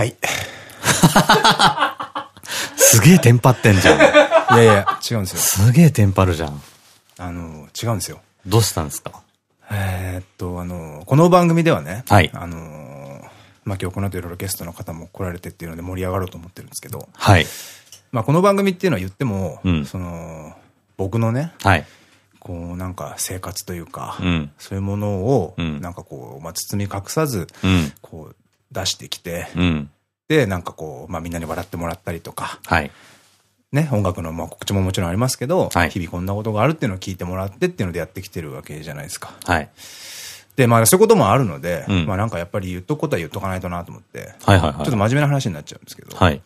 はい。すげえテンパってんじゃん。いやいや、違うんですよ。すげえテンパるじゃん。あの、違うんですよ。どうしたんですか？えーっと、あの、この番組ではね、はいあの、まあ、今日この後いろいろゲストの方も来られてっていうので盛り上がろうと思ってるんですけど、はい。まあ、この番組っていうのは言っても、うんその、僕のね、はい。こう、なんか生活というか、うんそういうものを、うんなんかこう、まあ、包み隠さず、うん。こう、出してきて、うん。で、なんかこう、まあ、みんなに笑ってもらったりとか、はい。ね、音楽のまあ告知ももちろんありますけど、はい日々こんなことがあるっていうのを聞いてもらってっていうのでやってきてるわけじゃないですか。はい。で、まあそういうこともあるので、うんまあなんかやっぱり言っとくことは言っとかないとなと思って。ちょっと真面目な話になっちゃうんですけど、はい。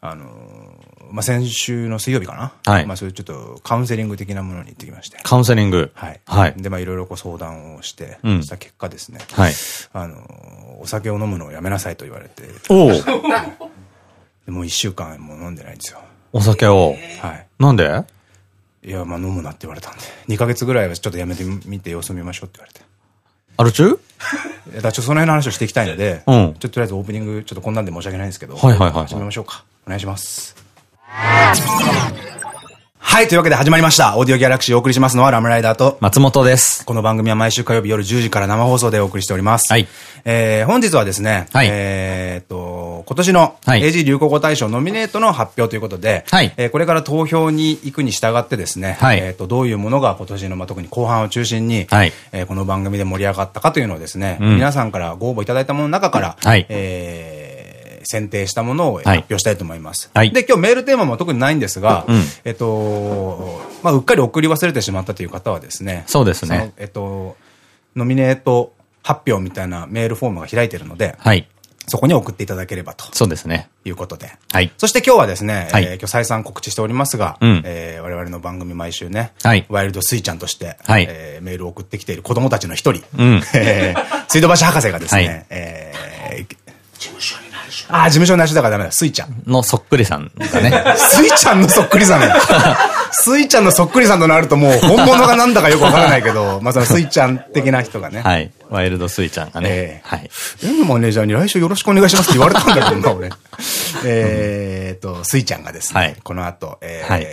あのーまあ先週の水曜日かな？はいまあそういうちょっとカウンセリング的なものに行ってきまして。カウンセリング。はい。はいで、まあいろいろこう相談をして、うんした結果ですね、はい。あのーお酒を飲むのをやめなさいと言われて、おお でもう一週間もう飲んでないんですよ。お酒を？はい。なんで？いや、まあ飲むなって言われたんで、2ヶ月ぐらいはちょっとやめてみて様子見ましょうって言われて。アル中？だからちょっとその辺の話をしていきたいので、うんちょっととりあえずオープニング、ちょっとこんなんで申し訳ないんですけど、はいはいはいはい始めましょうか。お願いします。はい、というわけで始まりました。オーディオギャラクシーをお送りしますのはラムライダーと、松本です。この番組は毎週火曜日夜10時から生放送でお送りしております。はい。えー、本日はですね、はいえーっと、今年のはい AG 流行語大賞ノミネートの発表ということで、はいえーこれから投票に行くに従ってですね、はいえーっと、どういうものが今年の、まあ、特に後半を中心に、はいえーこの番組で盛り上がったかというのをですね、うん皆さんからご応募いただいたものの中から、はいえー選定したものを発はい表したいと思います。はいで、今日メールテーマも特にないんですが、うんえっと、まあ、うっかり送り忘れてしまったという方はですね、そうですねのえっと、ノミネート発表みたいなメールフォームが開いてるので、はい。そこに送っていただければとそうですね。いうことで。はい。そして今日はですね、はいえー今日再三告知しておりますが、うんえー我々の番組毎週ね、はいワイルドスイちゃんとして、はいえーメールを送ってきている子供たちの一人、うん えー水道橋博士がですね、はいえーあー、事務所に内緒だからダメだ。スイちゃん。のそっくりさんだね。スイちゃんのそっくりさんね。スイちゃんのそっくりさんとなるともう本物がなんだかよくわからないけど、まあそのスイちゃん的な人がね。はい。ワイルドスイちゃんがねえ。えはい。M マネージャーに来週よろしくお願いしますって言われたんだけどな、俺。えーっと、スイちゃんがですね、はいこの後、えーはい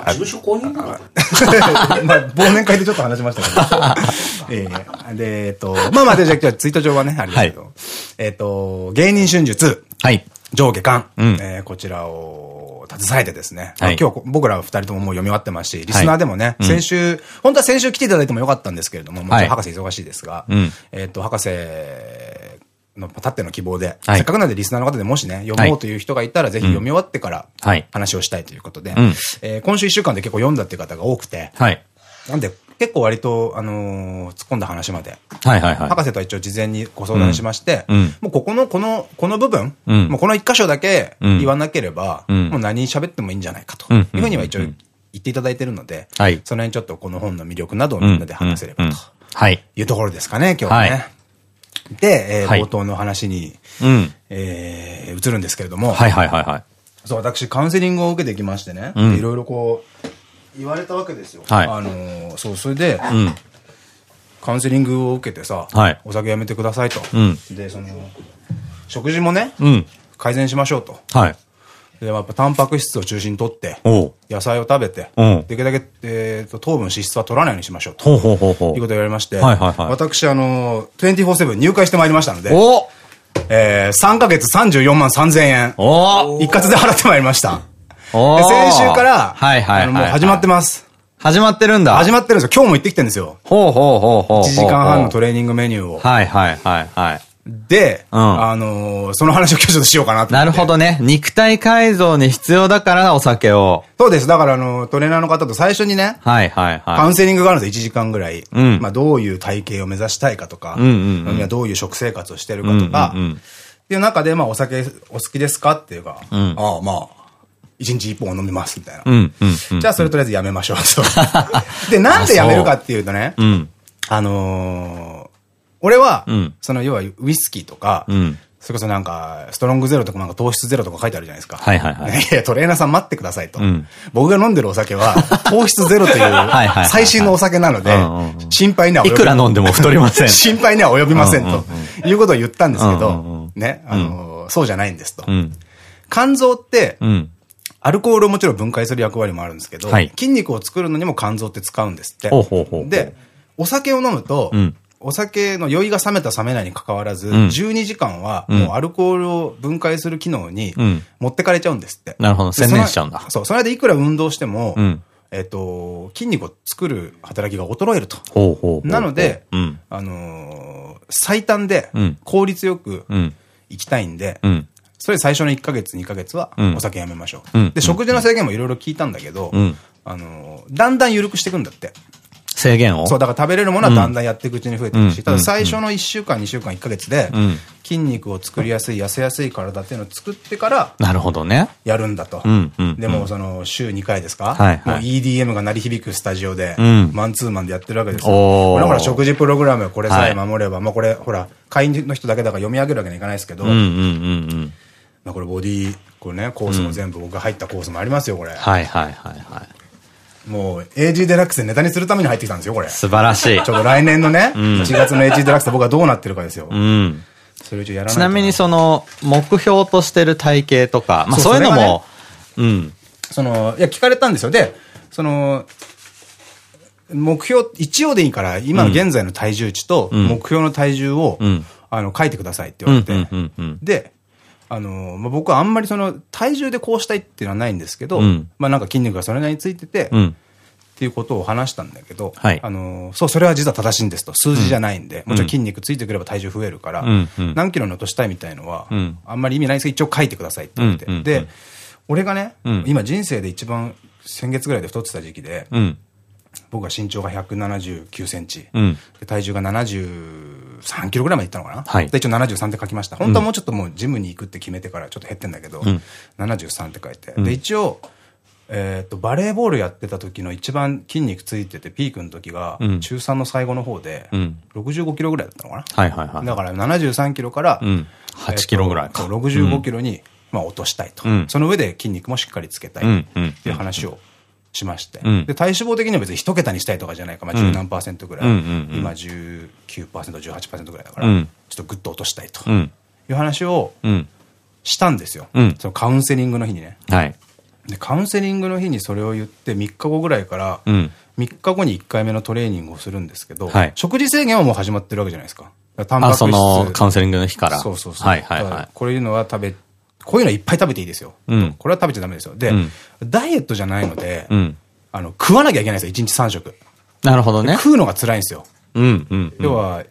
あ事務所公認なの？まあ、忘年会でちょっと話しましたけど。えーで、えーっと、まあまあ、じゃあ今日はツイート上はね、あれですけど、えーっと、芸人春術、はい。上下巻、うん。えーこちらを携えてですね、はい。今日僕ら二人とももう読み終わってますし、リスナーでもね、うん。先週、本当は先週来ていただいてもよかったんですけれども、もちろはい。ん博士忙しいですが、うん。えっと、博士のたっての希望で、はい。せっかくなんでリスナーの方でもしね、読もうという人がいたら、ぜひ読み終わってからはい。話をしたいということで、今週一週間で結構読んだっていう方が多くて、はい。なんで結構割と、あのー突っ込んだ話まで、はいはいはい。博士とは一応事前にご相談しまして、うん。うん。もうここの、この、この部分、うん。もうこの一箇所だけうん。言わなければ、うん。もう何喋ってもいいんじゃないかとうん。いうふうには一応うん。言っていただいてるので、はい。その辺ちょっとこの本の魅力などをみんなで話せればうん。とはい。いうところですかね、今日は。ね。はい。で、えーはい。冒頭の話に、うん。えー移るんですけれども、はいはいはいはい。そう、私カウンセリングを受けてきましてね、うん。いろいろこう、言われたわけですよ。はいあのーそう、それで、うん。カウンセリングを受けてさ、はいお酒やめてくださいと。うんで、その、食事もね、うん。改善しましょうと。はい。で、やっぱタンパク質を中心にとって。野菜を食べて、うんできるだけ、えーと、糖分、脂質は取らないようにしましょうと。ほうほうほうほう。いうことを言われまして、私、あの、24-7入会してまいりましたので、おえー、3ヶ月34万3000円、お一括で払ってまいりました。先週から、はいはいもう始まってます。始まってるんだ。始まってるんですよ。今日も行ってきてるんですよ。ほうほうほうほう。1時間半のトレーニングメニューを。はいはいはいはい。で、うんあのーその話を今日ちょっとしようかなと。なるほどね。肉体改造に必要だからお酒を。そうです。だから、あの、トレーナーの方と最初にね、はいはいカウはい。ンセリングがあるんですよ、1時間ぐらい。うんまあ、どういう体型を目指したいかとか、うんどういう食生活をしてるかとか、っていう中で、まあ、お酒お好きですかっていうか、んああ、まあ、1日1本飲みます、みたいな。じゃあ、それとりあえずやめましょう、と。で、なんでやめるかっていうとね、うん。あのー俺は、うんその、要は、ウイスキーとか、うん。それこそなんか、ストロングゼロとかなんか糖質ゼロとか書いてあるじゃないですか。はいはいはい ねいや、トレーナーさん待ってくださいと。うん僕が飲んでるお酒は、糖質ゼロという 最新のお酒なので心配には及びいくら飲んでも太りません。心配には及びませんということを言ったんですけどね、あの、そうじゃないんですと。うん。肝臓って、うん。アルコールをもちろん分解する役割もあるんですけど、はい筋肉を作るのにも肝臓って使うんですって。で、お酒を飲むと、うんお酒の酔いが冷めた冷めないに関わらず、ん12時間はもうアルコールを分解する機能にうん持ってかれちゃうんですって。なるほどで専念しちゃうんだそう、その間いくら運動しても、うんえっと、筋肉を作る働きが衰えると。なので、うん。あのー最短でうん効率よくうん。行きたいんで、うん。それ最初の1ヶ月、2ヶ月はうん。お酒やめましょう。うん。で、食事の制限もいろいろ聞いたんだけど、うん。あのーだんだん緩くしていくんだって。制限を？そう、だから食べれるものはだんだんやっていくうちに増えていくし、うん。ただ最初の1週間、2週間、1ヶ月でうん、筋肉を作りやすい、痩せやすい体っていうのを作ってからなるほどね。やるんだと。でも、その、週2回ですか？はいはい。もう EDM が鳴り響くスタジオでうん、マンツーマンでやってるわけですよ。おー。俺ほら、食事プログラムこれさえはい。守れば、まあこれ、ほら、会員の人だけだから読み上げるわけにはいかないですけど、うんうんうんうん。まあこれボディ、これね、コースも全部僕が入ったコースもありますよ、これ。はいはいはいはい。もう、AG デラックスでネタにするために入ってきたんですよ、これ。ち素晴らしいょ。っと来年のね、1月の AG デラックスで僕はどうなってるかですよ。うん。それを一応やらないとちなみにその、目標としてる体型とか、まあそういうのも、うん。その、いや、聞かれたんですよ。で、その、目標、一応でいいから、今の現在の体重値と、ん目標の体重を、うんあの、書いてくださいって言われて。で、あの、まあ、僕はあんまりその、体重でこうしたいっていうのはないんですけど、うん。まあなんか筋肉がそれなりについてて、うん。っていうことを話したんだけど、はい。あの、そう、それは実は正しいんです。と。数字じゃないんで、もちろん筋肉ついてくれば体重増えるから、うん。うん。何キロに落としたいみたいのは、うん。あんまり意味ないですけど、一応書いてくださいって言って。うん。うん。うん。で、俺がね、うん。今人生で一番先月ぐらいで太ってた時期で、うん。僕が身長が179センチ、体重が73キロぐらいまでいったのかな、はい。で、一応73って書きました。本当はもうちょっともうジムに行くって決めてからちょっと減ってんだけど、ん。73って書いて。ん。で、一応、えっと、バレーボールやってた時の一番筋肉ついてて、ピークの時が、うん。中3の最後の方で、うん。65キロぐらいだったのかな、はいはいはい。だから73キロから、うん。8キロぐらいか。えっとそう65キロに、まあ、落としたいと、うん。その上で筋肉もしっかりつけたいっていう話をしまして。うんで、体脂肪的には別に一桁にしたいとかじゃないか。まあ、十何パーセントぐらい。今19%、18%ぐらいだから、うんちょっとグッと落としたいとうん。いう話をうん。したんですよ。うんそのカウンセリングの日にね。はい。で、カウンセリングの日にそれを言って3日後ぐらいから、うん。3日後に1回目のトレーニングをするんですけど、はい食事制限はもう始まってるわけじゃないですか。タンパあ、ク質その、カウンセリングの日から。そうそうそう。はいはいはこういうのは食べ、こういうのはいっぱい食べていいですよ。うんこれは食べちゃダメですよ。で、うんダイエットじゃないので、い。うん。あの、食わなきゃいけないんですよ、1日3食。なるほどね。食うのが辛いんですよ。うんうん。要は、ん例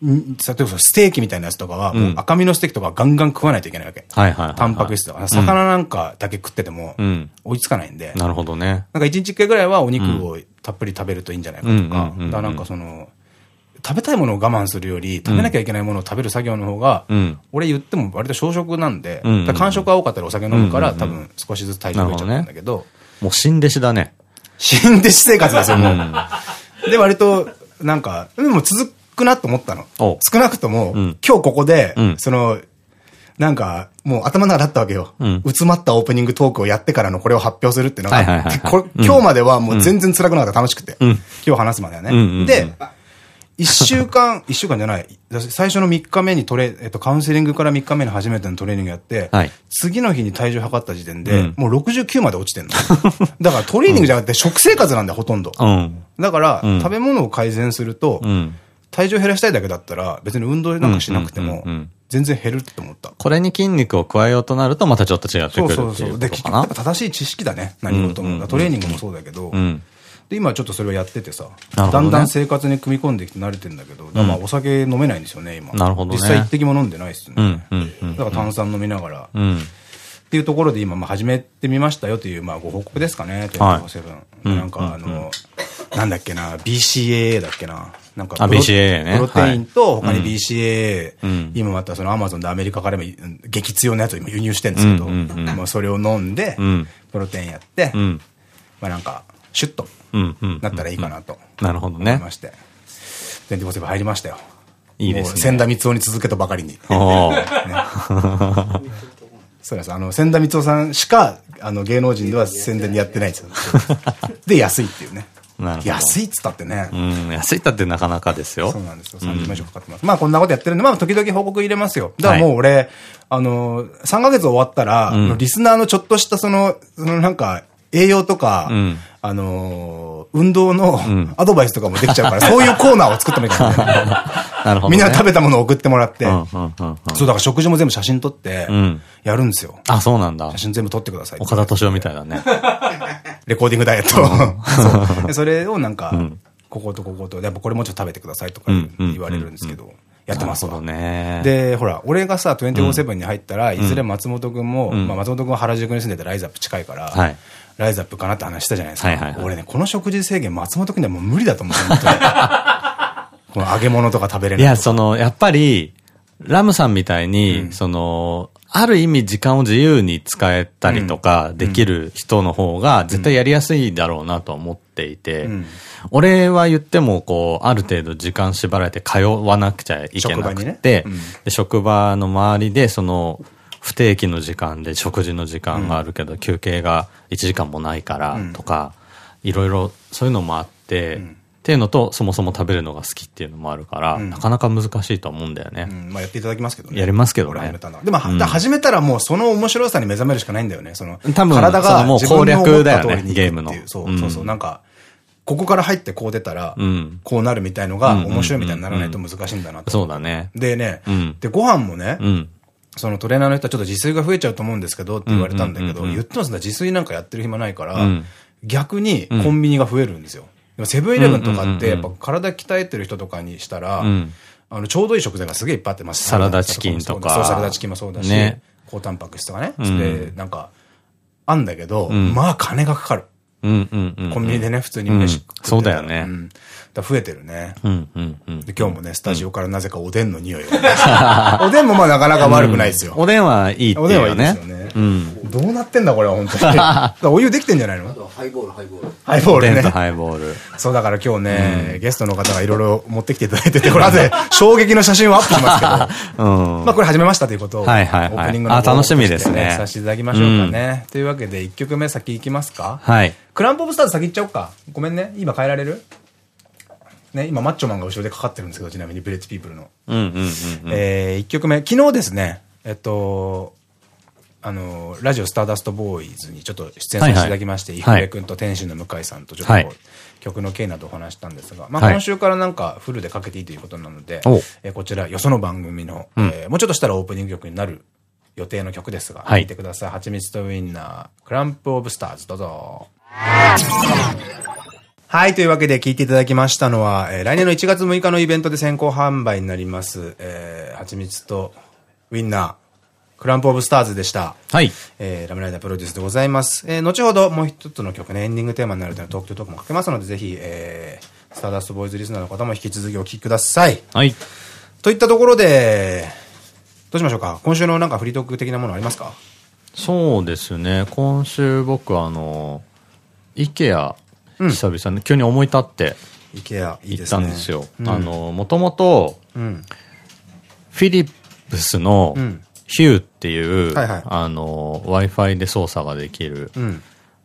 えばステーキみたいなやつとかは、もう赤身のステーキとかガンガン食わないといけないわけ。はいはいはい。タンパク質とか。魚なんかだけ食っててもうん、追いつかないんで、なるほどね。なんか一日一回ぐらいはお肉をたっぷり食べるといいんじゃないかとか、だからなんかその、食べたいものを我慢するより、食べなきゃいけないものを食べる作業の方が、うん。俺言っても割と小食なんで、間食が多かったらお酒飲むから、多分少しずつ体重増えちゃったんだけど、もう新弟子だね。新弟子生活ですよ、もう。で、割と、なんか、でも続くなと思ったの。お。少なくとも、ん。今日ここで、うん。その、なんか、もう頭の中だったわけよ。うん。うつまったオープニングトークをやってからのこれを発表するっていうのが、今日まではもう全然辛くなかった、楽しくて。うん。今日話すまではね。で、一週間、一週間じゃない。最初の3日目にトレ、えっと、カウンセリングから3日目に初めてのトレーニングやって、はい次の日に体重測った時点で、うんもう69まで落ちてんの。だからトレーニングじゃなくて食生活なんだよ、ほとんど。うん。だから、うん食べ物を改善すると、うん。体重減らしたいだけだったら、別に運動なんかしなくても全然減るって思った。これに筋肉を加えようとなるとまたちょっと違ってそうくるっていそうそうう。で、結局。正しい知識だね。何事も。トレーニングもそうだけど、うん。で、今ちょっとそれをやっててさ、ねだんだん生活に組み込んできて慣れてんだけど、だからまあお酒飲めないんですよね、今。なるほどね実際一滴も飲んでないですよね。うん。うん。うん。だから炭酸飲みながら、うん。っていうところで今、まあ始めてみましたよという、まあご報告ですかね、はい24-7。うんなんかあの、なんだっけな、BCAA だっけな。なんかあプロねプロテインと他にはい BCAA、うん今またそのアマゾンでアメリカからもうん激強なやつを今輸入してるんですけど、うんうんうんまあそれを飲んでうん、プロテインやってう、ん。まあなんか、シュッとうん。うん。なったらいいかなとなるほどね。思いまして。電気ボセブ入りましたよ。いいですね千田光夫に続けとばかりに。そうです。あの、千田光夫さんしか、あの、芸能人では宣伝でやってないんですよ。で、安いっていうね。安いっつったってね。うん、安いったってなかなかですよ。そうなんですよ。30万以上かかってます。まあこんなことやってるんで、まあ時々報告入れますよ。だからもう俺、あの、3ヶ月終わったら、リスナーのちょっとしたその、そのなんか、栄養とか、あの、運動のアドバイスとかもできちゃうから、そういうコーナーを作ってもいいかもなるほど。みんな食べたものを送ってもらって、そうだから食事も全部写真撮って、やるんですよ。あ、そうなんだ。写真全部撮ってください。岡田敏夫みたいだね。レコーディングダイエット。それをなんか、こことここと、やっぱこれもちょっと食べてくださいとか言われるんですけど。やってますわ。ね。で、ほら、俺がさ、247に入ったら、いずれ松本くんも、まあ松本くんは原宿に住んでてライズアップ近いから、ライズアップかなって話したじゃないですか。俺ね、この食事制限松本くんにはもう無理だと思う。この揚げ物とか食べれない。いや、その、やっぱり、ラムさんみたいに、その、ある意味時間を自由に使えたりとかできる人の方が絶対やりやすいだろうなと思っていて、俺は言ってもこう、ある程度時間縛られて通わなくちゃいけなくて、職場の周りでその、不定期の時間で食事の時間があるけど、休憩が1時間もないからとか、いろいろそういうのもあって、っていうのと、そもそも食べるのが好きっていうのもあるから、なかなか難しいと思うんだよね。まあやっていただきますけどね。やりますけどね。でも、始めたらもうその面白さに目覚めるしかないんだよね。その、多分、体がもう攻略だよね、ゲームの。そうそうそう。なんか、ここから入ってこう出たら、こうなるみたいのが面白いみたいにならないと難しいんだなと。そうだね。でね、で、ご飯もね、そのトレーナーの人はちょっと自炊が増えちゃうと思うんですけどって言われたんだけど、言ってますね、自炊なんかやってる暇ないから、逆にコンビニが増えるんですよ。セブンイレブンとかって、やっぱ体鍛えてる人とかにしたら、あの、ちょうどいい食材がすげえいっぱいあってます。サラダチキンとか。そう、サラダチキンもそうだし、高タンパク質とかね。で、なんか、あんだけど、まあ金がかかる。コンビニでね、普通に飯食って。そうだよね。増えてるね。で、今日もね、スタジオからなぜかおでんの匂いが。おでんもまあなかなか悪くないですよ。おでんはいいっていうね。おでんはいいですよね。どうなってんだこれは本当に。お湯できてんじゃないの？ハイボール、ハイボール。ハイボールね。ハイボール。そうだから今日ね、ゲストの方がいろいろ持ってきていただいてて、これ後で 衝撃の写真をアップしますけど。まあこれ始めましたということを、はいはいオープニングの。あ、楽しみですね。させていただきましょうかね。というわけで1曲目先行きますか？はい。クランプオブスターズ先行っちゃおうか。ごめんね。今変えられる？ね、今、 Macho Man が後ろでかかってるんですけど、ちなみに、 Village People の。えー、1曲目。昨日ですね、えっと、あの、ラジオスターダストボーイズにちょっと出演させていただきまして、伊藤君と天心の向井さんとちょっと、曲の経緯などお話したんですが、まあ今週からなんかフルでかけていいということなので、えこちら、よその番組の、えもうちょっとしたらオープニング曲になる予定の曲ですが、聴いてください。はちみつとウィンナー、クランプオブスターズ、どうぞ。はい。というわけで聞いていただきましたのは、えー、来年の1月6日のイベントで先行販売になります、えー、はちみつとウィンナー、クランプオブスターズでした。はい。えー、ラムライダープロデュースでございます。えー、後ほどもう一つの曲ね、エンディングテーマになるというトークとトークもかけますので、ぜひ、えー、スターダストボーイズリスナーの方も引き続きお聴きください。はい。といったところで、どうしましょうか？今週のなんかフリートーク的なものありますか？そうですね。今週僕あの、イケア久々に、急に思い立って、行ったんですよ。あの、もともと、フィリップスのヒューっていう、あの、Wi-Fi で操作ができる、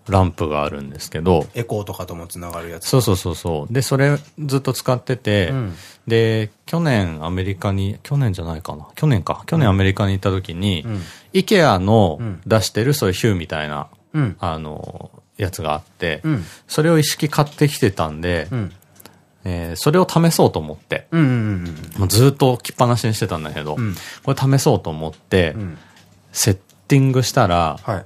ランプがあるんですけど。エコーとかともつながるやつ。そうそうそうそう。で、それずっと使ってて、うん、で、去年アメリカに、去年じゃないかな。去年か。去年アメリカに行った時に、うん、IKEA の出してるそういうヒューみたいな、うん、あの、やつがあって、うん、それを一式買ってきてたんで、うん、えー、それを試そうと思って、ずっと置きっぱなしにしてたんだけど、うん、これ試そうと思って、セッティングしたら、はい、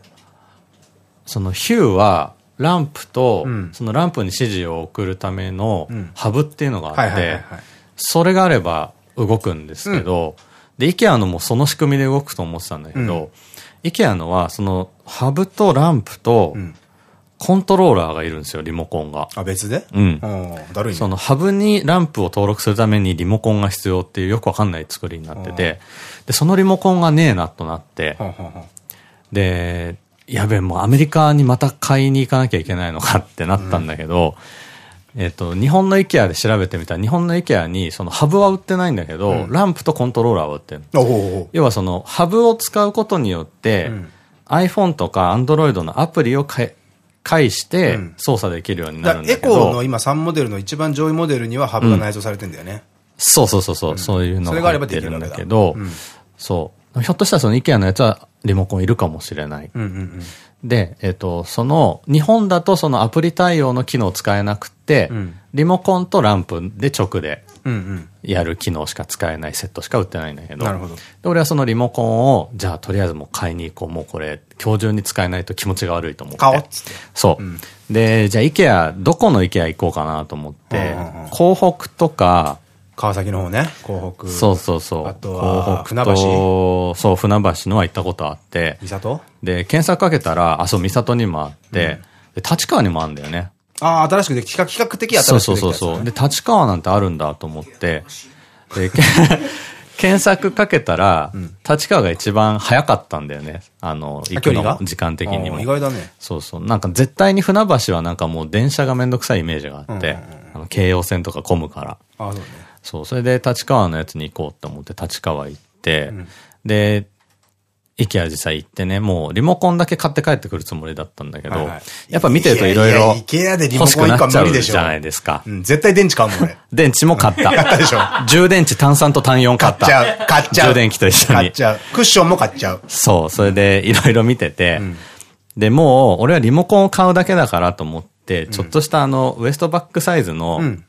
そのヒューは、ランプと、そのランプに指示を送るためのハブっていうのがあって、それがあれば動くんですけど、で、IKEA のもその仕組みで動くと思ってたんだけど、IKEA のは、その、ハブとランプと、コントローラーがいるんですよ、リモコンが。あ、別で？うん。だるいそのハブにランプを登録するためにリモコンが必要っていうよくわかんない作りになってて、で、そのリモコンがねえなとなって、で、やべえ、もうアメリカにまた買いに行かなきゃいけないのかってなったんだけど、うん、えっと、日本の IKEA で調べてみたら、日本の IKEA にそのハブは売ってないんだけど、うん、ランプとコントローラーは売ってる要はそのハブを使うことによって、うん、iPhone とか Android のアプリを介して操作できるようになるんだけど。エコーの今3モデルの一番上位モデルにはハブが内蔵されてんだよね。うん、そうそうそう。そう、そういうのが入ってるんだけど、そう。ひょっとしたらその IKEA のやつはリモコンいるかもしれない。で、えっ、ー、と、その、日本だとそのアプリ対応の機能使えなくて、うん、リモコンとランプで直でやる機能しか使えないセットしか売ってないんだけど、なるほど。で、俺はそのリモコンを、じゃあとりあえずもう買いに行こう。もうこれ、今日中に使えないと気持ちが悪いと思って。買おうっつって。そう。うん、で、じゃあ IKEA、どこの IKEA 行こうかなと思って、港北とか、川崎の方ね、港北。そうそうそう。あとは、船橋。そう、船橋のは行ったことあって。三里？で、検索かけたら、あ、そう、三里にもあって、で、立川にもあるんだよね。ああ、新しくでき、比較的新しくできそうそうそう。で、立川なんてあるんだと思って、で、検索かけたら、立川が一番早かったんだよね。あの、行くの時間的にも。意外だね。そうそう。なんか絶対に船橋はなんかもう電車がめんどくさいイメージがあって、あの、京葉線とか混むから。あそうね。そう、それで立川のやつに行こうと思って立川行って、うん、で、イケア実際行ってね、もうリモコンだけ買って帰ってくるつもりだったんだけど、やっぱ見てるといろいろ欲しくなっちゃうじゃないですか。うん、絶対電池買うもん俺。電池も買った。買ったでしょ。充電池単3と単4買った。買っちゃう。買っちゃう。充電器と一緒に。買っちゃう。クッションも買っちゃう。そう、それでいろいろ見てて、うん、で、もう俺はリモコンを買うだけだからと思って、ちょっとしたあの、ウエストバックサイズの、うん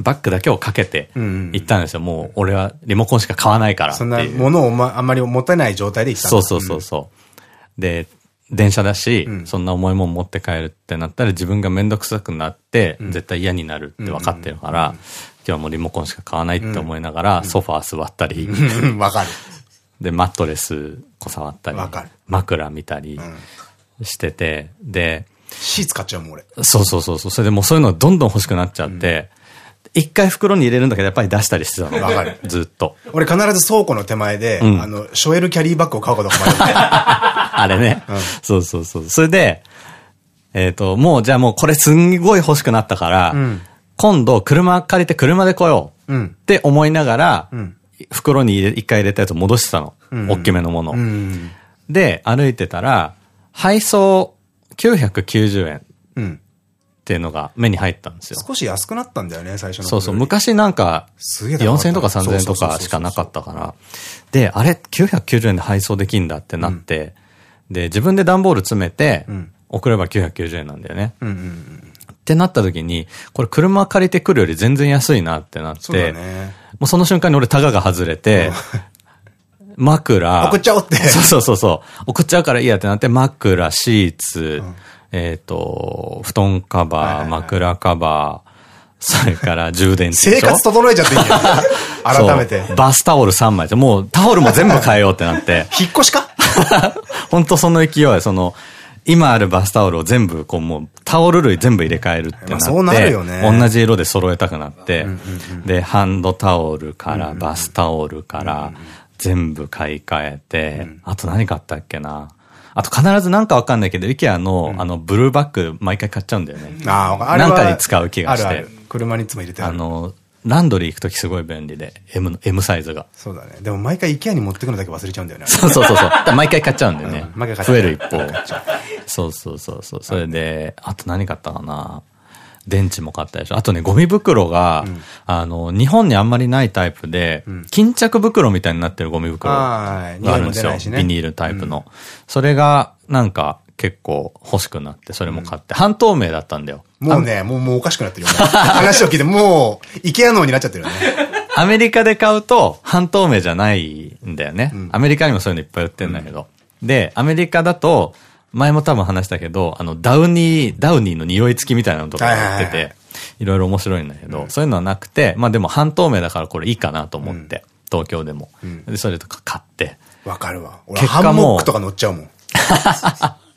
バッグだけをかけて行ったんですよ。もう俺はリモコンしか買わないからそんなものを、ま、あんまり持てない状態で行ったそうそうそうそう。で、電車だし、そんな重いもん持って帰るってなったら自分がめんどくさくなって、絶対嫌になるって分かってるから、今日はもうリモコンしか買わないって思いながら、ソファー座ったり。わかる。で、マットレスこ触ったり。枕見たりしてて、で、シーツ買っちゃうもん俺。そうそうそうそう。それでもうそういうのどんどん欲しくなっちゃって、一回袋に入れるんだけど、やっぱり出したりしてたの。わかる。ずっと。俺必ず倉庫の手前で、あの、ショエルキャリーバッグを買うことが迷って。あれね。そうそうそう。それで、えっと、もうじゃあもうこれすんごい欲しくなったから、今度車借りて車で来ようって思いながら、袋に一回入れたやつを戻してたの。大きめのもの。で、歩いてたら、配送990円。っていうのが目に入ったんですよ。少し安くなったんだよね、最初の。そうそう。昔なんか、4000円とか3000円とかしかなかったから。で、あれ、990円で配送できんだってなって、うん、で、自分で段ボール詰めて、送れば990円なんだよね。ってなった時に、これ車借りてくるより全然安いなってなって、ね、もうその瞬間に俺タガが外れて、枕。送っちゃおうって。そうそうそうそう。送っちゃうからいいやってなって、枕、シーツ、うんえっと、布団カバー、枕カバー、それから充電池。生活整えちゃっていいよ。改めて。バスタオル3枚で、もうタオルも全部変えようってなって。引っ越しか？本当その勢い、その、今あるバスタオルを全部、こうもう、タオル類全部入れ替えるってなって。そうなるよね。同じ色で揃えたくなって、で、ハンドタオルから、バスタオルから、全部買い替えて、あと何買ったっけな？あと必ずなんかわかんないけど、イケアの、あの、ブルーバッグ毎回買っちゃうんだよね。ああ、なんかに使う気がして。あるある車にいつも入れてある。あの、ランドリー行くときすごい便利で、M の、M サイズが。そうだね。でも毎回イケアに持ってくのだけ忘れちゃうんだよね。そうそうそうそう。毎回買っちゃうんだよね。毎回買っちゃう。増える一方。そうそうそうそう。それで、あと何買ったかな電池も買ったでしょ。あとね、ゴミ袋が、うん、あの、日本にあんまりないタイプで、うん、巾着袋みたいになってるゴミ袋があるんですよ。ね、ビニールタイプの。うん、それが、なんか、結構欲しくなって、それも買って、半透明だったんだよ。もうね、もう、もうおかしくなってるよ。話を聞いて、もう、イケア脳になっちゃってるよね。アメリカで買うと、半透明じゃないんだよね。アメリカにもそういうのいっぱい売ってんだけど。で、アメリカだと、前も多分話したけど、あの、ダウニー、ダウニーの匂い付きみたいなのとかやってて、いろいろ面白いんだけど、うん、そういうのはなくて、まあでも半透明だからこれいいかなと思って、うん、東京でも。うん、で、それとか買って。わかるわ。俺ハンモックとか乗っちゃうもん。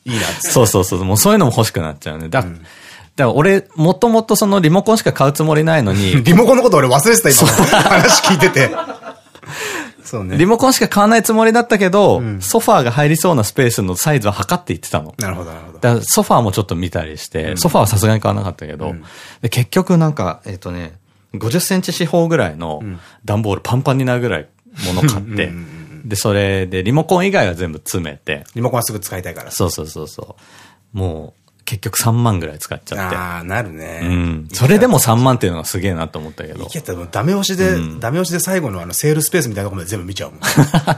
いいなそうそうそう。もうそういうのも欲しくなっちゃうね。だだから俺、もともとそのリモコンしか買うつもりないのに。リモコンのこと俺忘れてた今。話聞いてて。そうね。リモコンしか買わないつもりだったけど、うん、ソファーが入りそうなスペースのサイズは測っていってたの。なるほど、なるほど。だからソファーもちょっと見たりして、うん、ソファーはさすがに買わなかったけど、うん、で結局なんか、えっ、ー、とね、50センチ四方ぐらいの段ボールパンパンになるぐらいもの買って、で、それでリモコン以外は全部詰めて。リモコンはすぐ使いたいから。そうそうそうそう。もう、結局3万ぐらい使っちゃって。ああ、なるね。うん。それでも3万っていうのがすげえなと思ったけど。いけたらダメ押しで、ダメ押しで最後のあのセールスペースみたいなところまで全部見ちゃうもん。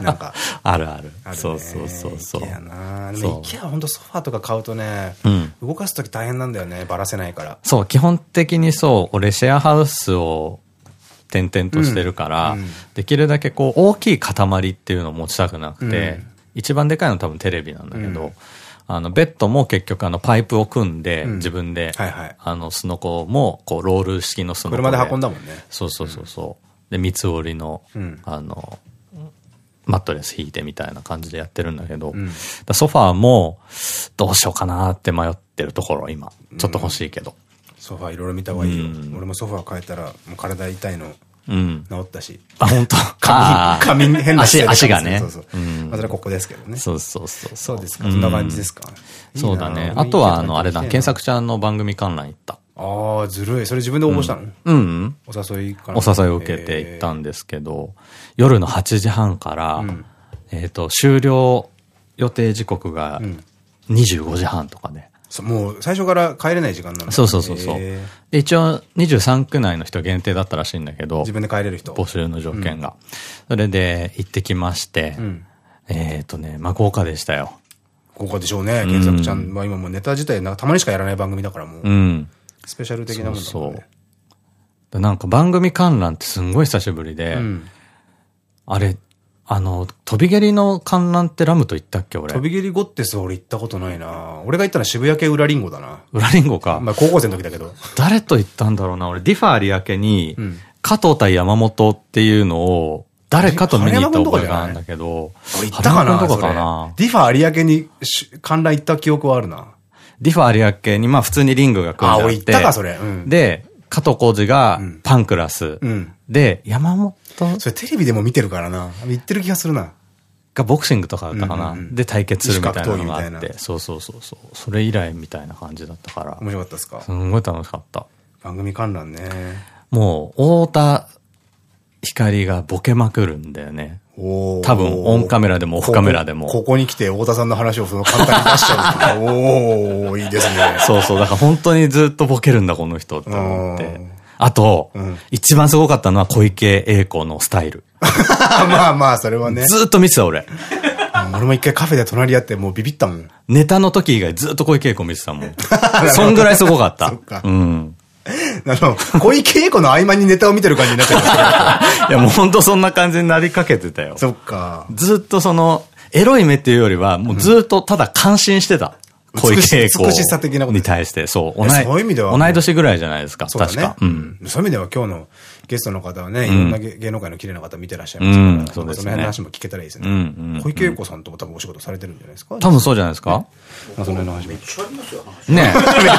なんか。あるある。そうそうそうそう。イケアなでもイケアほんとソファーとか買うとね、動かすとき大変なんだよね、ばらせないから。そう、基本的にそう、俺シェアハウスを点々としてるから、できるだけこう大きい塊っていうのを持ちたくなくて、一番でかいの多分テレビなんだけど、あの、ベッドも結局あの、パイプを組んで、自分で、あの、スノコも、こう、ロール式のスノコ車で運んだもんね。そうそうそうそう。で、三つ折りの、あの、マットレス引いてみたいな感じでやってるんだけど、ソファーも、どうしようかなって迷ってるところ、今。ちょっと欲しいけど。ソファーいろいろ見た方がいいよ。俺もソファー変えたら、もう体痛いの。うん、治ったし。あ、本当？髪、髪変な足、足がね。そうそう。まあ、それはここですけどね。そうそうそう。そうですか。そんな感じですか。そうだね。あとは、あの、あれだ、検索ちゃんの番組観覧行った。ああ、ずるい。それ自分で応募したの？うん。お誘いかなお誘いを受けて行ったんですけど、夜の8時半から、えっと、終了予定時刻が25時半とかで。もう最初から帰れない時間なのそうそうそうそう。で、一応23区内の人限定だったらしいんだけど。自分で帰れる人募集の条件が。それで行ってきまして、えっとね、まあ豪華でしたよ。豪華でしょうね。検索ちゃんは今もうネタ自体たまにしかやらない番組だからもう。うん。スペシャル的なもんだね。そうそうなんか番組観覧ってすんごい久しぶりで、あれ、あの、飛び蹴りの観覧ってラムと言ったっけ俺。飛び蹴りゴッデス俺行ったことないな俺が行ったのは渋谷系裏リンゴだな。裏リンゴか。まあ高校生の時だけど。誰と行ったんだろうな俺、ディファー有明に、加藤対山本っていうのを、誰かと見に行った覚えがあるんだけど。俺行ったかなとかかなディファー有明に観覧行った記憶はあるな。ディファー有明にまあ普通にリングが組んであって。あ、俺行ったか、それ。で、加藤浩次がパンクラス。で、山本それテレビでも見てるからな。言ってる気がするな。がボクシングとかだったかな。で対決するみたいなのがあって。そうそうそうそう。それ以来みたいな感じだったから。面白かったですか？すんごい楽しかった。番組観覧ね。もう、太田光がボケまくるんだよね。多分、オンカメラでもオフカメラでも。ここに来て太田さんの話をその簡単に出しちゃう。おー、いいですね。そうそう。だから本当にずっとボケるんだ、この人って思って。あと、うん、一番すごかったのは小池栄子のスタイル。まあまあ、それはね。ずっと見てた、俺。俺も一回カフェで隣り合ってもうビビったもん。ネタの時以外ずっと小池栄子見てたもん。そんぐらいすごかった。そっか。うん。あの、小池栄子の合間にネタを見てる感じになっちゃう。いや、もうほんとそんな感じになりかけてたよ。そっか。ずっとその、エロい目っていうよりは、もうずっとただ感心してた。小池栄子。美しさ的なことに対して、そう。同い、そういう意味では。同い年ぐらいじゃないですか。確か。うん。そういう意味では今日のゲストの方はね、いろんな芸能界の綺麗な方見てらっしゃいますから、その辺の話も聞けたらいいですね。小池栄子さんとも多分お仕事されてるんじゃないですか？多分そうじゃないですか？まあその辺の話めっちゃありますよ、ねめっ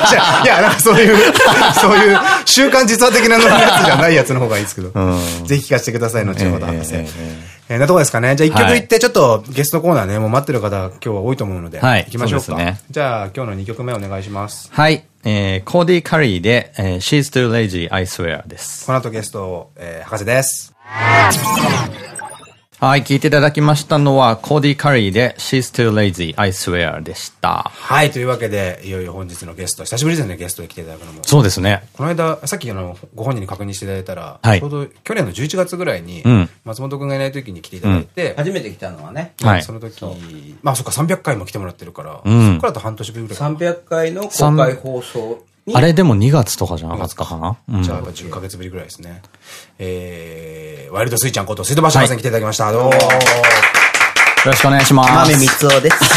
ちゃ、いや、なんかそういう、そういう、週刊実話的なやつじゃないやつの方がいいですけど、ぜひ聞かせてください、後ほど博士。えー、なとこですかね。じゃあ一曲い。って、ちょっとゲストコーナーね、もう待ってる方、今日は多いと思うので、はい、行きましょうか。ね、じゃあ今日の2曲目お願いします。はい。えー、コーディ・カリーで、えー、She's Too Lazy, I Swear です。この後ゲスト、えー、博士です。はい、聞いていただきましたのは、コーディ・カリーで She's Too Lazy, I Swear でした。はい、というわけで、いよいよ本日のゲスト、久しぶりですね、ゲストに来ていただくのも。そうですね。この間、さっきあの、ご本人に確認していただいたら、はい、ちょうど去年の11月ぐらいに、うん、松本くんがいない時に来ていただいて、初めて来たのはね。はい。その時、まあそっか、300回も来てもらってるから、うん、そっからと半年ぶりぐらい。300回の公開放送あれでも2月とかじゃなかったかな？じゃあ、やっぱ10ヶ月ぶりぐらいですね。えー、ワイルドスイちゃんこと、水戸橋さんに来ていただきました。どうも。よろしくお願いします。豆三つおです。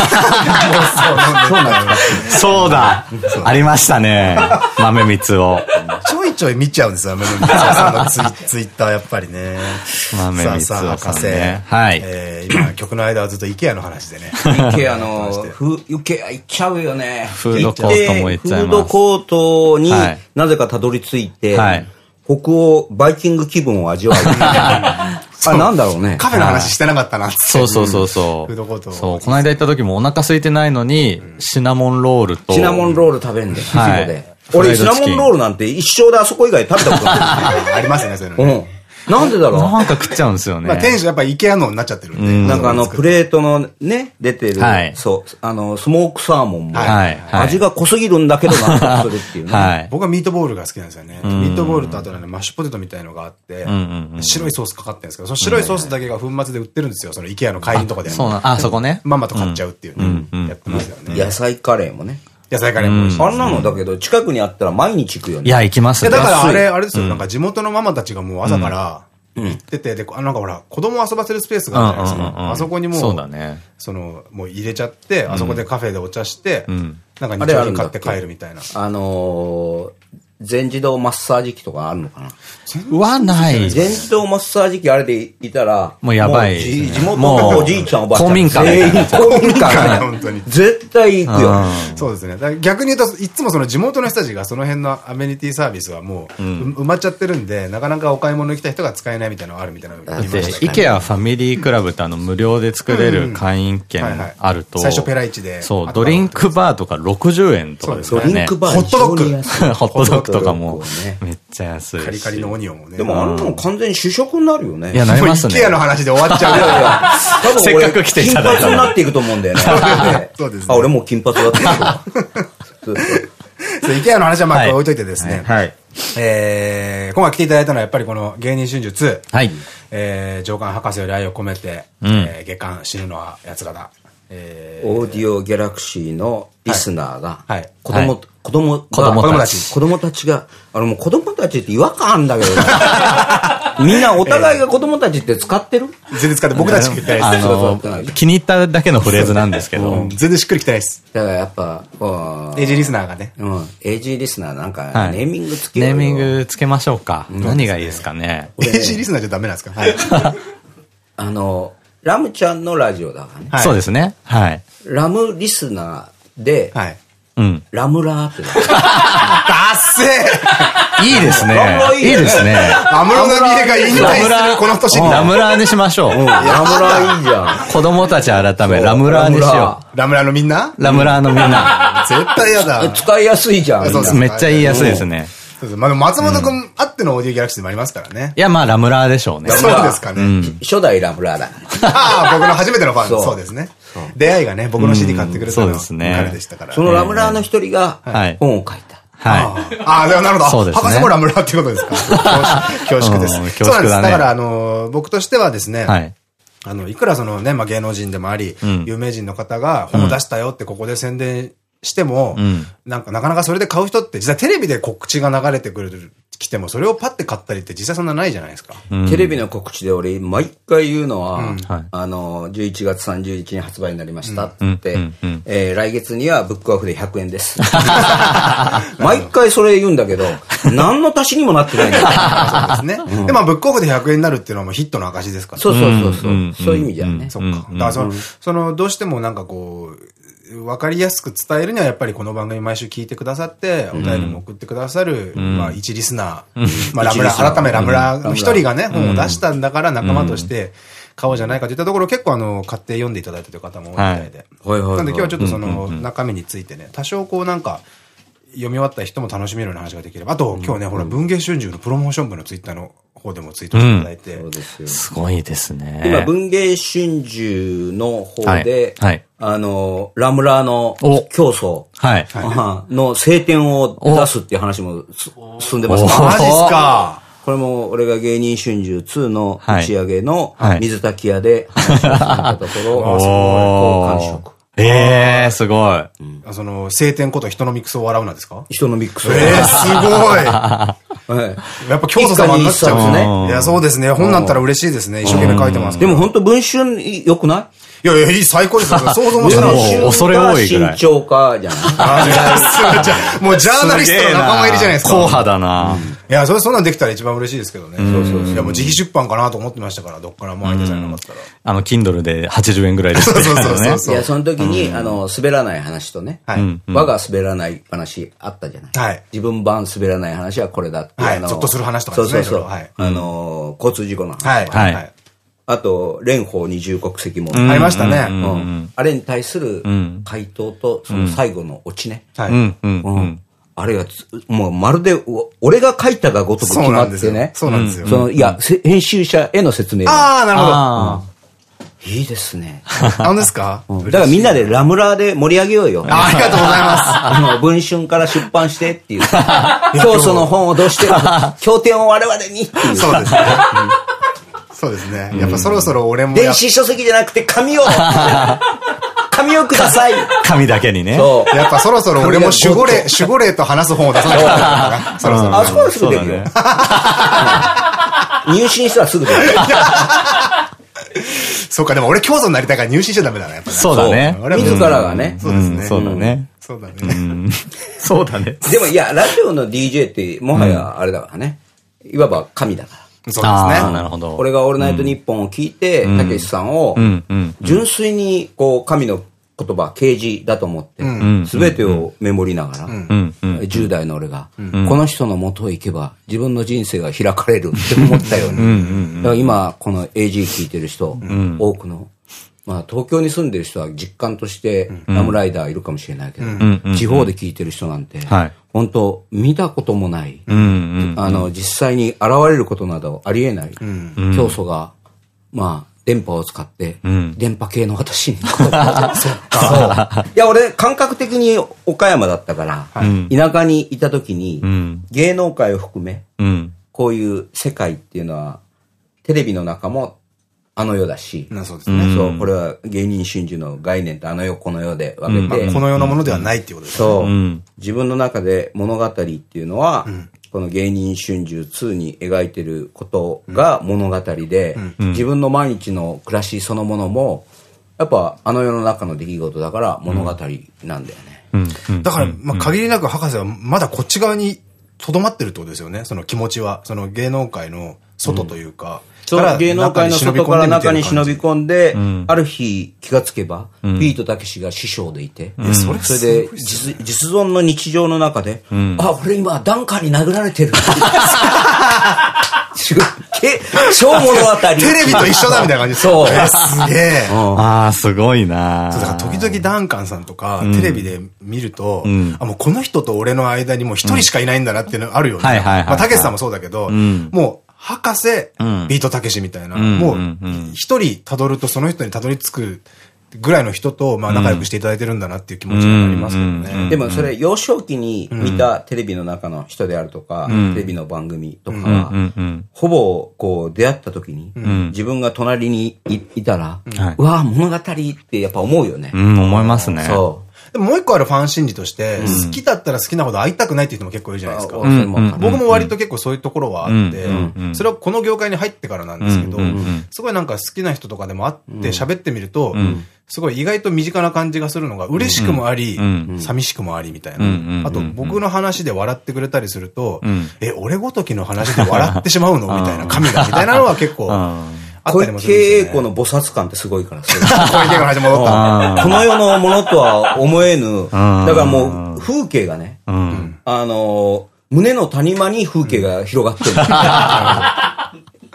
そうだ。そうだ。ありましたね。豆三つお。ちょいちょい見ちゃうんですよ、豆三つおさんの ツイッターやっぱりね。豆三つおさんね。はい。え今曲の間はずっとイケアの話でね。イケアの、ふ、イケア行っちゃうよね。フードコートも行っちゃいます。フードコートになぜかたどり着いて、北欧バイキング気分を味わう。あ、なんだろうね。カフェの話してなかったなそうそうそうそう。フードコート。そう、この間行った時もお腹空いてないのに、シナモンロールと。シナモンロール食べんで、いちごで。俺、シナモンロールなんて一生であそこ以外食べたことない。ありますね、そういうの。なんでだろう？なんか食っちゃうんですよね。まあ、テンションやっぱイケアのになっちゃってるんで。なんかあの、プレートのね、出てる、はいそう、あの、スモークサーモンも、はいはい味が濃すぎるんだけどなんかするっていうね。はい。僕はミートボールが好きなんですよね。ミートボールとあとね、マッシュポテトみたいのがあって、白いソースかかってるんですけど、その白いソースだけが粉末で売ってるんですよ。そのイケアの帰りとかで。そうなん、あ、そこね。まんまと買っちゃうっていうね。やってますよね。野菜カレーもね。野菜カレーも美味しいあんなのだけど、近くにあったら毎日行くよね。いや、行きますね。だからあれ、あれですよ。なんか地元のママたちがもう朝から行ってて、で、あなんかほら、子供を遊ばせるスペースがあるじゃないですか。あそこにもう、そうだね。その、もう入れちゃって、あそこでカフェでお茶して、なんか日用品買って帰るみたいな。あのー、全自動マッサージ機とかあるのかな？はない。全自動マッサージ機あれでいたら、もうやばい。地元もうのおじいちゃんおばあちゃん。公民館公民館館本当に。絶対行くよ。そうですね。だから逆に言うと、いつもその地元の人たちがその辺のアメニティサービスはもう、う埋まっちゃってるんで、なかなかお買い物に来た人が使えないみたいなのがあるみた。いなのを言いまで、したね。IKEA ファミリークラブってあの無料で作れる会員券あると、最初ペライチでそう、ドリンクバーとか60円とかですね。ドリンク。バーホットドッグ。ホットドッグとかもめっちゃ安いし。カリカリのオニオンもね。でもあんなの完全に主食になるよね。いや、なりますね。イケアの話で終わっちゃう。いやいや、多分俺せっかく来ていただいた金髪になっていくと思うんだよね。そうですねあ、俺もう金髪だってるそうイケアの話はまあはい置いといてですね。はい。えー、今回来ていただいたのはやっぱりこの芸人春秋2。はい。えー、上官博士より愛を込めて、んえー、下巻死ぬのは奴らだ。えー、オーディオギャラクシーのリスナーが、はい。はい子供、はい。子供が、子供たち。子供たちが、あのもう子供たちって違和感あるんだけどね。みんなお互いが子供たちって使ってる？全然使って僕たちしか言ってないあです。の、気に入っただけのフレーズなんですけど。う。ん、全然しっくりきてないです。だからやっぱ、エイジリスナーがね。うん、AG リスナーなんか、はい。ネーミングつけネーミングつけましょうか。何がいいですかね。エイジリスナーじゃダメなんですか？はい。あの、ラムちゃんのラジオだからね。はいそうですね。はい。ラムリスナーで、はい。うん。ラムラーって。ダッセいいですねラムラー。いいですね。ー安室奈美恵が引退するこの年に。ラムラーにしましょう。ラムラーいいじゃん。子供たち改め、ラムラーにしよラムラのみんな？う。ラムラーのみんな。絶対嫌だ。使いやすいじゃん。めっちゃ言いやすいですね。そうそうまあでも松本くんあってのオーディオギャラクシーでもありますからね。いや、まあ、ラムラーでしょうね。そうですかね。初代ラムラーだ。ああ、僕の初めてのファンそうそうですね。出会いがね、僕の CD 買ってくれたのはうんそうですね彼でしたから。そのラムラーの一人がはい本を書いた。はああ、でもなるほど。そうですね博士もラムラーっていうことですか。恐縮です。うんそうなんです。恐縮だから、あの、僕としてはですね、い。はい。あの、いくらそのね、まあ芸能人でもあり、ん有名人の方が本を出したよってここで宣伝しても、んなんかなかなかそれで買う人って実際テレビで告知が流れてくる、来てもそれをパッて買ったりって実際そんなないじゃないですか。テレビの告知で俺、毎回言うのは、はいあの、11月30日に発売になりましたってうん言ってうんうん、えー来月にはブックオフで100円です。毎回それ言うんだけど、何の足しにもなってないんだよ。そうですね。で、まあ、ブックオフで100円になるっていうのはもうヒットの証ですから。そうそうそうそううん。そういう意味じゃね。そっか。だからその、その、どうしてもなんかこう、わかりやすく伝えるにはやっぱりこの番組毎週聞いてくださって、お便りも送ってくださる、まあ一リスナー、まあラムラ、改めラムラのうん。一人がね、本を出したんだから仲間として買おうじゃないかといったところ結構あの、買って読んでいただいてる方も多いみたいで。はい。なんで今日はちょっとその中身についてね、多少こうなんか、読み終わった人も楽しめるような話ができれば。あと、今日ね、ほら、文芸春秋のプロモーション部のツイッターの方でもツイートしていただいて、そうですよ。すごいですね。今、文芸春秋の方で、はい。はい。あの、ラムラーのお。競争。はい。あの晴天を出すっていう話もす進んでますか？らマジっすか？これも俺が芸人春秋2のはい。打ち上げのはい。水炊き屋で話をしていたところ、好感触。ええー、すごい。あその、晴天こと人のミックスを笑うなんですか？人のミックスを。ええすごい はいやっぱ教祖様になっちゃうねいや、そうですね。本なんたら嬉しいですね。一生懸命書いてます。でも本当文春良くない？いやいや、いい、最高ですよ。想像もしてなかった。もう恐れ多いぐらい身長かじゃないもうジャーナリストの仲間入りじゃないですか。硬派だな。いや、それ、そんなんできたら一番嬉しいですけどね。そうそういや、もう自費出版かなと思ってましたから、どっからも相手さえなかったら。あの、Kindle で80円ぐらいですそうそうそうね。そういや、その時に、あの、滑らない話とね、はい。我が滑らない話あったじゃない。はい自分版滑らない話はこれだってはいゾッとする話とかですねそうそうそう。あの、交通事故の話。はい。あと、蓮舫二重国籍も。ありましたね。うんあれに対する回答と、その最後のオチね。はい。うん、うん、うん。あれがもうまるで、俺が書いたがごとく決まってね。そうなんですよ。その、いや、編集者への説明。ああ、なるほど。いいですね。あのですか？だからみんなでラムラーで盛り上げようよ。ありがとうございます。あの、文春から出版してっていう。教祖の本をどうしてる経典を我々にっていう。そうですね。そうですね。やっぱそろそろ俺も。電子書籍じゃなくて紙を 紙をください紙だけにね。そう。やっぱそろそろ俺も守護霊、守護霊と話す本を出さなきゃ。そろそろ。あそこはすぐ出るよ。入信したらすぐ出る。そうか、でも俺教祖になりたいから入信しちゃダメだな、やっぱそうだね。自らがね。そうですね。そうだね。そうだね。そうだね。でもいや、ラジオの DJ ってもはやあれだからね。いわば神だから。そうですね。なるほど。俺がオールナイトニッポンを聞いて、たけしさんを、純粋にこう、神の言葉、啓示だと思って、すべてをメモりながら、10代の俺が、この人の元へ行けば自分の人生が開かれるって思ったように、だから今、この AG 聞いてる人、多くの、まあ東京に住んでる人は実感としてラムライダーいるかもしれないけど、地方で聞いてる人なんて、本当見たこともない、あの、実際に現れることなどありえない、教祖が、まあ、電波を使って、電波系の私に。そっか。いや、俺、感覚的に岡山だったから、田舎にいた時に、芸能界を含め、こういう世界っていうのは、テレビの中もあの世だし。そうですね。そう、これは芸人真珠の概念とあの世この世で分けて。この世のものではないっていうことですね。そう。自分の中で物語っていうのは、この芸人春秋2に描いてることが物語で、自分の毎日の暮らしそのものも、やっぱあの世の中の出来事だから物語なんだよね。だから、まあ、限りなく博士はまだこっち側にとどまってるってことですよね、その気持ちは。その芸能界の外というか。そう、芸能界の外から中に忍び込んで、ある日気がつけば、ビートたけしが師匠でいて、それで実存の日常の中で、あ、俺今ダンカーに殴られてる。超物語。テレビと一緒だみたいな感じそう。すげえ。ああ、すごいなだから時々ダンカンさんとか、テレビで見ると、あ、もうこの人と俺の間にもう一人しかいないんだなっていうのあるよね。まあ、たけしさんもそうだけど、もう、博士、ビートたけしみたいな、もう、一人辿るとその人に辿り着くぐらいの人と、まあ仲良くしていただいてるんだなっていう気持ちがありますけどね。でもそれ、幼少期に見たテレビの中の人であるとか、テレビの番組とかは、ほぼ、こう、出会った時に、自分が隣にいたら、うわ物語ってやっぱ思うよね。思いますね。そう。でももう一個あるファン心理として、好きだったら好きなほど会いたくないっていう人も結構いるじゃないですか。僕も割と結構そういうところはあって、それはこの業界に入ってからなんですけど、すごいなんか好きな人とかでも会って喋ってみると、すごい意外と身近な感じがするのが嬉しくもあり、寂しくもありみたいな。あと僕の話で笑ってくれたりすると、え、俺ごときの話で笑ってしまうの？みたいな、神がみたいなのは結構、小池栄子の菩薩感ってすごいから、小池栄子の話戻った。この世のものとは思えぬ、だからもう風景がね、あの、胸の谷間に風景が広がってる。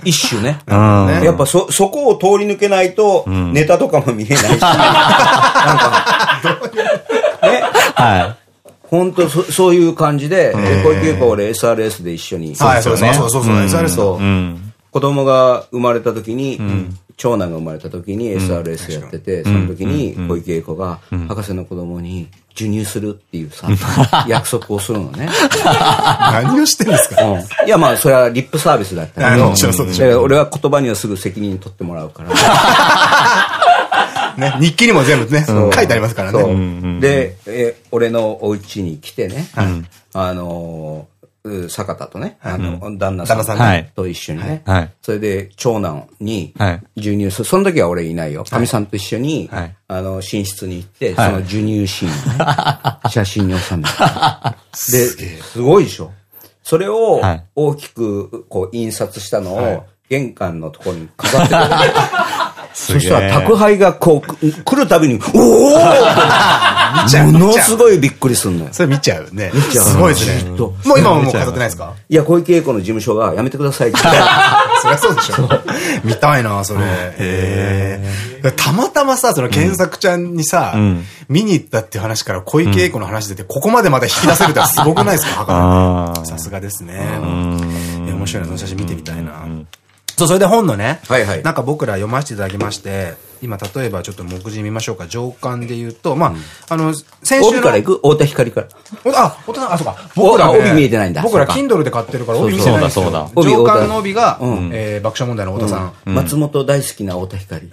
一種ね。やっぱそ、そこを通り抜けないと、ネタとかも見えないし。なんか、ね。はい。本当そそういう感じで、小池栄子俺 SRS で一緒に。はい、そうそうそうそう、SRS と。子供が生まれた時に、長男が生まれた時に SRS やってて、その時に小池栄子が、博士の子供に授乳するっていうさ、約束をするのね。何をしてるんですか、いやまあ、それはリップサービスだったけど、俺は言葉にはすぐ責任取ってもらうから。ね、日記にも全部ね、書いてありますからね。で、え、俺のお家に来てね、あの坂田とね、あの、旦那さん。と一緒にね。それで、長男に授乳する。その時は俺いないよ。かみさんと一緒に、あの、寝室に行って、その授乳シーン 写真に収めて。で、すごいでしょ。それを大きくこう印刷したのを玄関のところに飾ってくれて。そしたら宅配がこう、来るたびに、おお ものすごいびっくりすんのよ。それ見ちゃうね。見ちゃう。すごいですね。もう今はもう飾ってないですか？いや、小池栄子の事務所がやめてくださいって。そりゃそうでしょ。見たいな、それ。へたまたまさ、その検索ちゃんにさ、見に行ったっていう話から小池栄子の話出て、ここまでまた引き出せるってすごくないですかさすがですね。面白いな、その写真見てみたいな。そう、それで本のね、はいはい、なんか僕ら読ませていただきまして、今、例えばちょっと目次見ましょうか。上巻で言うと、まあ、あの、先週の。帯から行く？太田光から。あ、太田あ、そうか。僕ら、帯見えてないんだ。僕ら、Kindle で買ってるから帯見てないんですよ。そうだ、そうだ。上巻の帯が、え爆笑問題の太田さん。松本大好きな太田光。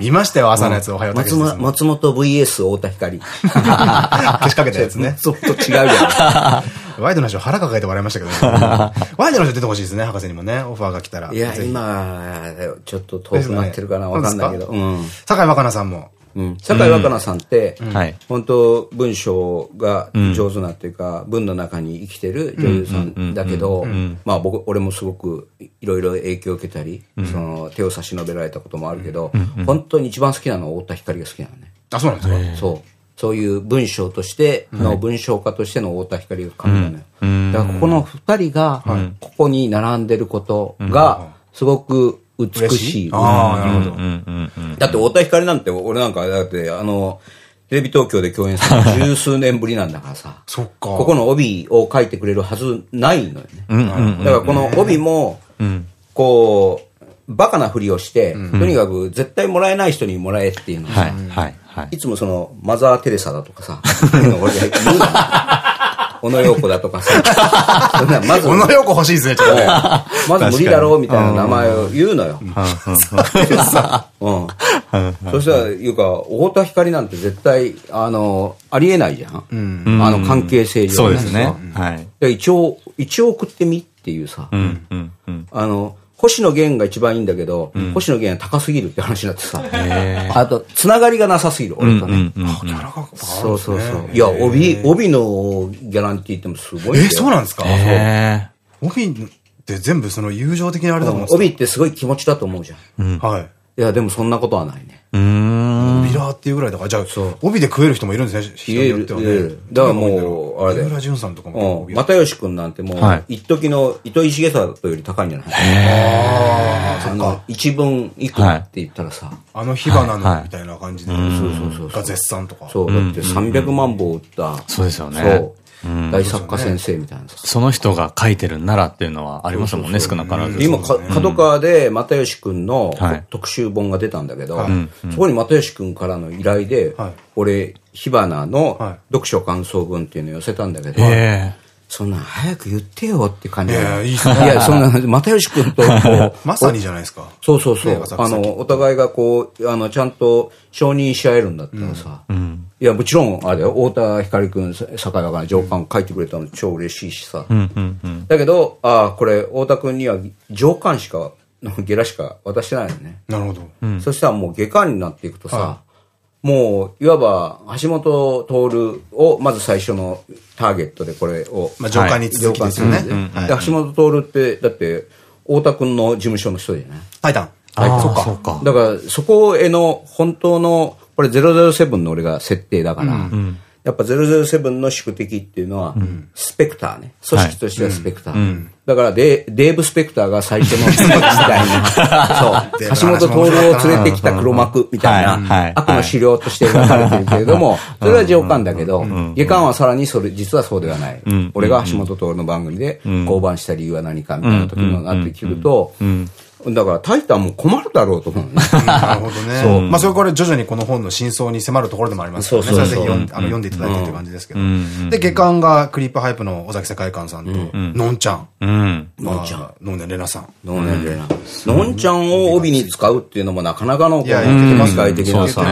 見ましたよ、朝のやつ、おはよう松本 VS 太田光。消しかけたやつね。ちょっと違うじゃん。ワイドのショー腹抱えて笑いましたけどね。ワイドのショー出てほしいですね、博士にもね、オファーが来たら。いや、今、ちょっと遠くなってるかな、わかんないけど。酒井若菜さんも。酒井若菜さんって、本当文章が上手なっていうか、文の中に生きてる女優さんだけど、まあ僕、俺もすごくいろいろ影響を受けたり、その手を差し伸べられたこともあるけど、本当に一番好きなのは太田光が好きなのね。あ、そうなんですか？そう。そういう文章としての文章家としての太田光が書いたのよ。だからここの二人が、ここに並んでることが、すごく美しい。ああ、なるほど。だって太田光なんて、俺なんか、だって、あの、テレビ東京で共演するの 十数年ぶりなんだからさ。そっか。ここの帯を書いてくれるはずないのよね。だからこの帯も、こう、バカなふりをして、とにかく絶対もらえない人にもらえっていうのはい。つもその、マザー・テレサだとかさ、俺が言う小野洋子だとかさ、まず、小野洋子欲しいですね、ちょっとね。まず無理だろうみたいな名前を言うのよ。うん。そしたら、いうか、太田光なんて絶対、あの、ありえないじゃん。あの関係性上。そうですね。はい。一応、一応送ってみっていうさ、あの、星野源が一番いいんだけど、うん、星野源は高すぎるって話になってさ。あと、つながりがなさすぎる、俺とね。そうそうそう。いや、帯、帯のギャランティーってもすごい。え、そうなんですか？帯って全部その友情的なあれだもん帯ってすごい気持ちだと思うじゃん。はい。いや、でもそんなことはないね。うん。帯ラーっていうぐらいだから、じゃあ、帯で食える人もいるんですね、人によってはね。だからもう、あれだ浦淳さんとかも。又吉君なんてもう、一時の糸井重里より高いんじゃない？ああ、あの、一文いくらって言ったらさ。あの火花のみたいな感じで。そうそうそう。が絶賛とか。そう、だって300万本売った。そうですよね。そう。大作家先生みたいな。その人が書いてるならっていうのはありますもんね、少なからず。今、角川で又吉くんの特集本が出たんだけど、そこに又吉くんからの依頼で、俺、火花の読書感想文っていうのを寄せたんだけど、そんな早く言ってよって感じ。いや、い。いや、そんな、又吉君と、まさにじゃないですか。そうそうそう。あの、お互いがこう、あの、ちゃんと承認し合えるんだったらさ。いや、もちろん、あれよ、太田光君、酒井が上巻書いてくれたの超嬉しいしさ。だけど、ああ、これ、太田君には上巻しか、ゲラしか渡してないよね。なるほど。そしたらもう下巻になっていくとさ、もう、いわば、橋本徹を、まず最初のターゲットでこれを。まあ、上官に続きですよね。で、橋本徹って、だって、太田君の事務所の人じゃない？タイタン。ああ、そっか。だから、そこへの、本当の、これ007の俺が設定だから、やっぱ007の宿敵っていうのは、スペクターね。組織としてはスペクター。だからデ、デーブ・スペクターが最初の時代に、そう、橋本徹を連れてきた黒幕みたいな、悪の資料として描かれてるけれども、それは上官だけど、下官はさらにそれ、実はそうではない。俺が橋本徹の番組で降板した理由は何かみたいな時になってくると、だから、タイタンも困るだろうと思う、なるほどね。そう。まあ、それから徐々にこの本の真相に迫るところでもありますからね。そうそうそう。読んでいただいてという感じですけど。で、下巻がクリップハイプの尾崎世界観さんと、のんちゃん。うん。のんちゃん。のんねれなさん。のんねれな。のんちゃんを帯に使うっていうのもなかなかの、いや、いけてますか、いけてますよ。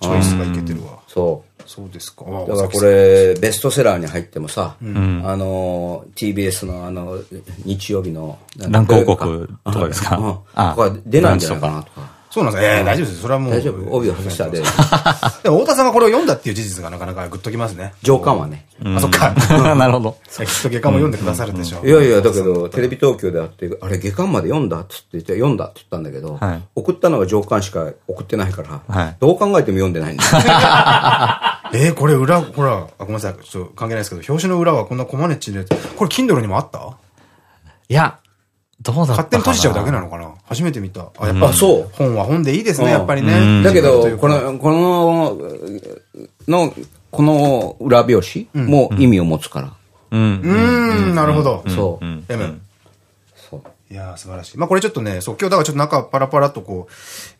チョイスがいけてるわ。そう。そうですか。だからこれ、ベストセラーに入ってもさ、あの、TBS のあの、日曜日の、乱広告とかですか？ああ。出ないんじゃないかなとか。そうなんですええ、大丈夫です。それはもう。大丈夫。帯を外したで。でも、太田さんがこれを読んだっていう事実がなかなかグッときますね。上巻はね。あ、そっか。なるほど。きっと下巻も読んでくださるでしょう。いやいや、だけど、テレビ東京であって、あれ、下巻まで読んだっつって言って、読んだって言ったんだけど、送ったのが上巻しか送ってないから、どう考えても読んでないんだえー、これ裏、ほら、ごめんなさい、ちょっと関係ないですけど、表紙の裏はこんなコマネッチで、これ、Kindle にもあった？いや、どうだった勝手に閉じちゃうだけなのかな初めて見た。あ、やっあ、ぱ、そう。本は本でいいですね、やっぱりね。だけど、この、この、の、この裏表紙も意味を持つから。うん。うん、なるほど。そう。M。そう。いやー素晴らしい。まあこれちょっとね、そう、今日だからちょっと中パラパラとこう、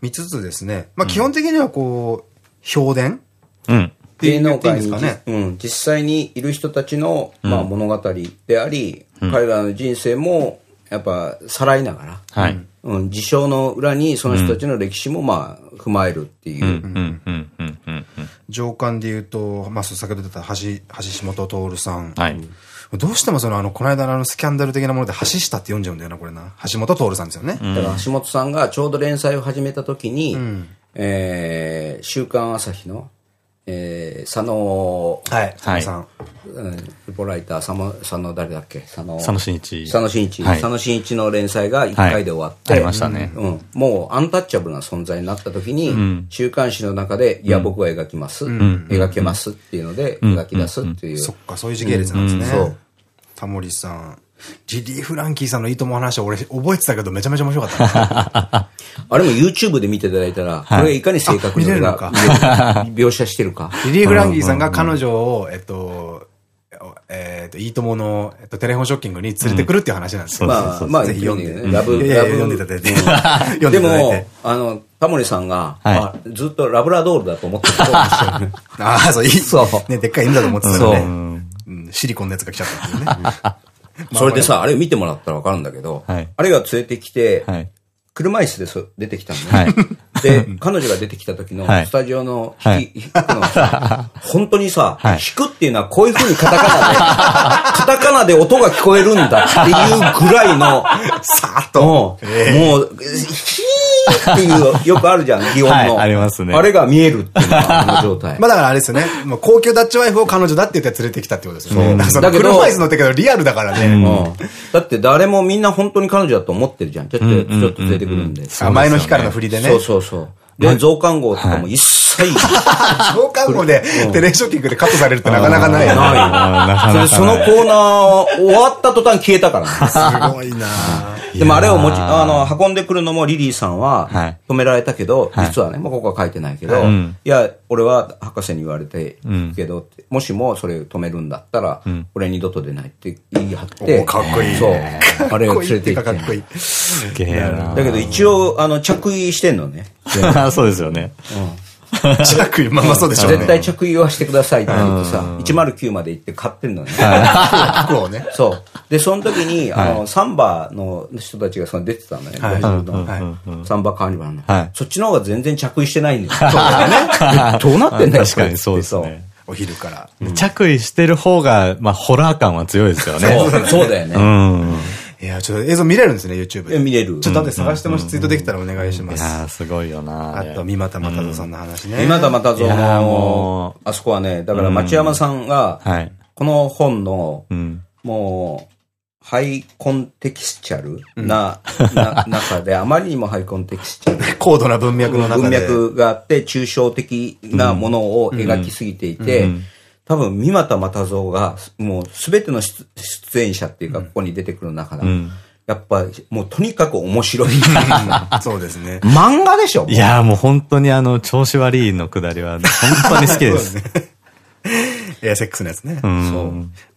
見つつですね、まあ基本的にはこう、評伝うん。って芸能界にですかね。うん、実際にいる人たちの、まあ、物語であり、彼らの人生もやっぱさらいながら、はい。うん、事象の裏にその人たちの歴史もまあ踏まえるっていう、うん、うん、うん、うん、うん。上官で言うと、まあ先ほど出た橋、橋下徹さん。はい。どうしてもそのあの、この間のあのスキャンダル的なもので橋下って読んじゃうんだよな、これな。橋本徹さんですよね。だから橋本さんがちょうど連載を始めた時に、えー週刊朝日の、えー佐野、はい。はいさん。うん、ルポライター、佐野、佐野誰だっけ？佐野。佐野真一。佐野真一。はい佐野真一の連載が1回で終わって、はいありましたねうん。もうアンタッチャブルな存在になった時に、週刊誌の中で、いや、僕は描きます。描けますっていうので、描き出すっていう。そっか、そういう時系列なんですね。そう。タモリさん。リリー・フランキーさんのいいとも話は俺覚えてたけどめちゃめちゃ面白かったな。あれも YouTube で見ていただいたら、これがいかに正確にあ見れるのか描写してるか。リリー・フランキーさんが彼女を、えっと、えっと、いいともの、えっと、テレフォンショッキングに連れてくるっていう話なんですよ。まあ、まあ、ぜひ読んで。ラブ、ラブ。読んでいただいて。ででもいただいて。、あの、タモリさんが、ずっとラブラドールだと思ってた ああ、そう、いい。そうね、でっかい犬だと思ってたんシリコンのやつが来ちゃったっていうね。それでさ、あ。れ見てもらったらわかるんだけど、はい。あれが連れてきて、はい。車椅子でそ出てきたのね。で、彼女が出てきた時のはい。スタジオのはい。引き、引くのさ、本当にさ、はい。引くっていうのはこういう風にカタカナで、カタカナで音が聞こえるんだっていうぐらいの、さーっと。もう、ヒーっていう、よくあるじゃん、擬音の。はいありますねあれが見えるっていうのが、あの状態。まあだからあれですよね。もう高級ダッチワイフを彼女だって言って連れてきたってことですよね。だけど車椅子乗ってけどリアルだからね。うんだって誰もみんな本当に彼女だと思ってるじゃん。ちょっと、ちょっと連れてくるんで。あ前の日からの振りでね。そうそうそう。で、増刊号とかも一切、召喚後でテレショッキングでカットされるってなかなかないよね。ないそれ そのコーナー終わった途端消えたからね。すごいな でもあれを持ち、あの、運んでくるのもリリーさんははい止められたけど、はい実はね、まあ、ここは書いてないけど、はいいや、俺は博士に言われてけどもしもそれを止めるんだったら、俺は二度と出ないって言い張って、おかっこいいそう。あれを連れて行っていうかかっこいい。すげえな。だけど一応、あの、着衣してんのね。そうですよね。着衣、まあまあそうでしょうね。絶対着衣はしてくださいって言ってさ、109まで行って買ってんのね。服をね。そう。で、その時に、あの、サンバの人たちがその出てたのね。サンバカーニバルのはい。そっちの方が全然着衣してないんだよ。そうだよね。どうなってんだよ、確かにそうですね。お昼から。着衣してる方が、まあ、ホラー感は強いですよね。そうだようね。ん。いや、ちょっと映像見れるんですね、YouTube で。見れる。ちょっと後で探してもしツイートできたらお願いします。いやー、すごいよな。あと、三股又人さんの話ね。今田又蔵のも、あそこはね、だから町山さんが、はい。この本の、うん。もう、ハイコンテキスチャルな、な、中で、あまりにもハイコンテキスチャル。高度な文脈の中文で。脈があって、抽象的なものを描きすぎていて、多分、三股又蔵が、もうすべての出出演者っていうか、ここに出てくる中で、やっぱ、もうとにかく面白い。そうですね。漫画でしょいやーもう本当にあの、調子悪いのくだりは、本当に好きです。エアセックスのやつね。そ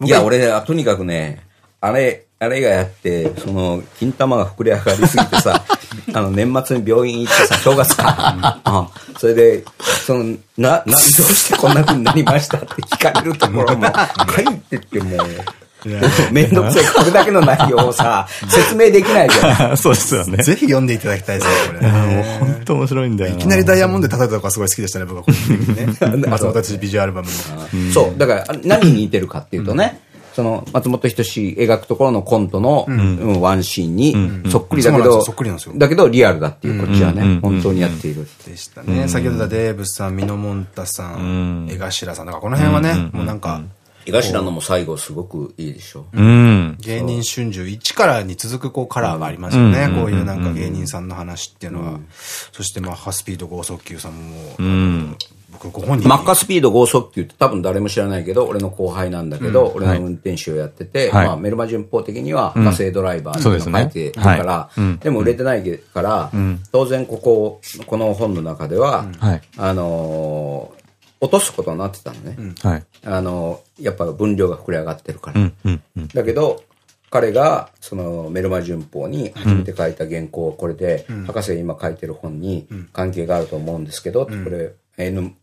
う。いや、俺、とにかくね、あれ、あれがやって、その、金玉が膨れ上がりすぎてさ、あの、年末に病院行ってさ、正月か。うんそれで、その、な、な、どうしてこんな風になりましたって聞かれるところも、書いてってもう、めんどくさい、これだけの内容をさ、説明できないじゃん。そうですよね。ぜひ読んでいただきたいですね、これね。もう本当面白いんだよな。いきなりダイヤモンドで叩いたとかすごい好きでしたね、僕は。松本人志ビジュアルバムの。そう。だから、あ何に似てるかっていうとね、その、松本人志描くところのコントの、うん。ワンシーンに、そっくりだけどそうなんですよ。そっくりなんですよ、だけどリアルだっていう、こっちはね、本当にやっている。でしたね。先ほど言ったデーブさん、ミノモンタさん、江頭さん。だからこの辺はね、もうなんか、井頭のも最後すごくいいでしょ。うん。芸人春秋1からに続くこうカラーがありますよね。こういうなんか芸人さんの話っていうのは。そしてまあ、ハスピード剛速球さんも、僕ご本人マッカスピード剛速球って多分誰も知らないけど、俺の後輩なんだけど、俺の運転手をやってて、まあメルマ順法的には火星ドライバーって書いてるから、でも売れてないから、当然ここ、この本の中では、あの落とすことになってたのね。はい、あの、やっぱ分量が膨れ上がってるから。だけど、彼が、その、メルマ旬報に初めて書いた原稿をこれで、博士が今書いてる本に関係があると思うんですけど、これ、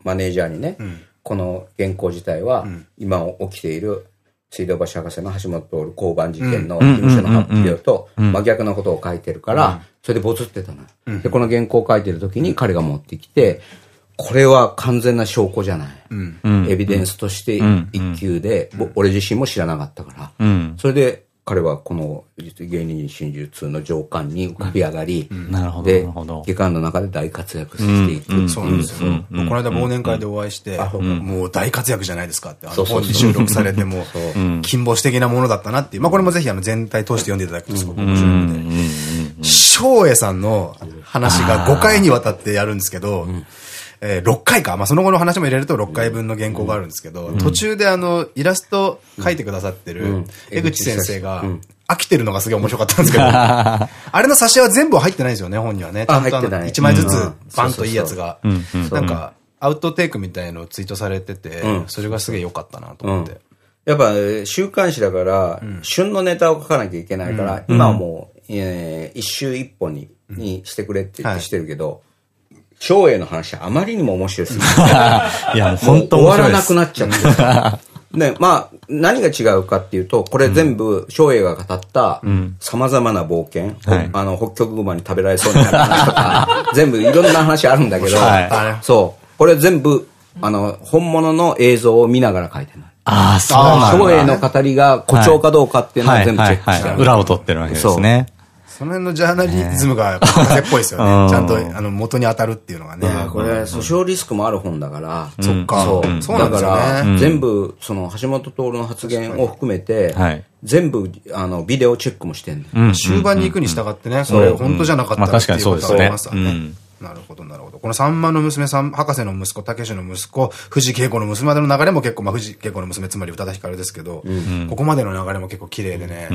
マネージャーにね、この原稿自体は、今起きている水道橋博士の橋本徹交番事件の事務所の発表と真逆なことを書いてるから、それでボツってたの。で、この原稿を書いてる時に彼が持ってきて、これは完全な証拠じゃない。うん、エビデンスとして一級で、うん、俺自身も知らなかったから、うん、それで彼はこの芸人真術の上官に浮かび上がり、なるほど。で、下官の中で大活躍していく。そうなんですよ。この間忘年会でお会いして、もう大活躍じゃないですかって、あの本に収録されても、金星的なものだったなっていう。まあこれもぜひあの全体通して読んでいただくとすごく面白いので、翔英さんの話が5回にわたってやるんですけど、えー、6回か。まあ、その後の話も入れると6回分の原稿があるんですけど、うん、途中であの、イラスト描いてくださってる、江口先生が、飽きてるのがすげえ面白かったんですけど、あれの挿絵は全部入ってないんですよね、本にはね。ちゃんとあの、1枚ずつ、バンといいやつが。なんか、アウトテイクみたいのをツイートされてて、それがすげえ良かったなと思って。やっぱ、週刊誌だから、旬のネタを書かなきゃいけないから、今はもう、え一週一本に、にしてくれって言ってしてるけど、翔英の話あまりにも面白いすぎて。いや、本当終わらなくなっちゃって。ね、まあ、何が違うかっていうと、これ全部、翔英が語った、様々な冒険、あの、北極熊に食べられそうになる話とか、全部いろんな話あるんだけど、そう。これ全部、あの、本物の映像を見ながら書いてる。ああ、そうなんだ。翔英の語りが誇張かどうかっていうのを全部チェックしてる。裏を取ってるわけですね。その辺のジャーナリズムが風っぽいですよね。ちゃんとあの元に当たるっていうのがね。これ、訴訟リスクもある本だから。そっか。そう。そうだから、全部、その橋本徹の発言を含めて、全部、あの、ビデオチェックもしてんの。終盤に行くに従ってね、それ本当じゃなかったっていうことはありますね。なるほど、なるほど。このさんまの娘さん、博士の息子、たけしの息子、藤恵子の娘までの流れも結構、まあ、藤恵子の娘、つまり宇多田ヒカルですけど、ここまでの流れも結構綺麗でね、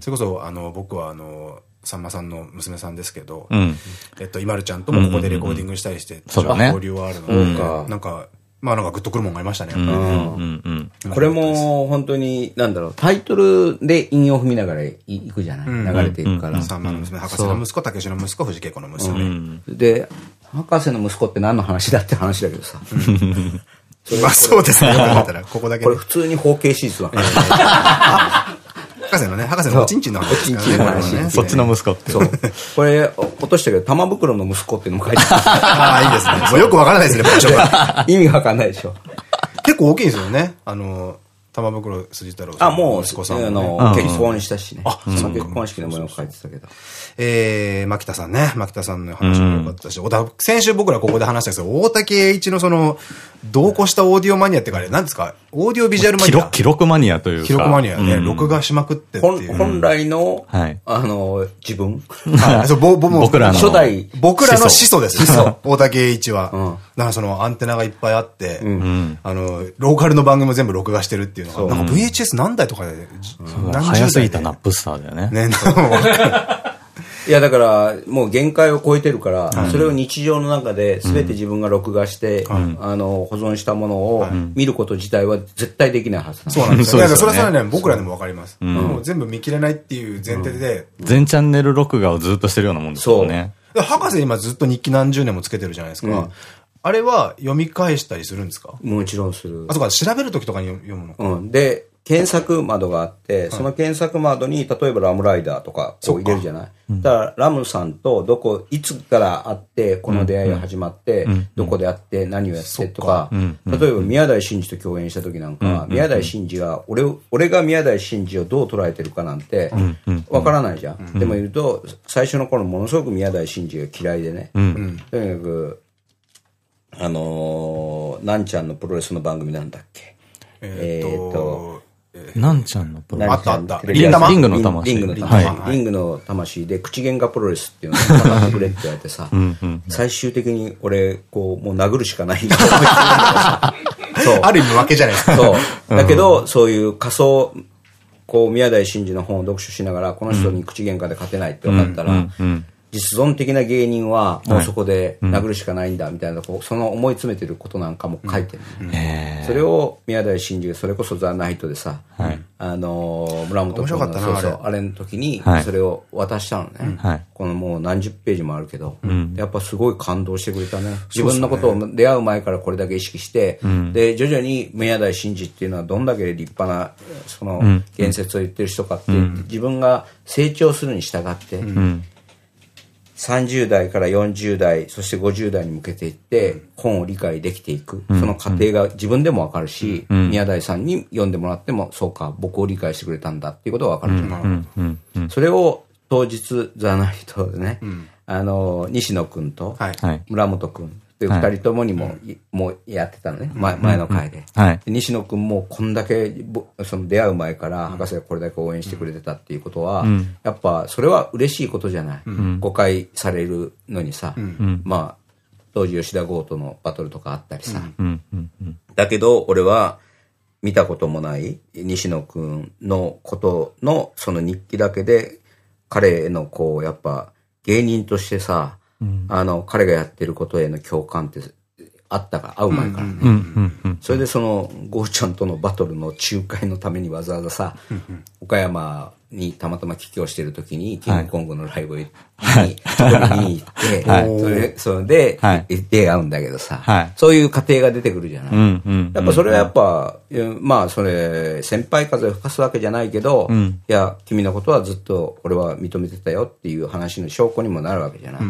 それこそ、あの、僕は、あの、さんまさんの娘さんですけど、うん、えっと、いまるちゃんともここでレコーディングしたりして、そうだね。交流はあるので、なんか、まあなんかグッとくるもんがありましたね、これも本当に、なんだろう、タイトルで韻を踏みながらいくじゃない？流れていくから。さんまの娘、博士の息子、たけしの息子、藤恵子の娘。で、博士の息子って何の話だって話だけどさ。まあそうですね。ここだけ。これ普通に包茎手術は。博士のね、博士のおちんちんの話ですからね。そっちの息子って。そう。これ、落としたけど、玉袋の息子っていうのも書いてある。ああ、いいですね。もうよくわからないですね、場所が。意味わかんないでしょ。結構大きいですよね。あの、玉袋筋太郎さん。あ、もう、息子さん。あの、結婚したしね。あ、その結婚式の模様書いてたけど。えー、牧田さんね。牧田さんの話も良かったし、先週僕らここで話したんですけど、大竹栄一のその、同行したオーディオマニアってかあれ、何ですか？オーディオビジュアルマニア記録マニアというか。記録マニアね、録画しまくってっていう。本来の、あの、自分。そう、僕らの。初代。僕らの始祖です。始祖。大竹栄一は。だからそのアンテナがいっぱいあって、あの、ローカルの番組も全部録画してるっていうのが、なんか VHS 何台とかで、早すぎたな、ブスターだよね。ね、いや、だから、もう限界を超えてるから、それを日常の中で全て自分が録画して、あの、保存したものを見ること自体は絶対できないはずそうなんですよ。それはそれね、僕らでもわかります。もう全部見切れないっていう前提で。全チャンネル録画をずっとしてるようなもんですよね。博士今ずっと日記何十年もつけてるじゃないですか。あれは読み返したりするんですか？もちろんする。あ、そうか、調べるときとかに読むのうん。で、検索窓があって、その検索窓に、例えばラムライダーとかこう入れるじゃない？だからラムさんとどこ、いつから会って、この出会いが始まって、どこで会って、何をやってとか、例えば宮台真司と共演した時なんか、宮台真司が、俺俺が宮台真司をどう捉えてるかなんて、わからないじゃん。でも言うと、最初の頃ものすごく宮台真司が嫌いでね、とにかく、あのー、なんちゃんのプロレスの番組なんだっけ？えっと、なんちゃんのプロレス。あったあった。リンリングの魂。リングの魂。リングの魂で、口喧嘩プロレスっていうのを語ってくれって言われてさ、最終的に俺、こう、もう殴るしかない そう。ある意味負けじゃないですか。そう。だけど、そういう仮想、こう、宮台真司の本を読書しながら、この人に口喧嘩で勝てないって分かったら、実存的な芸人はもうそこで殴るしかないんだみたいな、こうその思い詰めてることなんかも書いてる、それを宮台真司がそれこそザ・ナイトでさ、あの村本君のそうそうあれ。の時にそれを渡したのね、このもう何十ページもあるけど、やっぱすごい感動してくれたね。自分のことを出会う前からこれだけ意識して、で徐々に宮台真司っていうのはどんだけ立派なその言説を言ってる人かって、自分が成長するに従って、30代から40代、そして50代に向けていって、本を理解できていく。その過程が自分でもわかるし、宮台さんに読んでもらっても、そうか、僕を理解してくれたんだっていうことがわかるじゃない。それを当日、ザ・ナイトでね、あの、西野君と村本君で、二人ともにも、もうやってたのね。前前の回で。西野君もこんだけ、その出会う前から博士がこれだけ応援してくれてたっていうことは、やっぱそれは嬉しいことじゃない。誤解されるのにさ、まあ、当時吉田豪とのバトルとかあったりさ。だけど、俺は、見たこともない西野君のことのその日記だけで彼へのこうやっぱ芸人としてさあの、彼がやってることへの共感ってあったか会う前からね。それでその、ゴーちゃんとのバトルの仲介のためにわざわざさ、岡山にたまたま帰郷してる時に、キングコングのライブに、はい、見に行って、はい、それそれで、はい、出会うんだけどさ、はい、そういう過程が出てくるじゃない？やっぱそれはやっぱ、まあそれ、先輩風吹かすわけじゃないけど、うん、いや、君のことはずっと俺は認めてたよっていう話の証拠にもなるわけじゃない？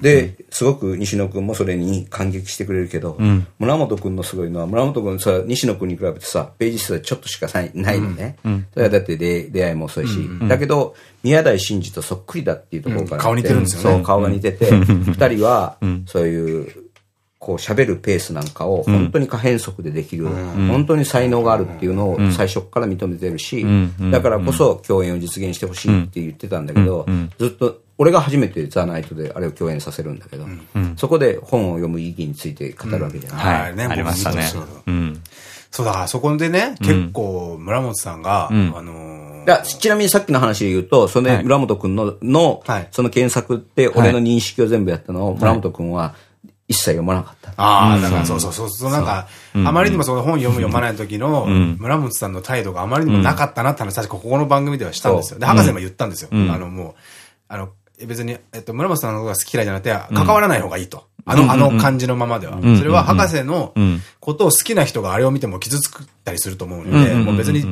で、すごく西野君もそれに感激してくれるけど、うん、村本君のすごいのは、村本君さ、西野君に比べてさ、ページ数ちょっとしかないのね。それはだって出会いも遅いし、だけど、宮台真司とそっくりだっていうところから、顔似てるんですよね。そう、顔が似てて、二人は、そういう、こう喋るペースなんかを本当に可変則でできる、本当に才能があるっていうのを最初から認めてるし、だからこそ共演を実現してほしいって言ってたんだけど、ずっと、俺が初めてザ・ナイトであれを共演させるんだけど、そこで本を読む意義について語るわけじゃない。はい、ね、ありましたね。そうだ、そこでね、結構村本さんが、あのちなみにさっきの話で言うと、その、ね、村本くんの、の、はい、その検索って俺の認識を全部やったのを、村本くんは一切読まなかった。ああ、だからそうそうそう、そうなんか、あまりにもその本読む読まない時の村本さんの態度があまりにもなかったなって話、確かここの番組ではしたんですよ。で、博士も言ったんですよ。あの、もう、あの、別に、えっと、村本さんのことが好き嫌いじゃなくて、関わらない方がいいと。あの、あの感じのままでは。それは博士のことを好きな人があれを見ても傷つくったりすると思うので、もう別に、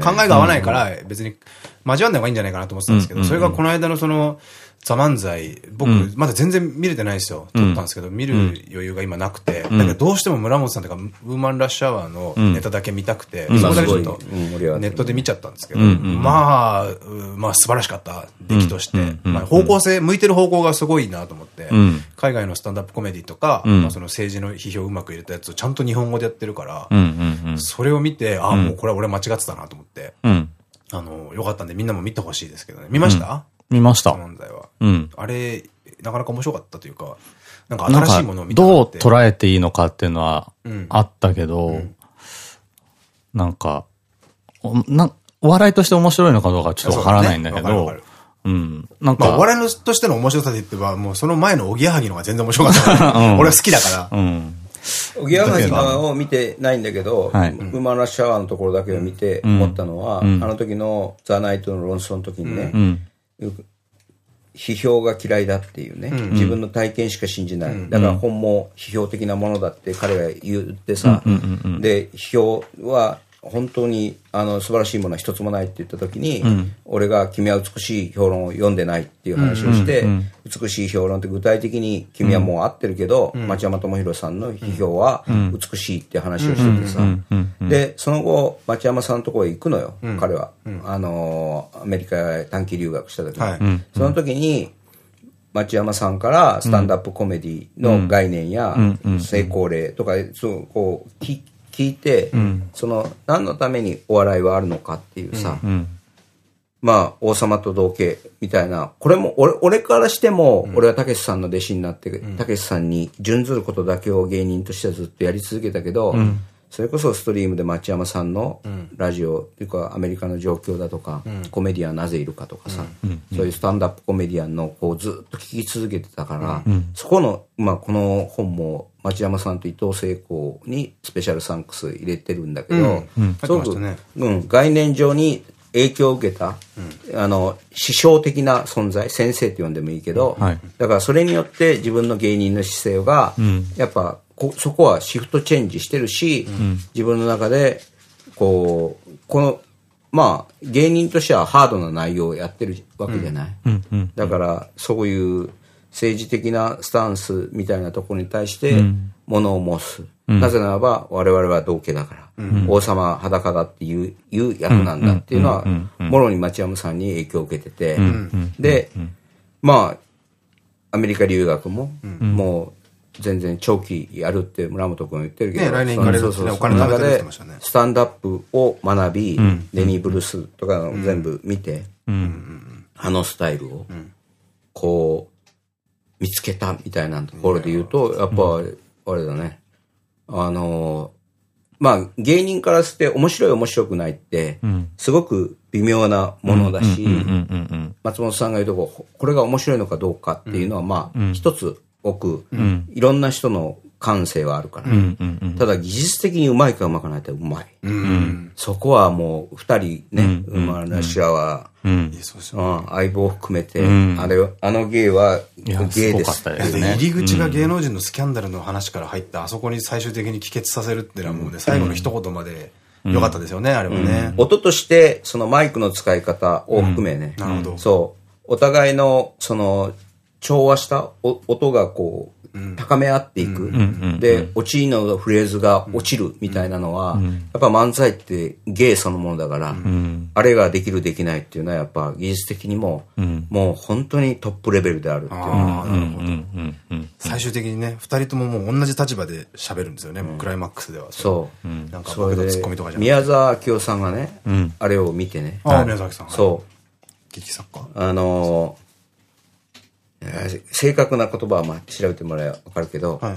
考えが合わないから、別に交わんない方がいいんじゃないかなと思ってたんですけど、それがこの間のその、ザ・漫才、僕、まだ全然見れてないですよ。撮ったんですけど、見る余裕が今なくて。だけど、どうしても村本さんとか、ウーマンラッシュアワーのネタだけ見たくて、そこだけちょっと、ネットで見ちゃったんですけど、まあ、まあ、素晴らしかった出来として、方向性、向いてる方向がすごいなと思って、海外のスタンダップコメディとか、その政治の批評をうまく入れたやつをちゃんと日本語でやってるから、それを見て、ああ、もうこれは俺間違ってたなと思って、あの、よかったんでみんなも見てほしいですけどね。見ました？見ました。漫才は。うん。あれ、なかなか面白かったというか、なんか新しいものを見たどう捉えていいのかっていうのはあったけど、うん、なんか、な、お笑いとして面白いのかどうかちょっとわからないんだけど、うん。なんか。まあ、お笑いとしての面白さで言ってば、もうその前のおぎやはぎのが全然面白かったから、うん、俺は好きだから。うん。おぎやはぎを見てないんだけど、はい、ウーマンラッシュアワーのところだけを見て思ったのは、うん、あの時のザ・ナイトの論争の時にね、うん批評が嫌いだっていうね、うん、自分の体験しか信じない、うん、だから本も批評的なものだって彼が言ってさ、で批評は本当にあの素晴らしいものは一つもないって言った時に、うん、俺が「君は美しい評論を読んでない」っていう話をして、美しい評論って具体的に君はもう合ってるけど、うん、町山智博さんの批評は美しいって話をしててさ、でその後町山さんのところへ行くのよ、彼は、あのアメリカへ短期留学した時に、はい、その時に町山さんからスタンダップコメディの概念や成功例とか、そうこう聞聞いて、その、何のためにお笑いはあるのかっていうさ、まあ、王様と同型みたいな、これも、俺、俺からしても、俺はたけしさんの弟子になって、たけしさんに準ずることだけを芸人としてはずっとやり続けたけど、それこそストリームで町山さんのラジオ、っていうかアメリカの状況だとか、コメディアンなぜいるかとかさ、そういうスタンダップコメディアンのこうずっと聞き続けてたから、そこの、まあこの本も町山さんと伊藤聖子にスペシャルサンクス入れてるんだけど、すごく、うん、概念上に影響を受けた、うん、あの、師匠的な存在、先生って呼んでもいいけど、はい、だからそれによって自分の芸人の姿勢が、うん、やっぱこ、そこはシフトチェンジしてるし、うん、自分の中で、こう、この、まあ、芸人としてはハードな内容をやってるわけじゃない。だから、そういう政治的なスタンスみたいなところに対して、物を申す。なぜならば、我々は同家だから。王様裸だっていういう役なんだっていうのは、もろに町山さんに影響を受けてて、で、まあ、アメリカ留学も、もう全然長期やるって村本君言ってるけど、来年行かれるですね、お金貯めてましたね。スタンドアップを学び、レニー・ブルースとか全部見て、あのスタイルを、こう、見つけたみたいなところで言うと、やっぱ、あれだね、あの、まあ、芸人からして面白い面白くないって、すごく微妙なものだし、松本さんが言うとこ、これが面白いのかどうかっていうのは、まあ、一つ置く、いろんな人の感性はあるから、ただ技術的にうまいかうまくないとうまい。そこはもう二人ね、うまいらしゃは、相棒含めて、あれ、あの芸は芸です。入り口が芸能人のスキャンダルの話から入った、あそこに最終的に帰結させるっていうのはもうね、最後の一言まで、よかったですよね、あれはね。音として、そのマイクの使い方を含めね。なるほど。そう。お互いの、その、調和した音がこう、高め合っていく。で、落ちのフレーズが落ちるみたいなのは、やっぱ漫才って芸そのものだから、あれができるできないっていうのはやっぱ技術的にも、もう本当にトップレベルであるっていう。の最終的にね、二人とももう同じ立場で喋るんですよね、クライマックスでは。そう。なんか僕のツッコミとかじゃ宮沢明夫さんがね、あれを見てね。ああ、宮沢さん。そう。劇作家。あの正確な言葉はまあ調べてもらえばわかるけど、はい、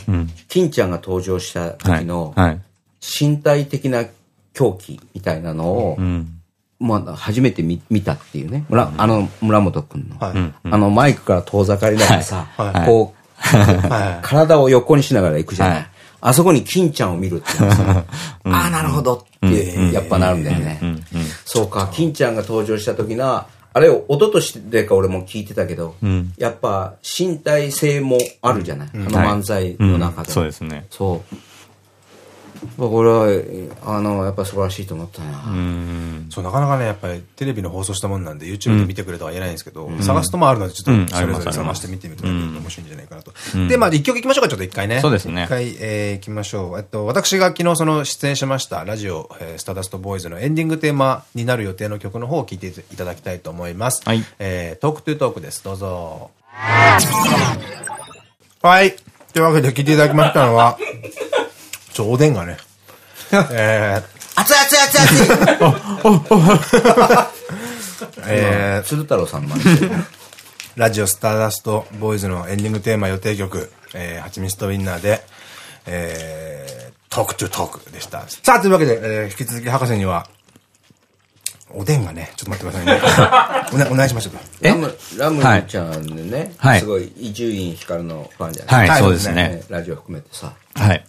金ちゃんが登場した時の身体的な狂気みたいなのを、まあ、初めて見見たっていうね。村、あの、村本くんの。はい、あの、マイクから遠ざかりながらさ、はい、こう、体を横にしながら行くじゃない？あそこに金ちゃんを見るっていうのはさ、ああ、なるほどって、やっぱなるんだよね。そうか、金ちゃんが登場した時の、あれを音としてか俺も聞いてたけど、うん、やっぱ身体性もあるじゃない、うん、あの漫才の中で、そうですね。そう。これは、あの、やっぱ素晴らしいと思ったな。そう、なかなかね、やっぱりテレビの放送したもんなんで、YouTube で見てくれとは言えないんですけど、探すともあるので、ちょっと、それぞれ探して見てみると面白いんじゃないかなと。で、まあ、一曲いきましょうか、ちょっと一回ね。そうですね。一回、えー、行きましょう。えっと、私が昨日その出演しました、ラジオ、えー、スターダストボーイズのエンディングテーマになる予定の曲の方を聴いていただきたいと思います。はい。えー、トークトゥートークです。どうぞ。はい。というわけで聴いていただきましたのは、ちょ、おでんがね、えー、熱い熱い熱い熱い えー、鶴太郎さんのラジオスターダストボーイズのエンディングテーマ予定曲、えー、はちみつとウィンナーで、えー、トークトゥトークでした。さあ、というわけで、えー、引き続き博士には、おでんがね、ちょっと待ってくださいね。お願いします。ラム、ラムちゃんでね、はい、すごい伊集院光のファンじゃない？はい、そうですね。ラジオ含めてさ。はい。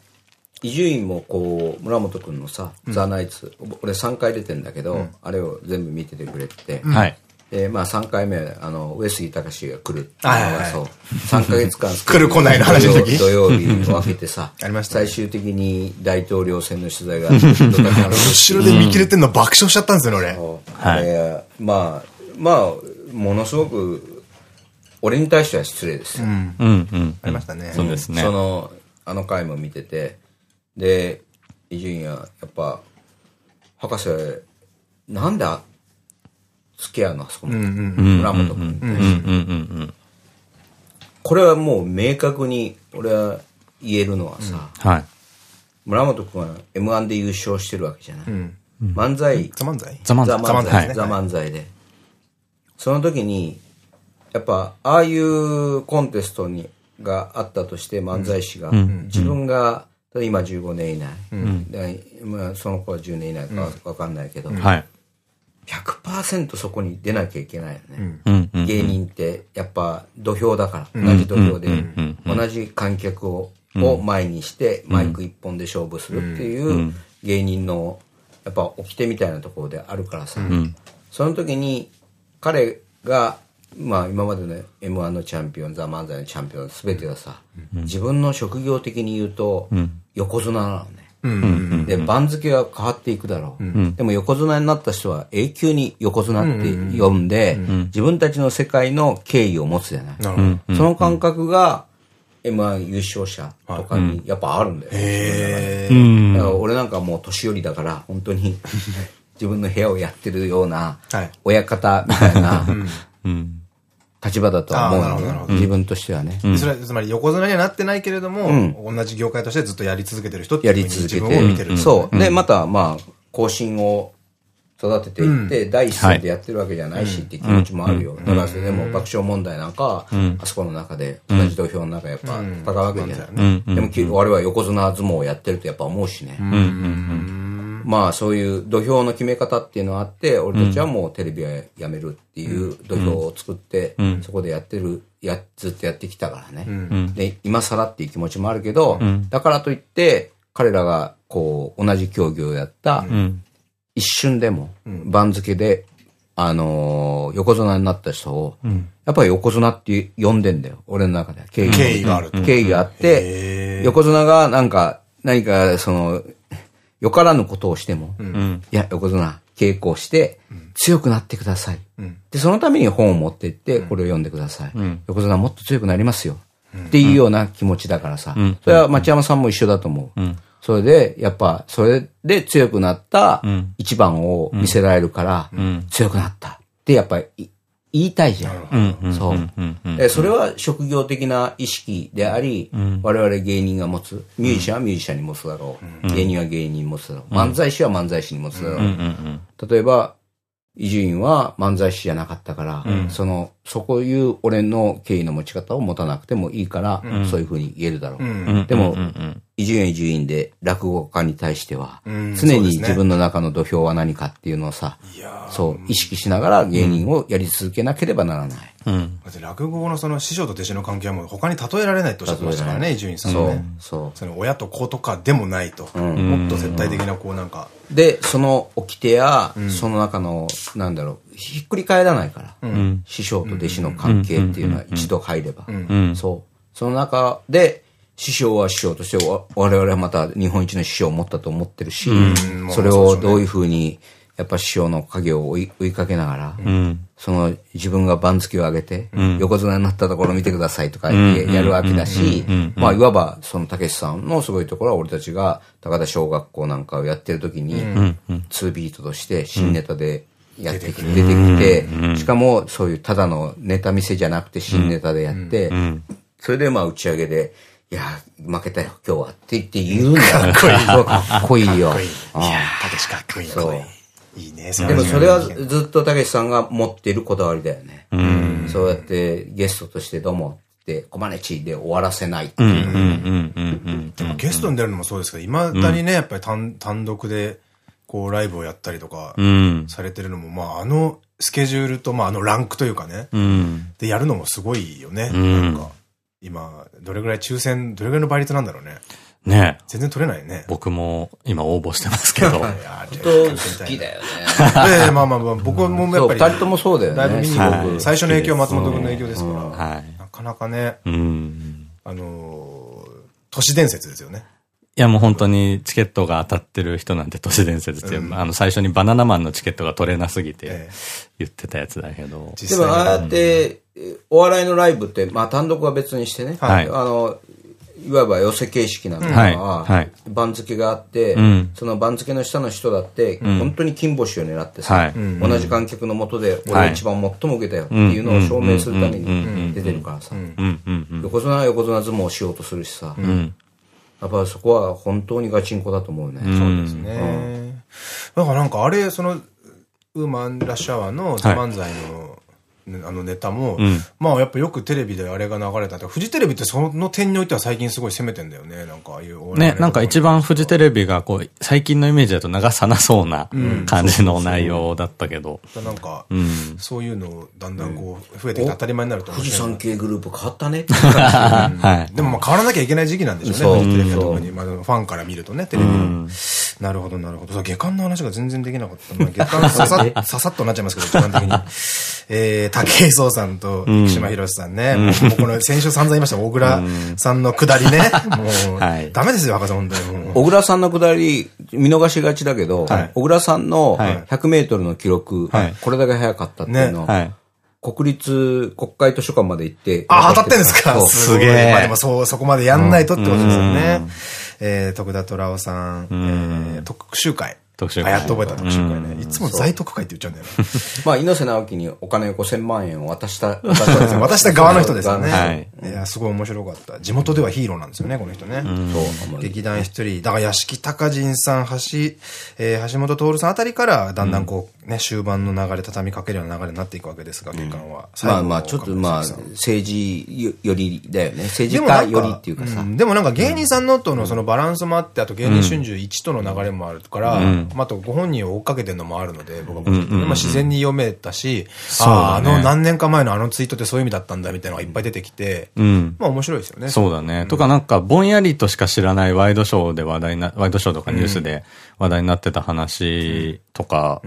伊集院もこう、村本くんのさ、ザ・ナイツ、俺3回出てんだけど、あれを全部見ててくれて、はい。で、まあ3回目、あの、上杉隆が来るっていうのがそう、3ヶ月間 来る来ないの話の時土曜日を分けてさ、ありました。最終的に大統領選の取材が、後ろで見切れてんの爆笑しちゃったんですよね、俺。はい。まあ、まあ、ものすごく、俺に対しては失礼ですよ。うん。うん。ありましたね。そうですね。その、あの回も見てて、で、伊集院はやっぱ、博士、なんで付き合うのあそこの村本君に対して。これはもう明確に俺は言えるのはさ、はい、村本君は M1 で優勝してるわけじゃない。漫才。ザ漫才ザ漫才。ザ漫才。ザ漫才で。その時に、やっぱ、ああいうコンテストに、があったとして漫才師が、自分が、今15年以内、まあ、その子は10年以内かわかんないけど、はい。100%そこに出なきゃいけないよね。芸人ってやっぱ土俵だから、同じ土俵で、同じ観客をを前にしてマイク一本で勝負するっていう芸人のやっぱ掟みたいなところであるからさ、その時に彼がまあ今までの m 1のチャンピオン、ザ・漫才のチャンピオン全てがさ、自分の職業的に言うと横綱なのね。で、番付が変わっていくだろう。でも横綱になった人は永久に横綱って呼んで、自分たちの世界の敬意を持つじゃない。その感覚が M1 優勝者とかにやっぱあるんだよ。へだから俺なんかもう年寄りだから、本当に 自分の部屋をやってるような、親方みたいな、立場だとは思うの自分としてはね。それは、つまり横綱にはなってないけれども、同じ業界としてずっとやり続けてる人ってやり続けて。そう。で、また、まあ、更新を育てていって、第一線でやってるわけじゃないしって気持ちもあるよ。だからそれでも爆笑問題なんか、あそこの中で、同じ土俵の中やっぱ戦うわけじゃない。でも、我々は横綱相撲をやってるとやっぱ思うしね。まあそういう土俵の決め方っていうのがあって、俺たちはもうテレビはやめるっていう土俵を作って、そこでやってる、や、ずっとやってきたからね。で、今更っていう気持ちもあるけど、だからといって、彼らがこう、同じ競技をやった、一瞬でも、番付で、あの横綱になった人を、やっぱり横綱って呼んでんだよ。俺の中では。敬意が。ある。敬意があって、横綱がなんか、何かその、よからぬことをしても、うん、いや、横綱、稽古して、強くなってください。うん、で、そのために本を持って行って、これを読んでください。うん、横綱もっと強くなりますよ。っていうような気持ちだからさ。それは町山さんも一緒だと思う。それで、やっぱ、それで強くなった一番を見せられるから、強くなった。ってやっぱり言いたいじゃん。そう。それは職業的な意識であり、我々芸人が持つ。ミュージシャンはミュージシャンに持つだろう。芸人は芸人に持つだろう。漫才師は漫才師に持つだろう。例えば、伊集院は漫才師じゃなかったから、その、そこいう俺の敬意の持ち方を持たなくてもいいから、そういうふうに言えるだろう。でも、伊集院伊集院で落語家に対しては、常に自分の中の土俵は何かっていうのをさ、そう、意識しながら芸人をやり続けなければならない。うん、落語のその師匠と弟子の関係はもう他に例えられないとおっしゃってましたからね、伊集院さんはね。そう。その親と子とかでもないと。もっと絶対的なこうなんか。で、その掟や、その中の、なんだろう、ひっくり返らないから。師匠と弟子の関係っていうのは一度入れば。そう。その中で、師匠は師匠として我々はまた日本一の師匠を持ったと思ってるし、それをどういうふうに、やっぱ師匠の影を追い追いかけながら、その自分が番付を上げて、横綱になったところ見てくださいとか言ってやるわけだし、まあいわばそのたけしさんのすごいところは俺たちが高田小学校なんかをやってる時に、2ビートとして新ネタでやってきて、出てきて、しかもそういうただのネタ見せじゃなくて新ネタでやって、それでまあ打ち上げで、いや、負けたよ、今日は。って言って言うんだかっこいい。かっこいいよ。いやたけしかっこいいよ。そう。いいね、でもそれはずっとたけしさんが持っているこだわりだよね。そうやってゲストとしてどうもってコマネチで終わらせないっていう。でもゲストに出るのもそうですけど、いまだにね、やっぱり単単独でこうライブをやったりとかされてるのも、まああのスケジュールと、まああのランクというかね、でやるのもすごいよね。なんか。今、どれぐらい抽選、どれぐらいの倍率なんだろうね。ね全然取れないね。僕も今応募してますけど。本当好きだよね。ええ、まあまあまあ、僕もやっぱり。二人ともそうだよね。だいぶ見に行く。最初の影響は松本君の影響ですから。はい。なかなかね。うん。あの、都市伝説ですよね。いやもう本当にチケットが当たってる人なんて都市伝説っていう、あの最初にバナナマンのチケットが取れなすぎて言ってたやつだけど。でもああやって、お笑いのライブって、まあ単独は別にしてね、はい、あの、いわば寄せ形式なんだは、番付があって、その番付の下の人だって、本当に金星を狙ってさ、同じ観客のもとで、俺一番最も受けたよっていうのを証明するために出てるからさ、横綱は横綱相撲をしようとするしさ、やっぱそこは本当にガチンコだと思うね。そうですね。だからなんかあれ、その、ウーマンラッシュアワーの漫才の、あのネタも、うん、まあやっぱよくテレビであれが流れた。フジテレビってその点においては最近すごい攻めてんだよね、なんかああいうね、なんか一番フジテレビがこう、最近のイメージだと流さなそうな感じの内容だったけど。なんか、うん、そういうのだんだんこう、増えてきて当たり前になると思う。富士山系グループ変わったね。はい。でもまあ変わらなきゃいけない時期なんでしょうね、フジテレビは特に。まあファンから見るとね、テレビなるほど、なるほど。下巻の話が全然できなかった。下巻ささ、ささっとなっちゃいますけど、時間的に。えー、竹井壮さんと生島博さんね。もうこの先週散々言いました、小倉さんの下りね。もう、ダメですよ、博士、本当に。小倉さんの下り、見逃しがちだけど、小倉さんの100メートルの記録、これだけ早かったっていうの国立国会図書館まで行って。あ、当たってんですかすげえ。まあでもそう、そこまでやんないとってことですよね。えー、徳田虎夫さん、えー、特集会。特集会。あ、やっと覚えた特集会ね。いつも在特会って言っちゃうんだよね。まあ、猪瀬直樹にお金5000万円を渡した。渡した側の人ですよね。はい。いや、すごい面白かった。地元ではヒーローなんですよね、この人ね。そう。劇団一人。だから屋敷隆人さん、橋、えー、橋本徹さんあたりから、だんだんこう、ね、終盤の流れ、畳みかけるような流れになっていくわけですが、月間は。まあまあ、ちょっとまあ、政治よりだよね。政治家よりっていうかさ。でもなんか芸人さんのとのそのバランスもあって、あと芸人春秋1との流れもあるから、あとご本人を追っかけてるのもあるので、僕は自然に読めたし、ああ、の何年か前のあのツイートってそういう意味だったんだみたいなのがいっぱい出てきて、まあ面白いですよね。そうだね。とかなんかぼんやりとしか知らないワイドショーで話題な、ワイドショーとかニュースで話題になってた話とか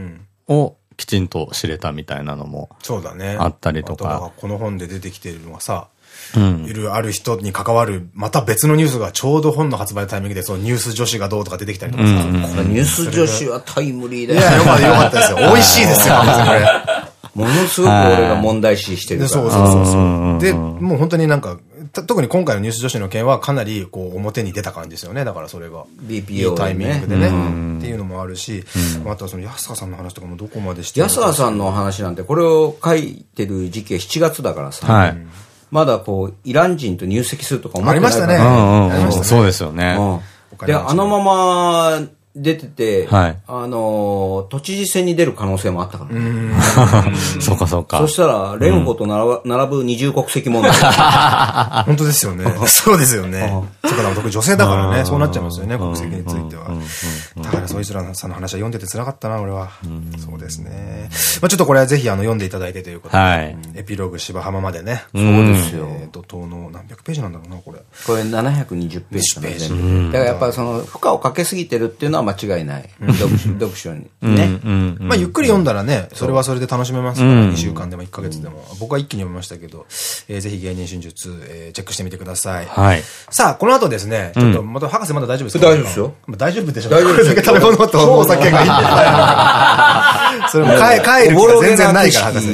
を、きちんと知れたみたいなのもそうだねあったりとか。この本で出てきてるのはさ、うん、いるある人に関わる、また別のニュースがちょうど本の発売タイミングで、そのニュース女子がどうとか出てきたりとかさ。これニュース女子はタイムリーだよ。いや、よかった、よかったですよ。美味しいですよ、これ。ものすごく俺が問題視してるから。そうそうそうそう。で、もう本当になんか、特に今回のニュース女子の件はかなりこう表に出た感じですよね。だからそれが。BPO いいタイミングでね。っていうのもあるし、あとはその安川さんの話とかもどこまでして安川さんの話なんて、これを書いてる時期は7月だからさ。はい。まだこう、イラン人と入籍するとか思ってないありましたね。ありましたね。そうですよね。で、あのまま出てて、はい、あの、都知事選に出る可能性もあったからね。そうかそうか。そしたら、蓮舫と並ぶ二重国籍問題。本当ですよね。そうですよね。そうか、僕女性だからね、そうなっちゃいますよね、国籍については。だから、そいつらさんの話は読んでて辛かったな、俺は。そうですね。まあちょっとこれはぜひ、あの、読んでいただいてということで、エピローグ芝浜までね。そうですよ。怒涛の何百ページなんだろうな、これ。これ720ページ。ページ。だからやっぱりその、負荷をかけすぎてるっていうのは間違いない。読書に。ね。まあ、ゆっくり読んだらね、それはそれで楽しめますから、2週間でも1ヶ月でも。僕は一気に読みましたけど、えぜひ芸人真術、えチェックしてみてください。はい。さあ、この後ですね、ちょっと、また、博士まだ大丈夫ですか？大丈夫ですよ。大丈夫でしょ大丈夫です。食べ物とお酒がいいんで。それも帰る気全然ないから、博士。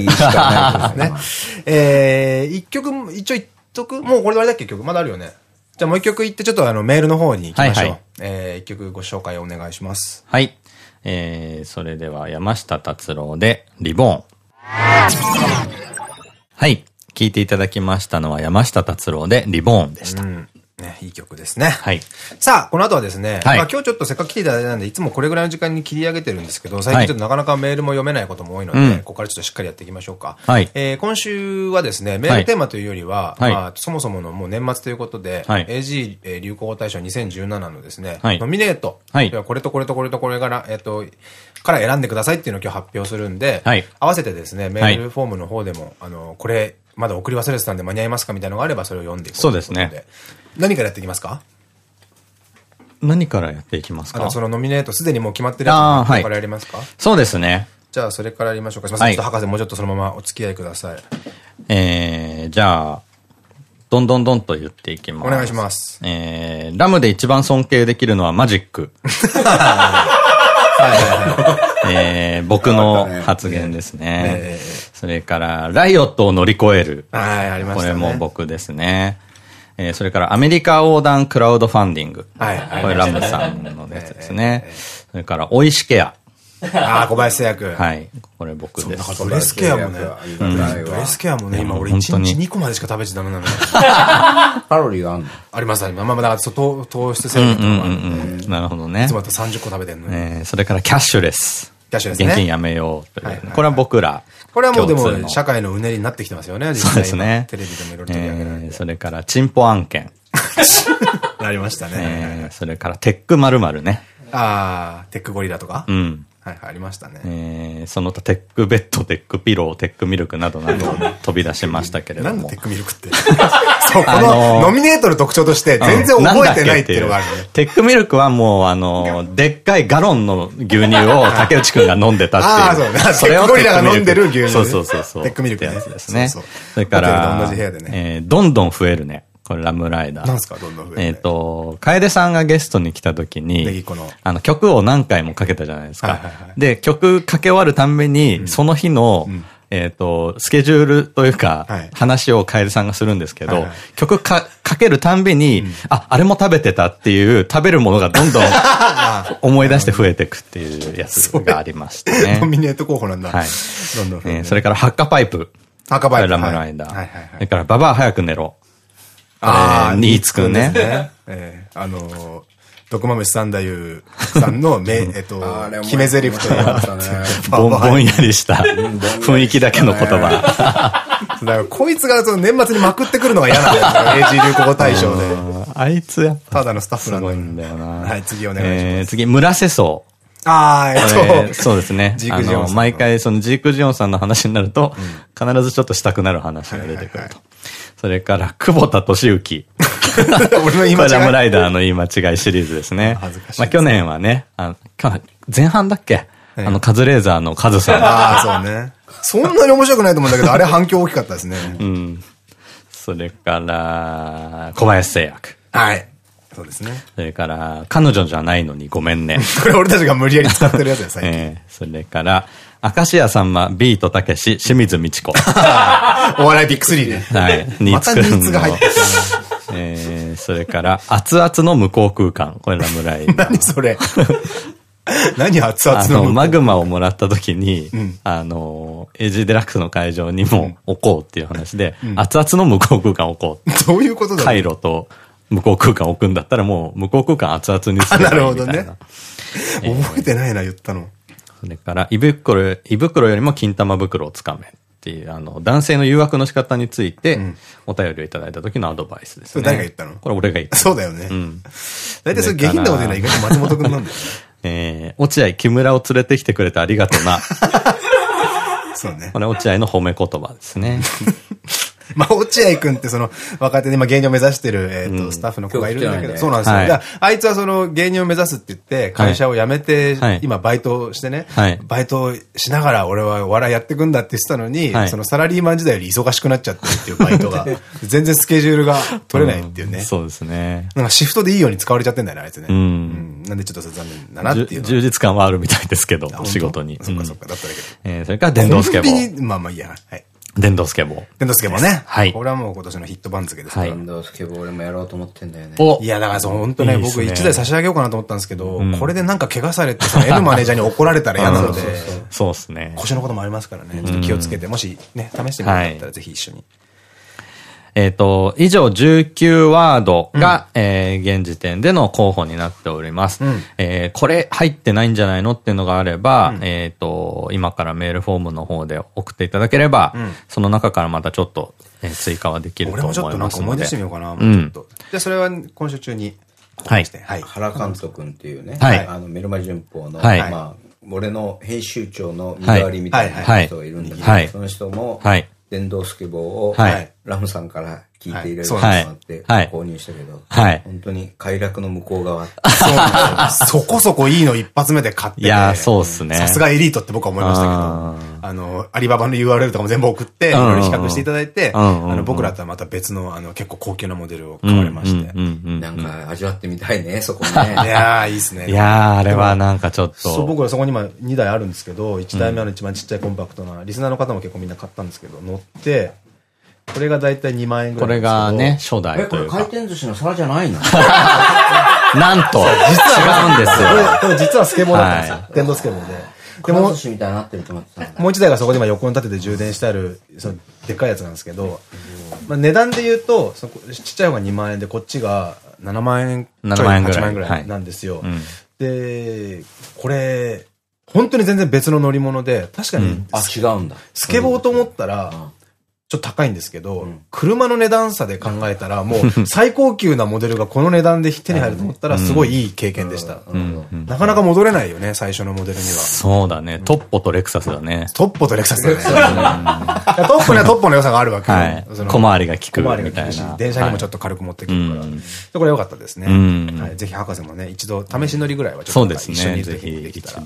ね。え一曲、一応言っとく？もうこれであれだっけ曲？まだあるよね。じゃあもう一曲言って、ちょっとあの、メールの方に行きましょう。えー、一曲ご紹介お願いします。はい。えー、それでは山下達郎で、リボーン。はい。聞いていただきましたのは山下達郎で、リボーンでした。うんね、いい曲ですね。はい。さあ、この後はですね、はい、まあ今日ちょっとせっかく来ていただいたんで、いつもこれぐらいの時間に切り上げてるんですけど、最近ちょっとなかなかメールも読めないことも多いので、はい、ここからちょっとしっかりやっていきましょうか。はい。えー、今週はですね、メールテーマというよりは、はい、まあ、そもそものもう年末ということで、はい、AG 流行語大賞2017のですね、はい、ノミネート。はい。これとこれとこれとこれから、えっ、ー、と、から選んでくださいっていうのを今日発表するんで、はい。合わせてですね、メールフォームの方でも、あの、これ、まだ送り忘れてたんで間に合いますかみたいなのがあればそれを読んでいこうそうですね。何からやっていきますか？何からやっていきますか？そのノミネートすでにもう決まってるやつからやりますか、はい、そうですね。じゃあそれからやりましょうか。すみません。ちょっと博士もうちょっとそのままお付き合いください。えー、じゃあ、どんどんどんと言っていきます。お願いします。えー、ラムで一番尊敬できるのはマジック。え僕の発言ですね。それから、ライオットを乗り越える。はい、ありましたこれも僕ですね。えそれから、アメリカ横断クラウドファンディング。はい、これラムさんのやつですね。それから、おいしケア。ああ、小林製薬。はい。これ僕です。ブレスケアもね。ブレスケアもね、今俺1日2個までしか食べちゃダメなのよ。カロリーがあるの？あります、あります。まあまあ、だから糖糖質制限とかもあるなるほどね。いつもだと30個食べてんのね。それからキャッシュレス。キャッシュレスね。現金やめようという。これは僕ら。これはもうでも、社会のうねりになってきてますよね、そうですね。テレビでもいろいろ取り上げられて。それから、チンポ案件。なりましたね。それから、テックまるね。ああ、テックゴリラとか？うん。はいはい、ありましたね。えー、その他、テックベッド、テックピロー、テックミルクなどなど 飛び出しましたけれども。なんテックミルクって？そう、このノミネートの特徴として全然覚えてないっていうのがあるね。テックミルクはもう、あの、でっかいガロンの牛乳を竹内くんが飲んでたっていう。ああ、そうね。それをゴリラが飲んでる牛乳。そうそうそうそう。テックミルクやつですね。それから、えどんどん増えるね。これラムライダー。なんすかどんどん増ええっと、楓さんがゲストに来た時に、あの曲を何回もかけたじゃないですか。で、曲かけ終わるたんびに、その日の、えっと、スケジュールというか、話を楓さんがするんですけど、曲か、かけるたんびに、あ、あれも食べてたっていう、食べるものがどんどん 思い出して増えていくっていうやつがありましてね。ノミネート候補なんだ。はい。どんどん。それから、ハッカパイプ。ハッカパイプ。ラムライダー。それから、ババア早く寝ろ。ああ、ニーツくんね。ええ、あの、毒豆三太夫さんの、め、えっと、決め台詞というか、ぼんぼんやりした 雰囲気だけの言葉。だからこいつがその年末にまくってくるのが嫌なんだよ。英字流行語大賞で。あいつやただのスタッフなのんだよな。はい、次お願いします。次、村瀬荘。ああ、えっと。そうですね。ジークジオン毎回そのジークジオンさんの話になると、必ずちょっとしたくなる話が出てくると。それから、久保田敏之。俺の言い間違い。ラムライダーの言い間違いシリーズですね。恥ずかしい。まあ去年はね、あ前半だっけ？あの、カズレーザーのカズさん。ああ、そうね。そんなに面白くないと思うんだけど、あれ反響大きかったですね。うん。それから、小林製薬。はい。そうですね。それから、彼女じゃないのにごめんね。これ俺たちが無理やり使ってるやつや、最近。ええそれから、明石家さんま、ビートたけし、清水美智子。お笑いビッグスリーね。はい。ニーツくんの。まえー、それから、熱々の向こう空間。これラムライ。何それ何熱々のマグマをもらった時に、うん、あの、エイジデラックスの会場にも置こうっていう話で、うん、熱々の向こう空間置こう。どういうことだ回路と向こう空間置くんだったらもう向こう空間熱々にする。なるほどね。覚えてないな、言ったの。それから、胃袋、胃袋よりも金玉袋をつかめっていう、あの、男性の誘惑の仕方について、お便りをいただいた時のアドバイスですね。それ誰が言ったの？これ俺が言った。そうだよね。うん。大体それ下品なこと言うのは意外と松本くんなんだよね。えー、落合木村を連れてきてくれてありがとうな。そうね。これ落合の褒め言葉ですね。まあ、落合くんってその、若手で今芸人を目指してる、えっと、スタッフの子がいるんだけど、そうなんですよ。あいつはその芸人を目指すって言って、会社を辞めて、今バイトしてね、バイトしながら俺はお笑いやっていくんだって言ってたのに、そのサラリーマン時代より忙しくなっちゃってるっていうバイトが、全然スケジュールが取れないっていうね。そうですね。なんかシフトでいいように使われちゃってんだよね、あいつね。うん。なんでちょっと残念だなっていう。充実感はあるみたいですけど、仕事に。そっかそっか、だったらけど。えそれから電動スケボー。まあまあいいや。はい。電動スケボー。電動スケボーね。はい。これはもう今年のヒット番付ですから。電動スケボー俺もやろうと思ってんだよね。いや、だからそう、本当ね、僕一台差し上げようかなと思ったんですけど、これでなんか怪我されて、その N マネージャーに怒られたら嫌なので。そうですね。腰のこともありますからね。ちょっと気をつけて、もしね、試してみるんだったらぜひ一緒に。えっと、以上19ワードが、うん、えー、現時点での候補になっております。うん、えー、これ入ってないんじゃないのっていうのがあれば、うん、えっと、今からメールフォームの方で送っていただければ、うん、その中からまたちょっと、えー、追加はできると思いますので。俺もちょっとなんか思い出してみようかな、もうちょっと。じゃあそれは今週中に。はい。はい。原監督君っていうね、はい。あの、メルマ旬報の、はい。まあ、俺の編集長の身代わりみたいな人がいるんだけど、はい。その人も、はい。電動スケボーを、はい。ラムさんから聞いていろいろもらって購入したけど、はい。本当に快楽の向こう側。そうそこそこいいの一発目で買って、いや、そうっすね。さすがエリートって僕は思いましたけど、あの、アリババの URL とかも全部送って、いろいろ比較していただいて、あの、僕らとはまた別の、あの、結構高級なモデルを買われまして。なんか味わってみたいね、そこね。いやー、いいっすね。いやー、あれはなんかちょっと。そう、僕らそこに今2台あるんですけど、1台目の一番ちっちゃいコンパクトな、リスナーの方も結構みんな買ったんですけど、乗って、これがだいたい2万円ぐらい。これがね、初代というか。回転寿司の皿じゃないの？なんと、実は違うんですよ。これ、実はスケボーだったんですよ。電動スケボーで。でも、みたいになってると思ってたもう一台がそこで今横に立てて充電してある、そのでっかいやつなんですけど、まあ値段で言うと、そこちっちゃい方が2万円で、こっちが7万円ちょい、8万円ぐらいなんですよ。で、これ、本当に全然別の乗り物で、確かに、あ、違うんだ。スケボーと思ったら、ちょっと高いんですけど、うん、車の値段差で考えたら、もう 最高級なモデルがこの値段で手に入ると思ったら、すごいいい経験でした。なかなか戻れないよね、最初のモデルには。そうだね。トッポとレクサスだね。トッポとレクサスだね。トッポにはトッポの良さがあるわけ。はい。小回りが効く。小回りが効くし、電車にもちょっと軽く持ってくるから。これ良かったですね。はい。ぜひ博士もね、一度試し乗りぐらいはちょっと一緒にぜひできたら。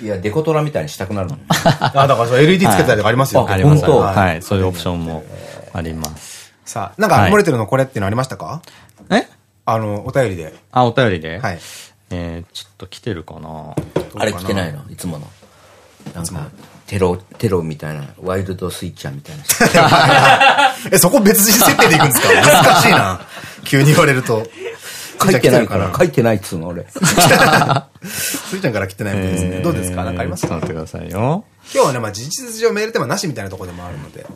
いや、デコトラみたいにしたくなる あ、だから LED つけたりとかありますよ。あります。はい。そういうオプションも。あります。さあ、なんか漏れてるのこれっていうのありましたか？え？あの、お便りで。あ、お便りで？はい。えー、ちょっと来てるかなあれ来てないの？いつもの。なんか、テロ、テロみたいな、ワイルドスイッチャーみたいな。え、そこ別人設定でいくんですか？難しいな。急に言われると。書いてないから。書いてないっつうの、俺。スイちゃんから来てないんですね。どうですか？なんかあります？か待ってくださいよ。今日はね、まあ事実上メールテーマなしみたいなところでもあるので。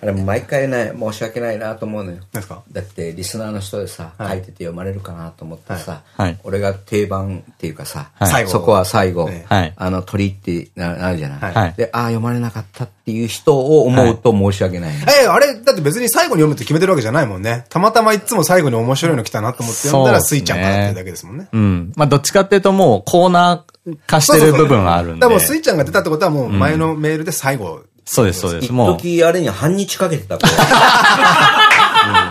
あれ毎回ね、申し訳ないなと思うのよ。ですか？だってリスナーの人でさ、書いてて読まれるかなと思ってさ、俺が定番っていうかさ、そこは最後、あの鳥ってなるじゃない？で、ああ、読まれなかったっていう人を思うと申し訳ない。え、あれ、だって別に最後に読むって決めてるわけじゃないもんね。たまたまいつも最後に面白いの来たなと思って読んだらスイちゃんかなっていうだけですもんね。うん。まあどっちかっていうともうコーナー化してる部分はあるんで。だからもうスイちゃんが出たってことはもう前のメールで最後そうです、そうです。もう。時あれに半日かけてた、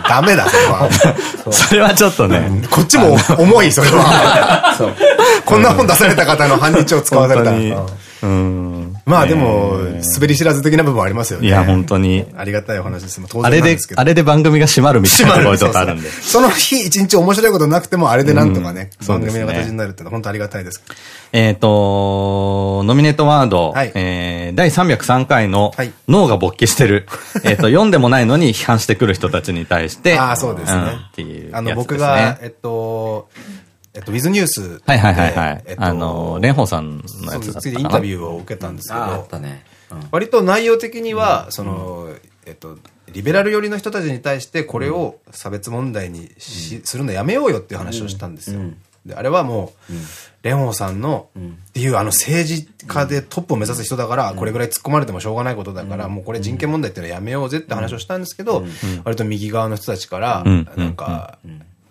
ダメだ、それは。それはちょっとね。こっちも重い、それは。こんな本出された方の半日を使わされた。うん。まあでも、滑り知らず的な部分はありますよね。いや、本当に。ありがたいお話です。当然あれで、あれで番組が閉まるみたいなところとかあるんで。その日一日面白いことなくても、あれでなんとかね、番組の形になるってのは本当ありがたいです。えっと、ノミネートワード、え第303回の脳が勃起してる。えっと、読んでもないのに批判してくる人たちに対して。ああ、そうですね。っていう。あの、僕が、えっと、えっと、ウィズニュースはいはいはいはい。あの、蓮舫さんのやつだったインタビューを受けたんですけど、あったね。割と内容的には、その、えっと、リベラル寄りの人たちに対してこれを差別問題にし、するのやめようよっていう話をしたんですよ。で、あれはもう、蓮舫さんの、っていうあの政治家でトップを目指す人だから、これぐらい突っ込まれてもしょうがないことだから、もうこれ人権問題っていうのはやめようぜって話をしたんですけど、割と右側の人たちから、なんか、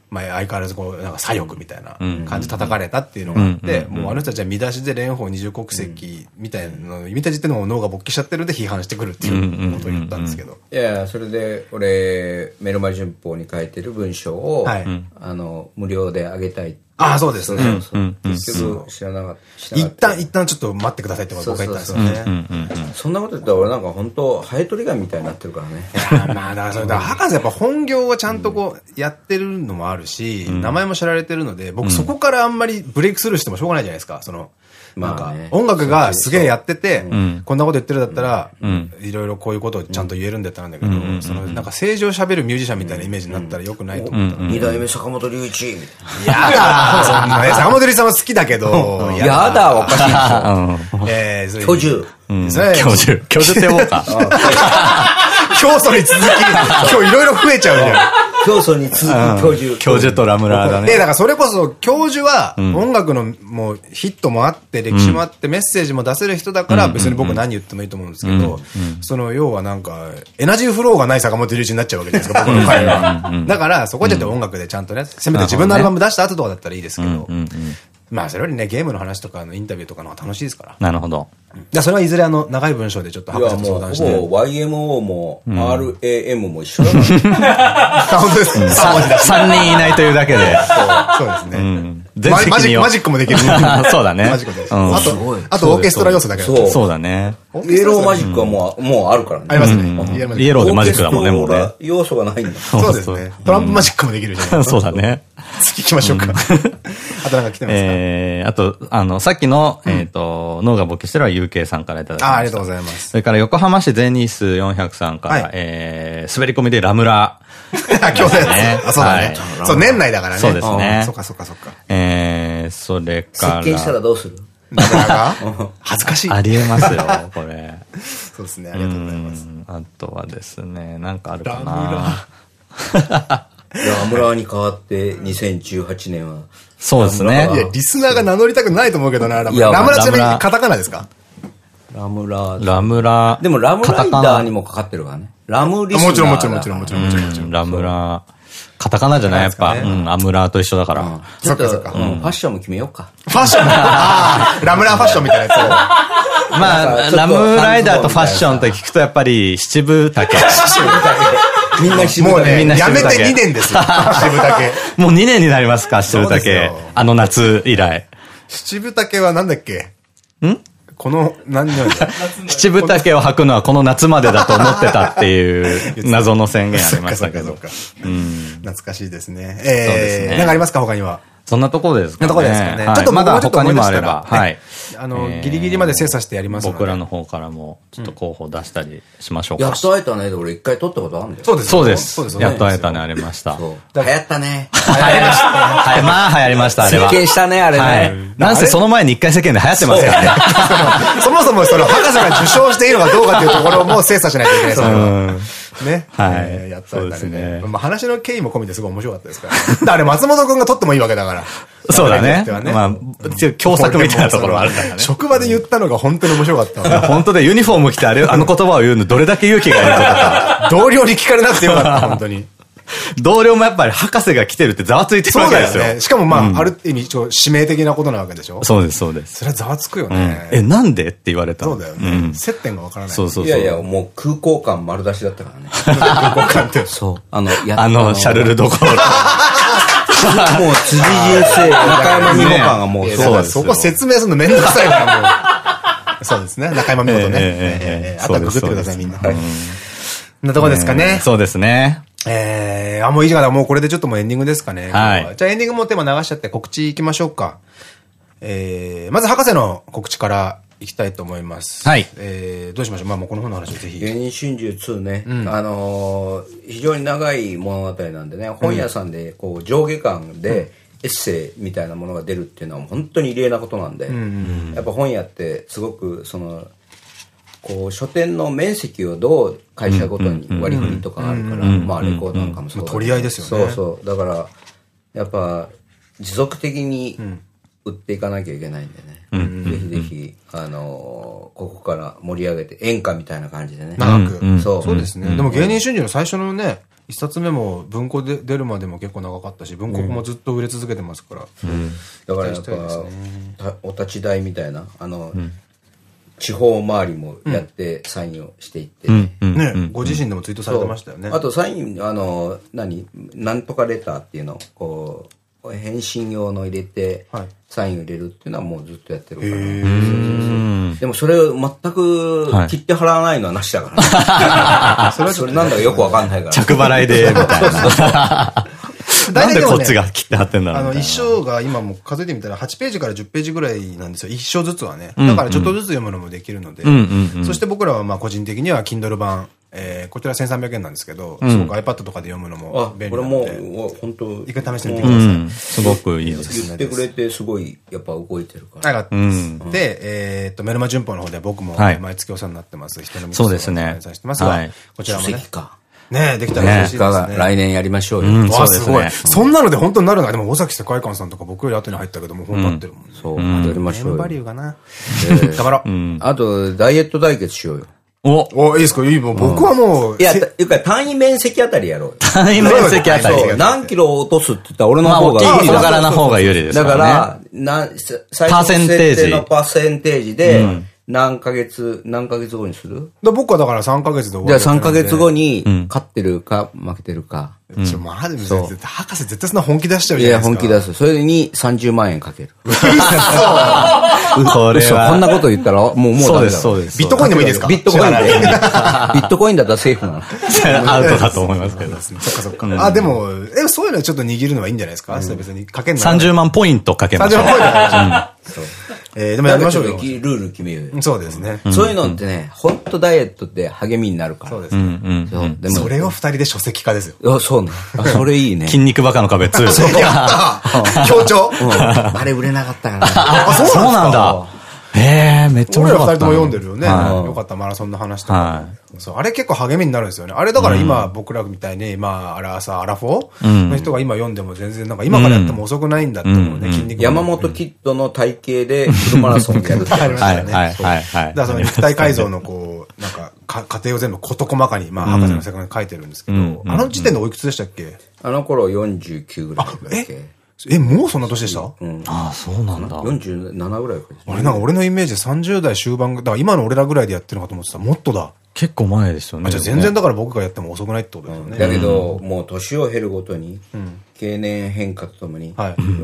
まあ相変わらずこう、なんか左翼みたいな感じ叩かれたっていうのがあって、もうあの人たちは見出しで蓮舫二重国籍みたいなの、見た時点でも脳が勃起しちゃってるんで批判してくるっていうことを言ったんですけど。いやそれで俺、メルマ旬報に書いてる文章を、あの、無料であげたいああ、そうですね。結局知らなかった。一旦、一旦ちょっと待ってくださいって僕が言ったんですよね。そんなこと言ったら俺なんか本当ハエトリガーみたいになってるからね。いや、まあ、だからそれ、だ博士やっぱ本業はちゃんとこう、やってるのもあるし、名前も知られてるので、僕そこからあんまりブレイクスルーしてもしょうがないじゃないですか。その、なんか、音楽がすげえやってて、こんなこと言ってるだったら、いろいろこういうことをちゃんと言えるんだったんだけど、その、なんか正常喋るミュージシャンみたいなイメージになったらよくないと思った。二代目坂本龍一みたいな。やだ そんなね、坂本龍一さんは好きだけど。やだおかしいでしょ。えー、居住。教授。教授ってもうか。教祖に続き、今日いろいろ増えちゃうじゃん。教祖に続く教授。教授とラムラーだね。え、だからそれこそ教授は音楽のもうヒットもあって、歴史もあって、メッセージも出せる人だから別に僕何言ってもいいと思うんですけど、その要はなんか、エナジーフローがない坂本龍一になっちゃうわけじゃないですか、僕の会は。だからそこじゃって音楽でちゃんとね、せめて自分のアルバム出した後とかだったらいいですけど、まあ、それよりね、ゲームの話とかのインタビューとかの方が楽しいですから。なるほど。じゃそれはいずれあの、長い文章でちょっと博士と相談して。もう、YMO も RAM も一緒だな。本当ですね。3人いないというだけで。そうですね。マジマジックもできる。そうだね。マジックで。あと、あとオーケストラ要素だけど。そうだね。イエローマジックはもう、もうあるからね。ありますね。イエローでマジックだもんね、もうね。要素がないんだ。そうですね。トランプマジックもできるじゃないですか。そうだね。次行きましょうか。あとなんか来てますか？えー、あと、あの、さっきの、えっと、脳が勃起してるは UK さんからいただきました。あ、ありがとうございます。それから横浜市ゼニース400さんから、えー、滑り込みでラムラ。今日ね。あ、そうだね。そう、年内だからね。そうですね。そっかそっかそっか。えー、それから。接見したらどうする？ラムラが恥ずかしい。ありえますよ、これ。そうですね、ありがとうございます。あとはですね、なんかあるかな。ラムラに変わって2018年は。そうですね。いや、リスナーが名乗りたくないと思うけどな、ラムラ。ラムラちなみにカタカナですか？ラムラ。ラムラ。でもラムライダーにもかかってるからね。ラムリスナー。もちろんもちろんもちろんもちろんもちろんもちろん。ラムラ。カタカナじゃないやっぱ。うん、アムラーと一緒だから。ちょっと、ファッションも決めようか。ファッションああ、ラムラーファッションみたいなやつを。まあ、ラムライダーとファッションって聞くとやっぱり七分丈。七分丈。みんな七分丈。もうね、やめて2年ですよ。七分丈。もう2年になりますか、七分丈。あの夏以来。七分丈はなんだっけ？ん？この、何年 七分丈を履くのはこの夏までだと思ってたっていう謎の宣言ありましたけど。懐かしいですね。えー、なんかありますか他には？そんなところですかね。なところですかね。ちょっとまだ他にもあれば。はい。あの、ギリギリまで精査してやります僕らの方からも、ちょっと候補出したりしましょうか。やっと会えたねで俺一回撮ったことあるんだよ。そうです。そうです。やっと会えたね、ありました。流行ったね。流行りました。はい、まあ流行りました、あれは。世間したね、あれね。なんせその前に一回世間で流行ってますからね。そ もそもその博士が受賞しているのかどうかっていうところも精査しないといけないですね。はい。やったんですね。まあ話の経緯も込みですごい面白かったですから。あれ松本くんが撮ってもいいわけだから。そうだね。まあ、共作みたいなところもあるからね。職場で言ったのが本当に面白かった 本当でユニフォーム着てあれ、あの言葉を言うのどれだけ勇気がいるのか。同僚に聞かれなくてよかった、本当に。同僚もやっぱり博士が来てるってざわついてるわけですよ。ね。しかもまあ、ある意味、指名的なことなわけでしょそうです、そうです。それはざわつくよね。え、なんでって言われたそうだよね。接点がわからない。そうそういやいや、もう空港感丸出しだったからね。空港感って。そう。あの、あの、シャルルどころ。もう辻人生、中山美穂感がもうそうそこ説明するのめんどくさいからもう。そうですね。中山美穂とね。あとはググってください、みんな。なとこですかね。そうですね。えー、あ、もういいじゃない。もうこれでちょっともうエンディングですかね。はい。じゃあエンディングもテーマ流しちゃって告知いきましょうか。えー、まず博士の告知からいきたいと思います。はい。えー、どうしましょう。まあもうこの本の話をぜひ。芸人春秋2ね。うん、あのー、非常に長い物語なんでね、本屋さんでこう上下巻で、エッセイみたいなものが出るっていうのは本当に異例なことなんで、やっぱ本屋ってすごくそのこう書店の面積をどう会社ごとに割り振りとかあるから、まあレコードなんかもそう取り合いですよね。そうそう。だから、やっぱ持続的に売っていかなきゃいけないんでね。ぜひぜひ、あのここから盛り上げて演歌みたいな感じでね。長く。そう。そうですね。でも芸人春秋の最初のね、一冊目も文庫で出るまでも結構長かったし、文庫もずっと売れ続けてますから。だからやっぱ、お立ち台みたいな、あの、地方周りもやってサインをしていってね。ね、ご自身でもツイートされてましたよね。あとサイン、あの、何、なんとかレターっていうのを、こう、返信用の入れて、サインを入れるっていうのはもうずっとやってるから。でもそれを全く切って払わないのはなしだから。それはそれなんだかよくわかんないから。着払いで、みたいな。なんでこっちが切って貼ってんだろうあの、一章が今も数えてみたら8ページから10ページぐらいなんですよ。一章ずつはね。だからちょっとずつ読むのもできるので。そして僕らはまあ個人的には Kindle 版、えー、こちら1300円なんですけど、すごく iPad とかで読むのも便利なので。これも、本当一回試してみてください。すごくいいです。言ってくれてすごい、やっぱ動いてるから。はい。で、えっと、メルマ旬報の方で僕も毎月お世話になってます。人の道そうですね。してますが、こちらもね。ねできたら嬉しいですね。来年やりましょうよ。わすごい。そんなので本当になるのでも、尾崎世界観さんとか僕より後に入ったけども、本当ってるもんね。そう、やりましょうよ。バリューがな。頑張ろう。あと、ダイエット対決しようよ。お、お、いいですか？いいもう僕はもう。いや、いうか単位面積あたりやろう。単位面積あたり。何キロ落とすって言ったら俺の方が。大きい人柄の方が有利ですだから、な、最初の設定のパーセンテージで、何ヶ月、何ヶ月後にする？僕はだから3ヶ月で終わる。じゃあ3ヶ月後に、勝ってるか、負けてるか。ちょ、まあ、でも、博士絶対そんな本気出しちゃうじゃないですか。いや、本気出す。それに30万円かける。これは。こんなこと言ったら、もう、もうそうです、そうです。ビットコインでもいいですか？ビットコインで。ビットコインだったらセーフなの。アウトだと思いますけど。そっかそっか。あ、でも、え、そういうのちょっと握るのはいいんじゃないですか？別にかけんの。30万ポイントかけましょう。30万ポイントそう。えー、でもやりましょうよ。ルール決めようよ。そうですね。そういうのってね、本当ダイエットって励みになるから。そうですね。そう。でも。それを二人で書籍化ですよ。あ、そうね。それいいね。筋肉バカの壁2。そう。強調 あれ売れなかったからね。あ、そうなんだ。ええ、めっちゃ面白かった。俺ら二人とも読んでるよね。よかった、マラソンの話とか。そう、あれ結構励みになるんですよね。あれだから今、僕らみたいに、まあ、あらさ、アラフォーの人が今読んでも全然、なんか今からやっても遅くないんだって思うね、筋肉山本キッドの体型でフルマラソンやるってありましたね。はい、はい、はい。だからその肉体改造のこう、なんか、か過程を全部事細かに、まあ、博士の世界に書いてるんですけど、あの時点でおいくつでしたっけ？あの頃49ぐらいだっけ。え、もうそんな年でした？うん。ああ、そうなんだ。47ぐらいか。俺なんか俺のイメージ30代終盤、だから今の俺らぐらいでやってるのかと思ってた。もっとだ。結構前ですよね。じゃあ全然だから僕がやっても遅くないってことですよね。だけど、もう年を経るごとに、経年変化とともに、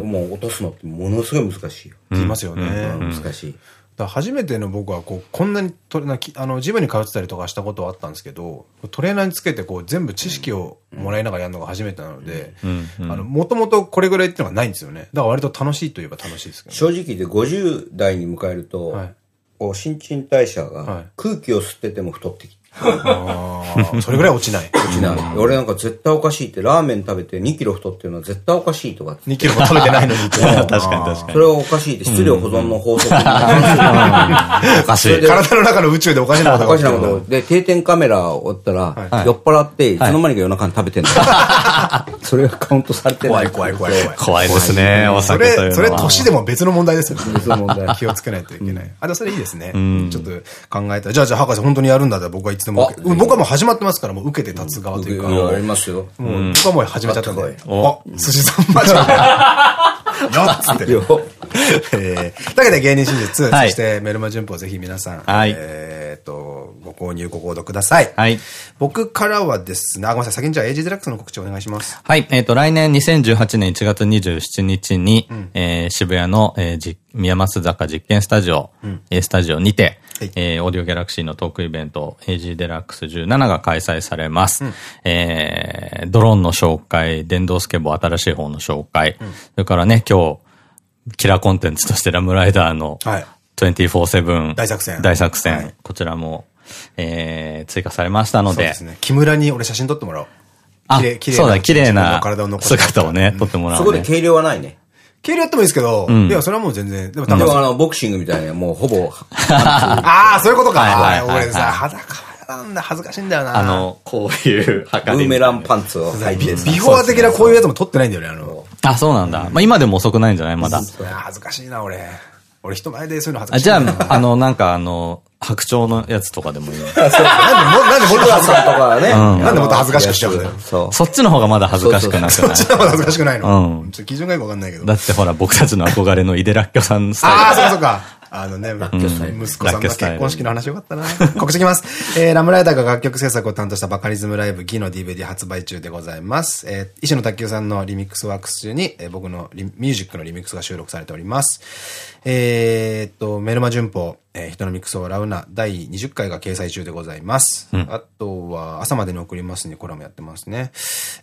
もう落とすのってものすごい難しいよ。言いますよね。難しい。だ初めての僕はこう、こんなにトレーナー、あの、ジムに通ってたりとかしたことはあったんですけど、トレーナーにつけてこう、全部知識をもらいながらやるのが初めてなので、あの、もともとこれぐらいっていうのがないんですよね。だから割と楽しいといえば楽しいですけど、正直で50代に迎えると、はい、新陳代謝が空気を吸ってても太ってきて、それぐらい落ちない。落ちない。俺なんか絶対おかしいって、ラーメン食べて2キロ太ってるのは絶対おかしいとか。2キロも食べてないのに。確かに確かに。それはおかしいって、質量保存の法則。おかしい。体の中の宇宙でおかしなことおかしなこと。で、定点カメラを追ったら、酔っ払って、いつの間にか夜中に食べてんの。それがカウントされてない。怖い怖い怖い。怖いですね、お酒というのは。それ、年でも別の問題ですよね。別の問題。気をつけないといけない。あ、でもそれいいですね。ちょっと考えた。じゃあ、じゃあ、博士本当にやるんだったら僕はいつでも。僕はもう始まってますから、もう受けて立つ側というか。ありますよ。もう、僕はもう始めちゃったんで。あ、寿司さんマジで。よっつって。えー、だけで芸人真実、そしてメルマ旬報ぜひ皆さん、えっと、ご購入、ご購読ください。はい。僕からはですね、あ、ごめんなさい、先にじゃあ AG デラックスの告知お願いします。はい。えっと、来年2018年1月27日に、え渋谷の、えー、宮益坂実験スタジオ、A スタジオにて、えー、オーディオギャラクシーのトークイベント、AG デラックス17が開催されます。うん、えー、ドローンの紹介、電動スケボー新しい方の紹介、うん、それからね、今日、キラーコンテンツとしてラムライダーの24-7、大作戦。大作戦。はい、こちらも、えー、追加されましたので。そうですね。木村に俺写真撮ってもらおう。あ、そうだ、綺麗な姿をね、撮ってもらう、そこで計量はないね。計量やってもいいですけど、いや、それはもう全然。でも、でもあの、ボクシングみたいな、もうほぼ。ああ、そういうことか。はい、俺さ、裸なんだ、恥ずかしいんだよな。あの、こういうブーメランパンツを履いて。ビフォー的なこういうやつも撮ってないんだよね、あの。あ、そうなんだ。まあ今でも遅くないんじゃない？まだ。恥ずかしいな、俺。俺人前でそういうの恥ずかしい。じゃあ、あの、なんかあの、白鳥のやつとかでもいい。なんで、なんでもっと恥ずかしとかね。なんでもっと恥ずかしくしちゃうんだよ。そっちの方がまだ恥ずかしくなくない？そっちの方が恥ずかしくないのうん。ちょっと基準がよくわかんないけど。だってほら、僕たちの憧れのイデラッキョさんスタイル。ああ、そうかそうか。あのね、息子さんの結婚式の話よかったな。告知いきます。えー、ラムライダーが楽曲制作を担当したバカリズムライブギの DVD 発売中でございます。えー、石野卓球さんのリミックスワークス中に、えー、僕のミュージックのリミックスが収録されております。えー、っと、メルマ旬報、えー、人のミックスを笑うな、第20回が掲載中でございます。うん、あとは、朝までに送りますにコラムやってますね。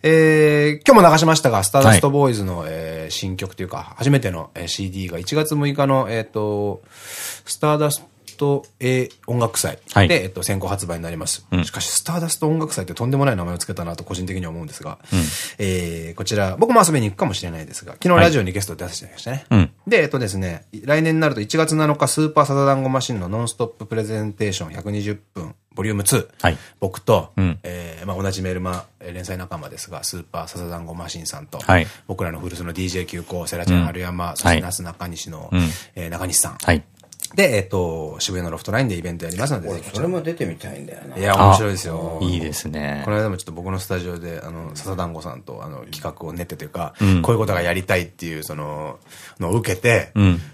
えー、今日も流しましたが、スターダストボーイズの、はい、えー、新曲というか、初めての、えー、CD が1月6日の、えっ、と、スターダスト、えー、音楽祭で、はい、えっと、先行発売になります。うん、しかし、スターダスト音楽祭ってとんでもない名前を付けたなと個人的には思うんですが、うん、えー、こちら、僕も遊びに行くかもしれないですが、昨日ラジオにゲストで出してましたね。はい、で、えっとですね、来年になると1月7日、スーパーサザダンゴマシンのノンストッププレゼンテーション120分、ボリューム2。はい、僕と、うん、えー、まあ、同じメールマ、連載仲間ですが、スーパーサザダンゴマシンさんと、はい、僕らの古巣の DJ 急行、セラチャン春山、そして那須中西の、うん、えー、中西さん。はいで、えっと、渋谷のロフトラインでイベントやりますので、それも出てみたいんだよね。いや、面白いですよ。いいですね。この間もちょっと僕のスタジオで、あの、笹団子さんと、あの、企画を練ってというか、こういうことがやりたいっていう、その、のを受けて、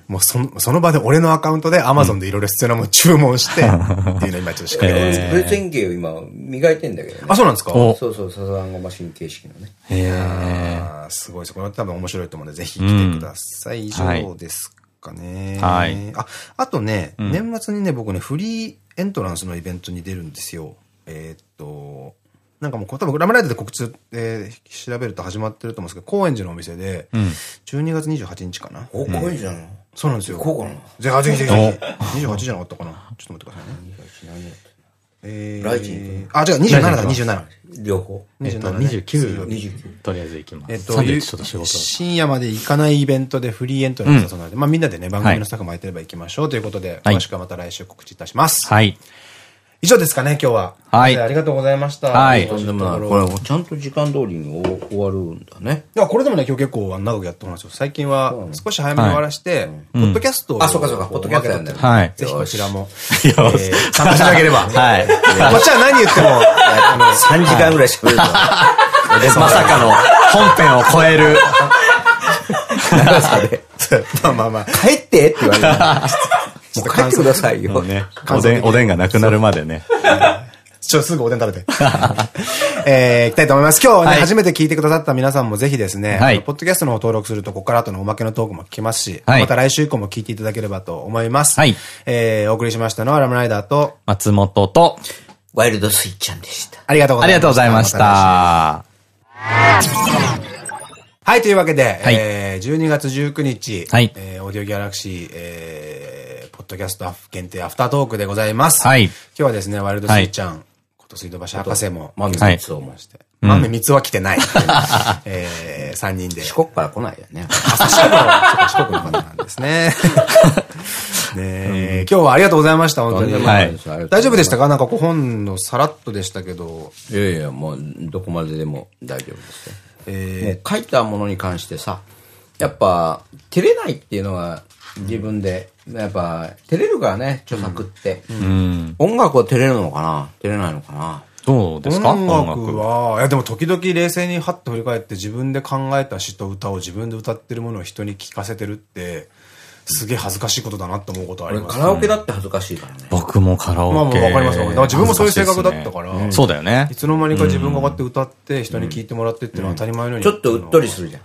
もうその、その場で俺のアカウントでアマゾンでいろいろ必要なもの注文して、っていうの今ちょっと仕掛けてますプレゼン芸を今磨いてんだけどね。あ、そうなんですか？そうそう、笹団子マシン形式のね。へえ。すごいです。これ多分面白いと思うので、ぜひ来てください。以上ですかね。はい。あ、あとね、うん、年末にね、僕ね、フリーエントランスのイベントに出るんですよ。えー、っと、なんかもう、多分ラムライドで告知、えー、調べると始まってると思うんですけど、高円寺のお店で、うん、12月28日かな。お、高円寺なの？そうなんですよ。こうかなぜひぜひぜひ。28じゃなかったかな。ちょっと待ってくださいね。28何えライジンあ、違う、27だ、27。両方。えっと、27 29、29。とりあえず行きます。えっと、31ちょっと仕事。深夜まで行かないイベントでフリーエントリーだったそうなので、まあみんなでね、番組のスタッフも空いてれば行きましょうということで、はい詳しくはまた来週告知いたします。はい。以上ですかね、今日は。はいありがとうございました。はいとんでもない。これ、ちゃんと時間通りに終わるんだね。いや、これでもね、今日結構長くやってもらうんですよ。最近は少し早めに終わらして、ポッドキャストを。あそうかそうかポッドキャストやんだよはいぜひこちらも、いやえー参加していただければ。はい。こっちは何言っても、あの、3時間ぐらい喋る。まさかの本編を超える。長さで。まあまあまあ。帰ってって言われる。もう帰ってくださいよ。ね、おでん、おでんがなくなるまでね。ちょ、すぐおでん食べて。えー、行きたいと思います。今日ね、はい初めて聞いてくださった皆さんもぜひですね、はいポッドキャストの方登録すると、ここから後のおまけのトークも聞けますし、はいまた来週以降も聞いていただければと思います。はいえー、お送りしましたのはラムライダーと、松本と、ワイルドスイッチャンでした。ありがとうございました。ありがとうございましまた。はい、というわけで、はいえー、12月19日、はいえー、オーディオギャラクシー、えー、ポッドキャスト限定アフタートークでございます。はい今日はですね、ワイルドスイッチャン、こと水道橋博士も、豆はい三つをもして。豆三つは来てない。えー、3人で。四国から来ないよね。四国の、そうか四国の方なんですね。ねえ今日はありがとうございました、本当に。大丈夫でしたか？なんかこう本のさらっとでしたけど、いやいや、もう、どこまででも大丈夫ですえう書いたものに関してさ、やっぱ、照れないっていうのが自分で、やっぱ、照れるからね、著作って。うん。音楽は照れるのかな？照れないのかな？どうですか？音楽は、いやでも時々冷静にハッと振り返って自分で考えた詩と歌を自分で歌ってるものを人に聞かせてるって、すげえ恥ずかしいことだなって思うことあり俺、ますカラオケだって恥ずかしいからね。僕もカラオケ。まあまあわかりますわかりますだから自分もそういう性格だったからそうだよねい。つの間にか自分がこうやって歌って人に聞いてもらってっていうのは当たり前のように。ちょっとうっとりするじゃん。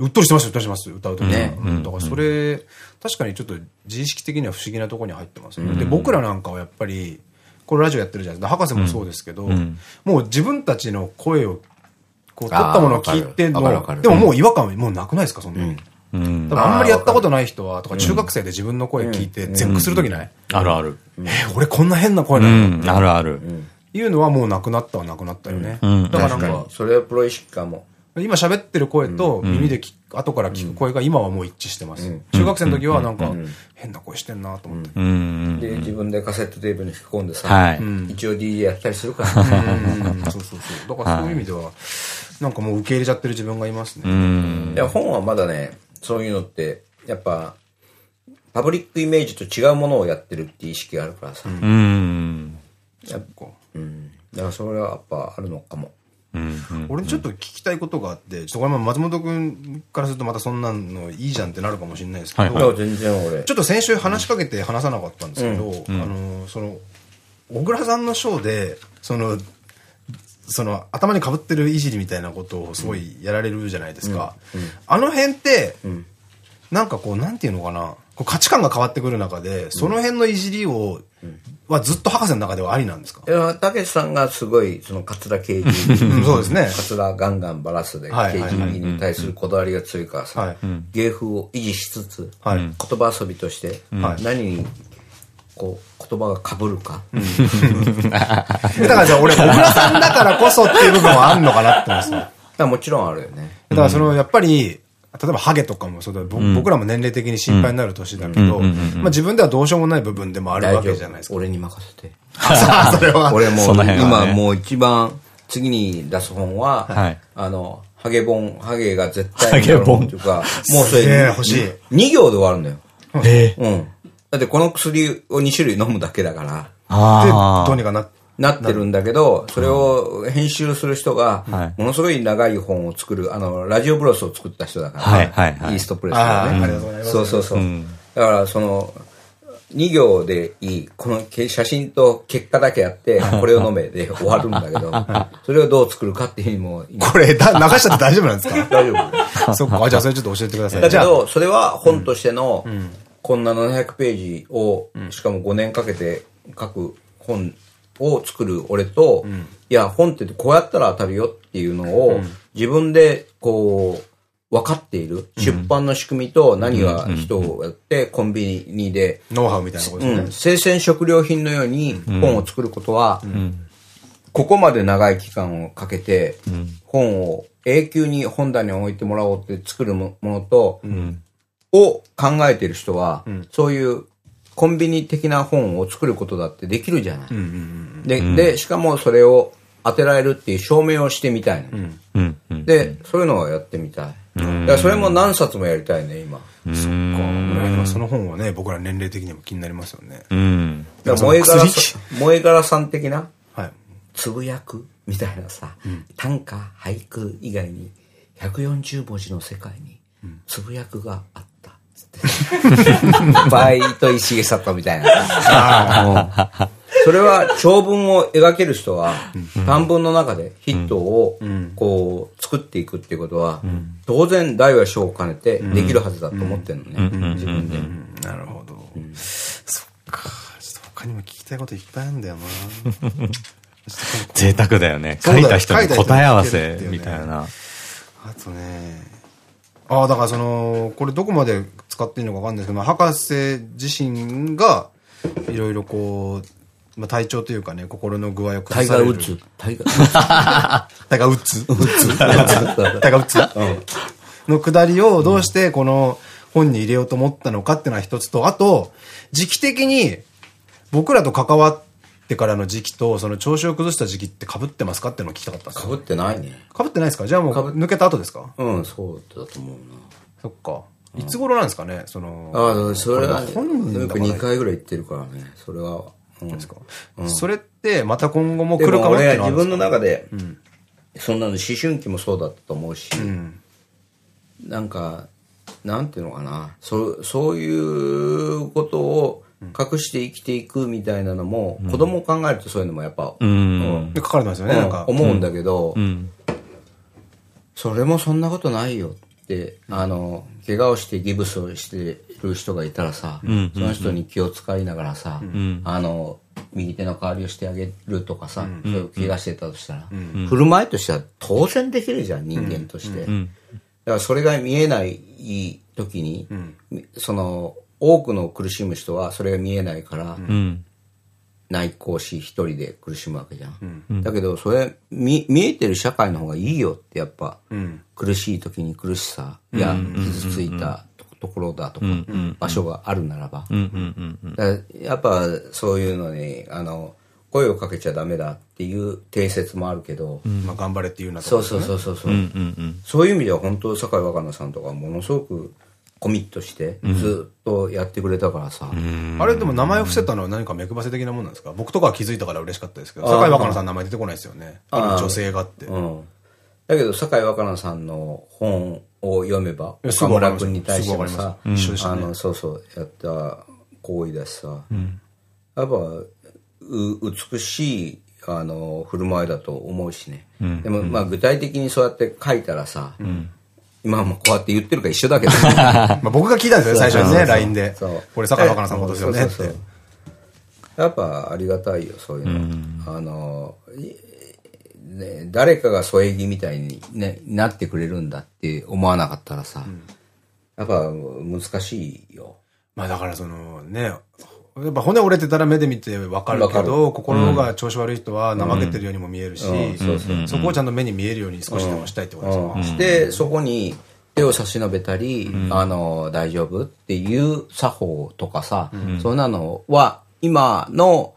うっとりしてます、うっとりしてます、歌うとね。うん。だからそれ、確かにちょっと自意識的には不思議なところに入ってますね。で、僕らなんかはやっぱり、これラジオやってるじゃないですか。博士もそうですけど、もう自分たちの声を、こう、取ったものを聞いての、でももう違和感もうなくないですか、そんなの。うん。多分あんまりやったことない人は、とか中学生で自分の声聞いて絶句するときない。あるある。え、俺こんな変な声うなの？ん、あるある。いうのはもうなくなったはなくなったよね。ん。だからなんかそれはプロ意識かも。今喋ってる声と耳で聞く、後から聞く声が今はもう一致してます。中学生の時はなんか、変な声してんなと思って。うん。で、自分でカセットテープに吹き込んでさ、はい一応 DJ やったりするから そうそうそう。だからそういう意味では、なんかもう受け入れちゃってる自分がいますね。うん。いや、本はまだね、そういうのって、やっぱ、パブリックイメージと違うものをやってるっていう意識があるからさ。うん。やっぱうん。だからそれはやっぱあるのかも。うん。俺ちょっと聞きたいことがあって、ちょっとこれも松本くんからするとまたそんなのいいじゃんってなるかもしれないですけど、はいいや、全然俺。ちょっと先週話しかけて話さなかったんですけど、あの、その、小倉さんのショーで、その、その、頭に被ってるいじりみたいなことをすごいやられるじゃないですか。あの辺って、なんかこう、なんていうのかな、こう価値観が変わってくる中で、その辺のいじりを、はずっと博士の中ではありなんですか？たけしさんがすごい、その、カツラ刑事。うん。そうですね。カツラガンガンバラすで、はい刑事に対するこだわりが強いからさ、はい。芸風を維持しつつ、はい。言葉遊びとして、はい。何に、こう、言葉が被るか。だからじゃあ俺、小倉さんだからこそっていう部分はあんのかなって思うんですよ。もちろんあるよね。だからその、やっぱり、例えばハゲとかもそうだ、ぼ僕らも年齢的に心配になる年だけど、まあ自分ではどうしようもない部分でもあるわけじゃないですか。俺に任せて。あそれは。俺もね。今もう一番、次に出す本は、はい。あの、ハゲ本、ハゲが絶対にハゲ本っていうか、もうそれ、欲しい。2行で終わるんだよ。えうん。だってこの薬を2種類飲むだけだから、で、あどうにかな、なってるんだけど、それを編集する人がは、い。ものすごい長い本を作る、あの、ラジオブロスを作った人だから、はいはいはい。イーストプレスのあーね。ありがとうございます。そうそうそう。だから、その、2行でいい、このけ写真と結果だけやって、これを飲めで終わるんだけど、それをどう作るかっていうのも。今、これだ、流しちゃって大丈夫なんですか？大丈夫。そっか、じゃあそれちょっと教えてください。じゃあ、だけど、それは本としての、こんな700ページを、しかも5年かけて書く本を作る俺と、いや、本ってこうやったら当たるよっていうのを、自分で、こう、分かっている。出版の仕組みと何が人をやって、コンビニで。ノウハウみたいなことですね。生鮮食料品のように本を作ることは、ここまで長い期間をかけて、本を永久に本棚に置いてもらおうって作るものと、を考えている人は、そういうコンビニ的な本を作ることだってできるじゃない。で、で、しかもそれを当てられるっていう証明をしてみたいの。で、そういうのをやってみたい。だからそれも何冊もやりたいね、今。そっか。今その本はね、僕ら年齢的にも気になりますよね。うん。だから萌え柄さん、萌え柄さん的な、はい。つぶやくみたいなさ、短歌、俳句以外に140文字の世界につぶやくがあっ。バイト石毛里みたいな。それは長文を描ける人は、短文の中でヒットをこう作っていくっていうことは、当然大は小を兼ねてできるはずだと思ってるのね、自分で。なるほど。そっか。ちょっと他にも聞きたいこといっぱいあるんだよな。贅沢だよね。書いた人に答え合わせみたいな。あとね、ああ、だからその、これどこまで使っていいのかわかんないですけど、博士自身が、いろいろこう、まあ、体調というかね、心の具合を崩される。タイガーウッズ。タイガー、ウッズ タイガーウッズのくだりをどうしてこの本に入れようと思ったのかっていうのは一つと、あと、時期的に僕らと関わってからの時期と、その調子を崩した時期って被ってますかっていうのを聞きたかったんです被ってないね。被ってないですか？じゃあもう抜けた後ですか？うん、そうだと思うな。そっか。いつ頃なんですかねその。ああ、それは、本人2回ぐらい行ってるからね。それは。ですか。それってまた今後も来るかもって自分の中で、そんなの思春期もそうだったと思うし、なんか、なんていうのかな、そそういうことを隠して生きていくみたいなのも、子供を考えるとそういうのもやっぱ、うん。書かすよね、なんか。思うんだけど、それもそんなことないよ。って、あの、怪我をしてギブスをしてる人がいたらさ、その人に気を使いながらさ、あの、右手の代わりをしてあげるとかさ、そういう怪我してたとしたら、振る舞いとしては当然できるじゃん、人間として。だからそれが見えない時に、その、多くの苦しむ人はそれが見えないから、内向し一人で苦しむわけじゃん。うん、だけど、それ見、見えてる社会の方がいいよってやっぱ、うん、苦しい時に苦しさや傷ついたところだとか、場所があるならば。やっぱそういうのに、あの、声をかけちゃダメだっていう定説もあるけど。まあ頑張れっていうなと、ね、そうそうそうそう。そう。いう意味では本当、坂井若菜さんとかものすごく、コミットしてずっとやってくれたからさ。あれでも名前を伏せたのは何か目配せ的なもんなんですか？僕とかは気づいたから嬉しかったですけど、坂井若菜さんの名前出てこないですよね。あの女性がって。うん。だけど、坂井若菜さんの本を読めば、岡村君に対してもさ、あの、そうそう、やった行為だしさ、やっぱ、美しい、あの、振る舞いだと思うしね。でも、まあ、具体的にそうやって書いたらさ、今もこうやって言ってるか一緒だけど。まあ僕が聞いたんですよ、最初にね、LINE で。これ、坂井若菜さんのことですよねって。やっぱありがたいよ、そういうの。あの、ね、誰かが添え木みたいに、ね、なってくれるんだって思わなかったらさ、やっぱ難しいよ。まあだからそのね、やっぱ骨折れてたら目で見てわかるけど、心が調子悪い人は怠けてるようにも見えるし、そこをちゃんと目に見えるように少しでもしたいってことですか。して、そこに手を差し伸べたり、あの、大丈夫っていう作法とかさ、そんなのは、今の、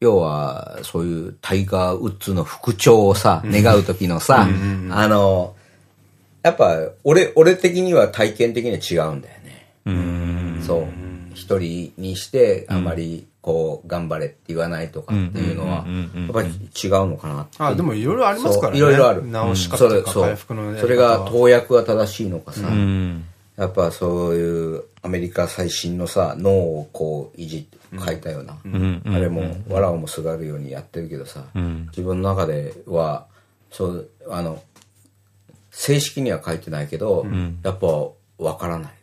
要は、そういうタイガー・ウッズの復調をさ、願う時のさ、あの、やっぱ、俺、俺的には体験的には違うんだよね。そう。一人にして、あん。まり、こう、頑張れって言わないとかっていうのは、やっぱり違うのかなあ、でもいろいろありますからね。いろいろある。直し方とか回復のね。それが投薬が正しいのかさ、やっぱそういうアメリカ最新のさ、脳をこう、いじって書いたような、あれも、わらをもすがるようにやってるけどさ、自分の中では、そう、あの、正式には書いてないけど、やっぱわからない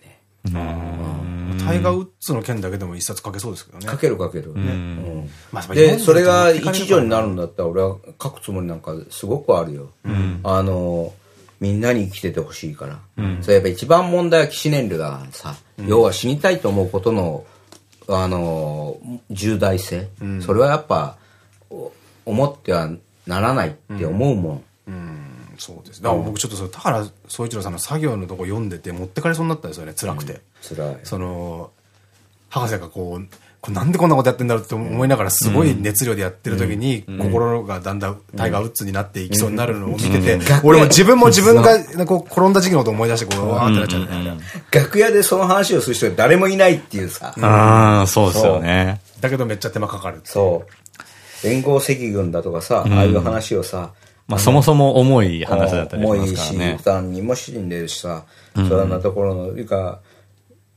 タイガー・ウッズの件だけでも一冊書けそうですけどね。書ける書ける。ね。で、それが一条になるんだったら俺は書くつもりなんかすごくあるよ。あの、みんなに生きててほしいから。それやっぱ一番問題は起死燃料だからさ、要は死にたいと思うことの、あの、重大性。それはやっぱ、思ってはならないって思うもん。そうです。だから僕ちょっとその、田原総一郎さんの作業のとこ読んでて持ってかれそうになったんですよね、辛くて。辛い。その、博士がこう、これなんでこんなことやってんだろうって思いながらすごい熱量でやってる時に、心がだんだんタイガー・ウッズになっていきそうになるのを見てて、俺も自分も自分がこう転んだ時期のこと思い出して、こう、わーってなっちゃって。楽屋でその話をする人が誰もいないっていうさ。ああ、そうですよね。だけどめっちゃ手間かかる。そう。連合赤軍だとかさ、ああいう話をさ、まあそもそも重い話だったりします重いし、からね。負担にも死んでるしさ、そんなところの、いうか、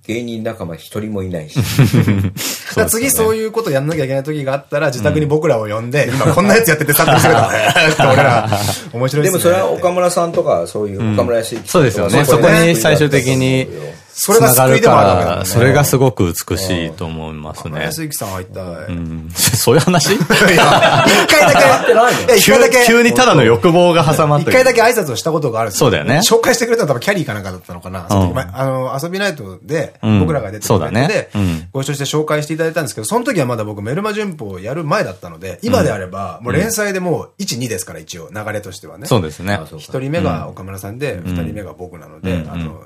芸人仲間一人もいないし。次そういうことやんなきゃいけない時があったら、自宅に僕らを呼んで、今こんなやつやってて参加してるからね。っ て俺ら、面白いでもそれは岡村さんとか、そういう岡村康之そうですよね。そこに最終的にそれが救いでもあるわけだね。それがすごく美しいと思いますね。安之さん会いた。い。うん。そういう話？いや一回だけ、一急回だけ、急にただの欲望が挟まって一回だけ挨拶をしたことがあるんですよそうだよね。紹介してくれたのは多分キャリーかなんかだったのかな。その時まあの、遊びナイトで、うん。僕らが出てくれそうだね。てうん、ご一緒して紹介していただいたんですけど、その時はまだ僕メルマ旬報をやる前だったので、今であれば、もう連載でもう1、2ですから一応、流れとしてはね。そうですね。一人目が岡村さんで、二人目が僕なので、あの、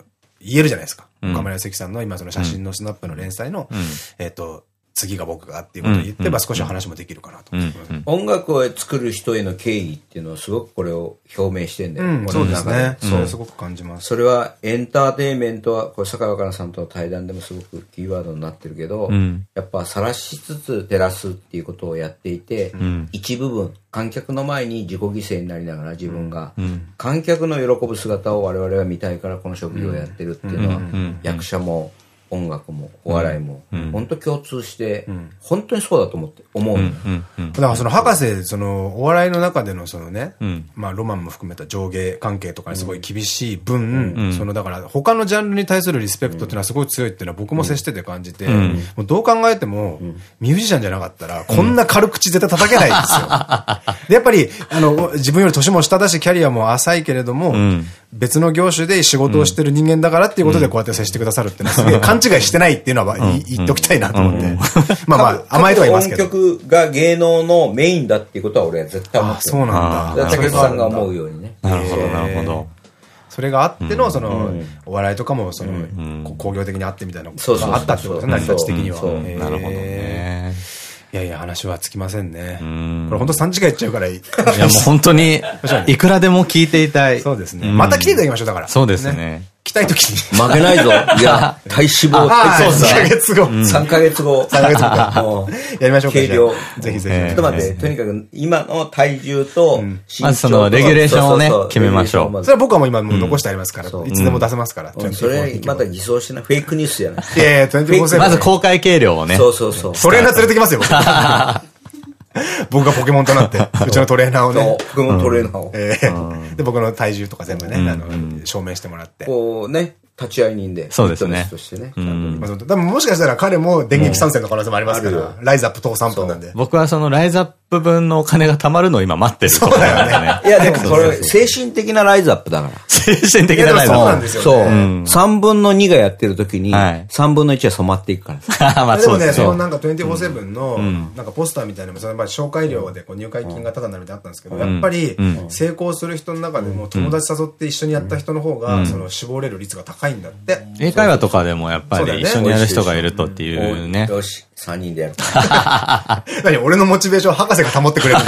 言えるじゃないですか。岡村康之さんの今その写真のスナップの連載の、えっと、次が僕がっていうことを言ってば少し話もできるかなと。うんうん。音楽を作る人への敬意っていうのはすごくこれを表明してんだよ。うん、こそうですね。そう、すごく感じます。それはエンターテインメントは、これ坂井若菜さんとの対談でもすごくキーワードになってるけど、ん。やっぱ晒しつつ照らすっていうことをやっていて、一部分、観客の前に自己犠牲になりながら自分が、観客の喜ぶ姿を我々は見たいからこの職業をやってるっていうのは、役者も音楽もお笑いも、本当共通して、本当にそうだと思って、思う。だからその博士、そのお笑いの中でのそのね、ん。まあロマンも含めた上下関係とかにすごい厳しい分、そのだから他のジャンルに対するリスペクトっていうのはすごい強いっていうのは僕も接してて感じて、もうどう考えても、ミュージシャンじゃなかったら、こんな軽口絶対叩けないんですよ。で、やっぱり、あの、自分より年も下だし、キャリアも浅いけれども、別の業種で仕事をしてる人間だからっていうことでこうやって接してくださるっていうのはすげえ勘 違いしてないっていうのは言っときたいなと思って。まあまあ、甘えとは言いますけど。音曲が芸能のメインだっていうことは俺は絶対思っあ、てる。そうなんだ。竹内さんが思うようにね。なるほど、なるほど。それがあっての、その、お笑いとかも、その、こう工業的にあってみたいなこそうそうそうとがあったってことですね、成り立ち的には。なるほどね。いやいや、話はつきませんね。んこれ本当3時間いっちゃうからいい。いやもう本当 に、いくらでも聞いていたい。そうですね。んまた来ていただきましょう、だから。そうですね。来たい時に。負けないぞ。いや、体脂肪そう3ヶ月後。3ヶ月後。3ヶ月後かもうやりましょうか。計量。ぜひぜひ。えーちょっと待って、とにかく今の体重と身長と、まずそのレギュレーションをねそうそうそう決めましょうそれは僕はもう今残してありますから、いつでも出せますから。うんそれまた偽装してない。フェイクニュースじゃない。いやいや、24-7まず公開計量をね。そうそうそう。トレーナー連れてきますよ、僕 僕がポケモンとなって、うちのトレーナーをそうね。僕もトレーナーを。ええで、僕の体重とか全部ね、あの、証明してもらって。こうね、立ち会い人で。そうですねとしてね。ちゃんとまあ、多分もしかしたら彼も電撃参戦の可能性もありますから、ライズアップ等3分なんで。僕はそのライズアップ分のお金が貯まるのを今待ってるところなんでね。いや、でもこれ、精神的なライズアップだから。精神的なライズいやでもそうアッなんですよそう。ね3分の2がやってる時に、はい3分の1は染まっていくから。プ。まあでもね、そうですね。そのなんか24-7の、なんかポスターみたいなのも、そのやっぱり紹介料でこう入会金がタダになるみたいなのあったんですけど、やっぱり成功する人の中でも友達誘って一緒にやった人の方が、その絞れる率が高いんだって。英会話とかでもやっぱり一緒にやる人がいるとっていうね。よし、3人でやる。何俺のモチベーション博士が保ってくれる。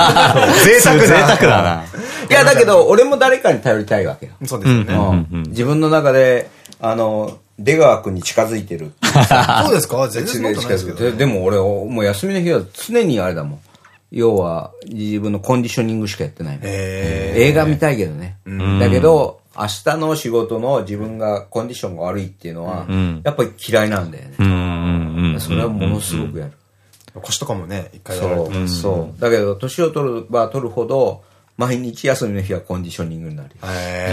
贅沢な。贅沢だな。いや、だけど、俺も誰かに頼りたいわけよ。そうですよね。うん自分の中で、あの、出川君に近づいてる。そうですか全然そんなことないですけど。ででも俺、もう休みの日は常にあれだもん。要は、自分のコンディショニングしかやってない映画見たいけどね。だけど、明日の仕事の自分がコンディションが悪いっていうのは、やっぱり嫌いなんだよね。それはものすごくやる。ー腰とかもね、一回やられてそう、そう。だけど、年を取るば取るほど、毎日休みの日はコンディショニングになる。そ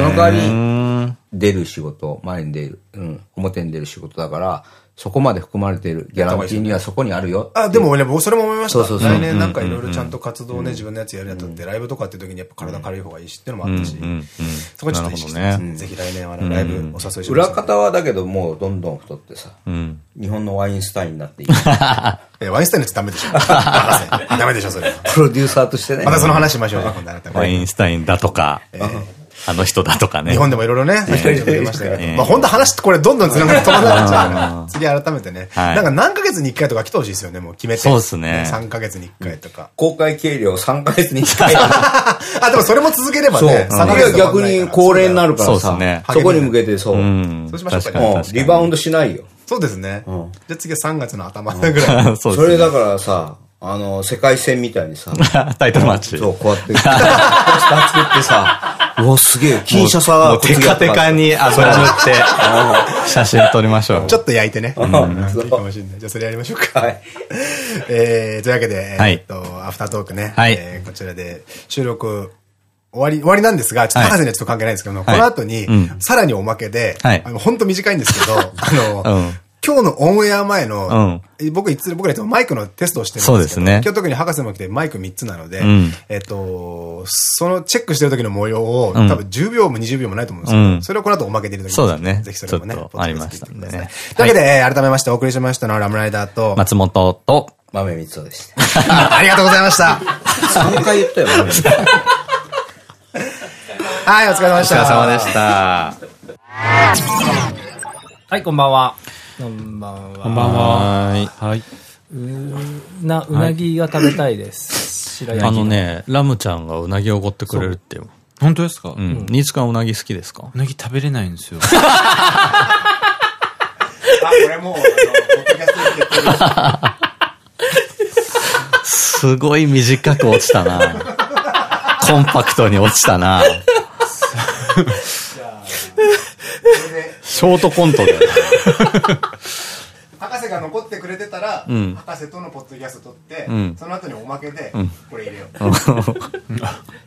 の代わり、出る仕事、前に出る、うん、表に出る仕事だから、そこまで含まれているギャランティーにはそこにあるよ。あ、でもね、僕それも思いました。そうそう来年なんかいろいろちゃんと活動ね、自分のやつやるやつって、ライブとかっていう時にやっぱ体軽い方がいいしっていうのもあったし、そこちょっと意識して、ぜひ来年はね、ライブお誘いします。裏方はだけどもうどんどん太ってさ、日本のワインスタインになっていく。え、ワインスタインのやつダメでしょ。ダメでしょ、それ。プロデューサーとしてね。またその話しましょう、ワインスタインだとか。あの人だとかね。日本でもいろいろね、言いましたけど。まあ本当話これどんどん繋がって止まらなちゃうから、次改めてね。なんか何ヶ月に1回とか来てほしいですよね、もう決めて。そうですね。3ヶ月に1回とか。公開計量3ヶ月に1回。あ、でもそれも続ければね。そう。逆に高齢になるからさ。そこに向けてそう。そうしましょうかね。リバウンドしないよ。そうですね。じゃあ次は3月の頭ぐらい。それだからさ、あの、世界戦みたいにさ。タイトルマッチ。そう、こうやって。ポスター作ってさ、うわ、すげえ、金シャサが。テカテカに油塗って、写真撮りましょう。ちょっと焼いてね。うん。いいかもしれない。じゃあそれやりましょうか。はい。えー、というわけで、えっと、アフタートークね。はい。こちらで収録、終わり、終わりなんですが、ちょっと博士にはちょっと関係ないんですけども、この後に、さらにおまけで、本当短いんですけど、あの、今日のオンエア前の、うん、僕いつ、僕らいつもマイクのテストをしてるんですけど、そうですね。今日特に博士も来てマイク3つなので、うん、えっと、そのチェックしてる時の模様を、多分10秒も20秒もないと思うんですけど、うん、それをこの後おまけで入れてそうだね。ぜひそれもね、ありましたんでね。というわけで、改めましてお送りしましたのはラムライダーと、松本と、豆光雄でした。ありがとうございました。3回言ったよ、豆 光はい、お疲れ様でした。お疲れ様でした。はい、こんばんは。こんばんは。こんばんは。はい。うな、うなぎが食べたいです。白焼き。あのね、ラムちゃんがうなぎをおごってくれるってよ。本当ですか？うん。新塚うなぎ好きですか？うなぎ食べれないんですよ。あ、これもう、すごい短く落ちたな。コンパクトに落ちたな。ショートコントで。博士が残ってくれてたら、うん、博士とのポッドキャスト撮って、うん、その後におまけで、これ入れよう。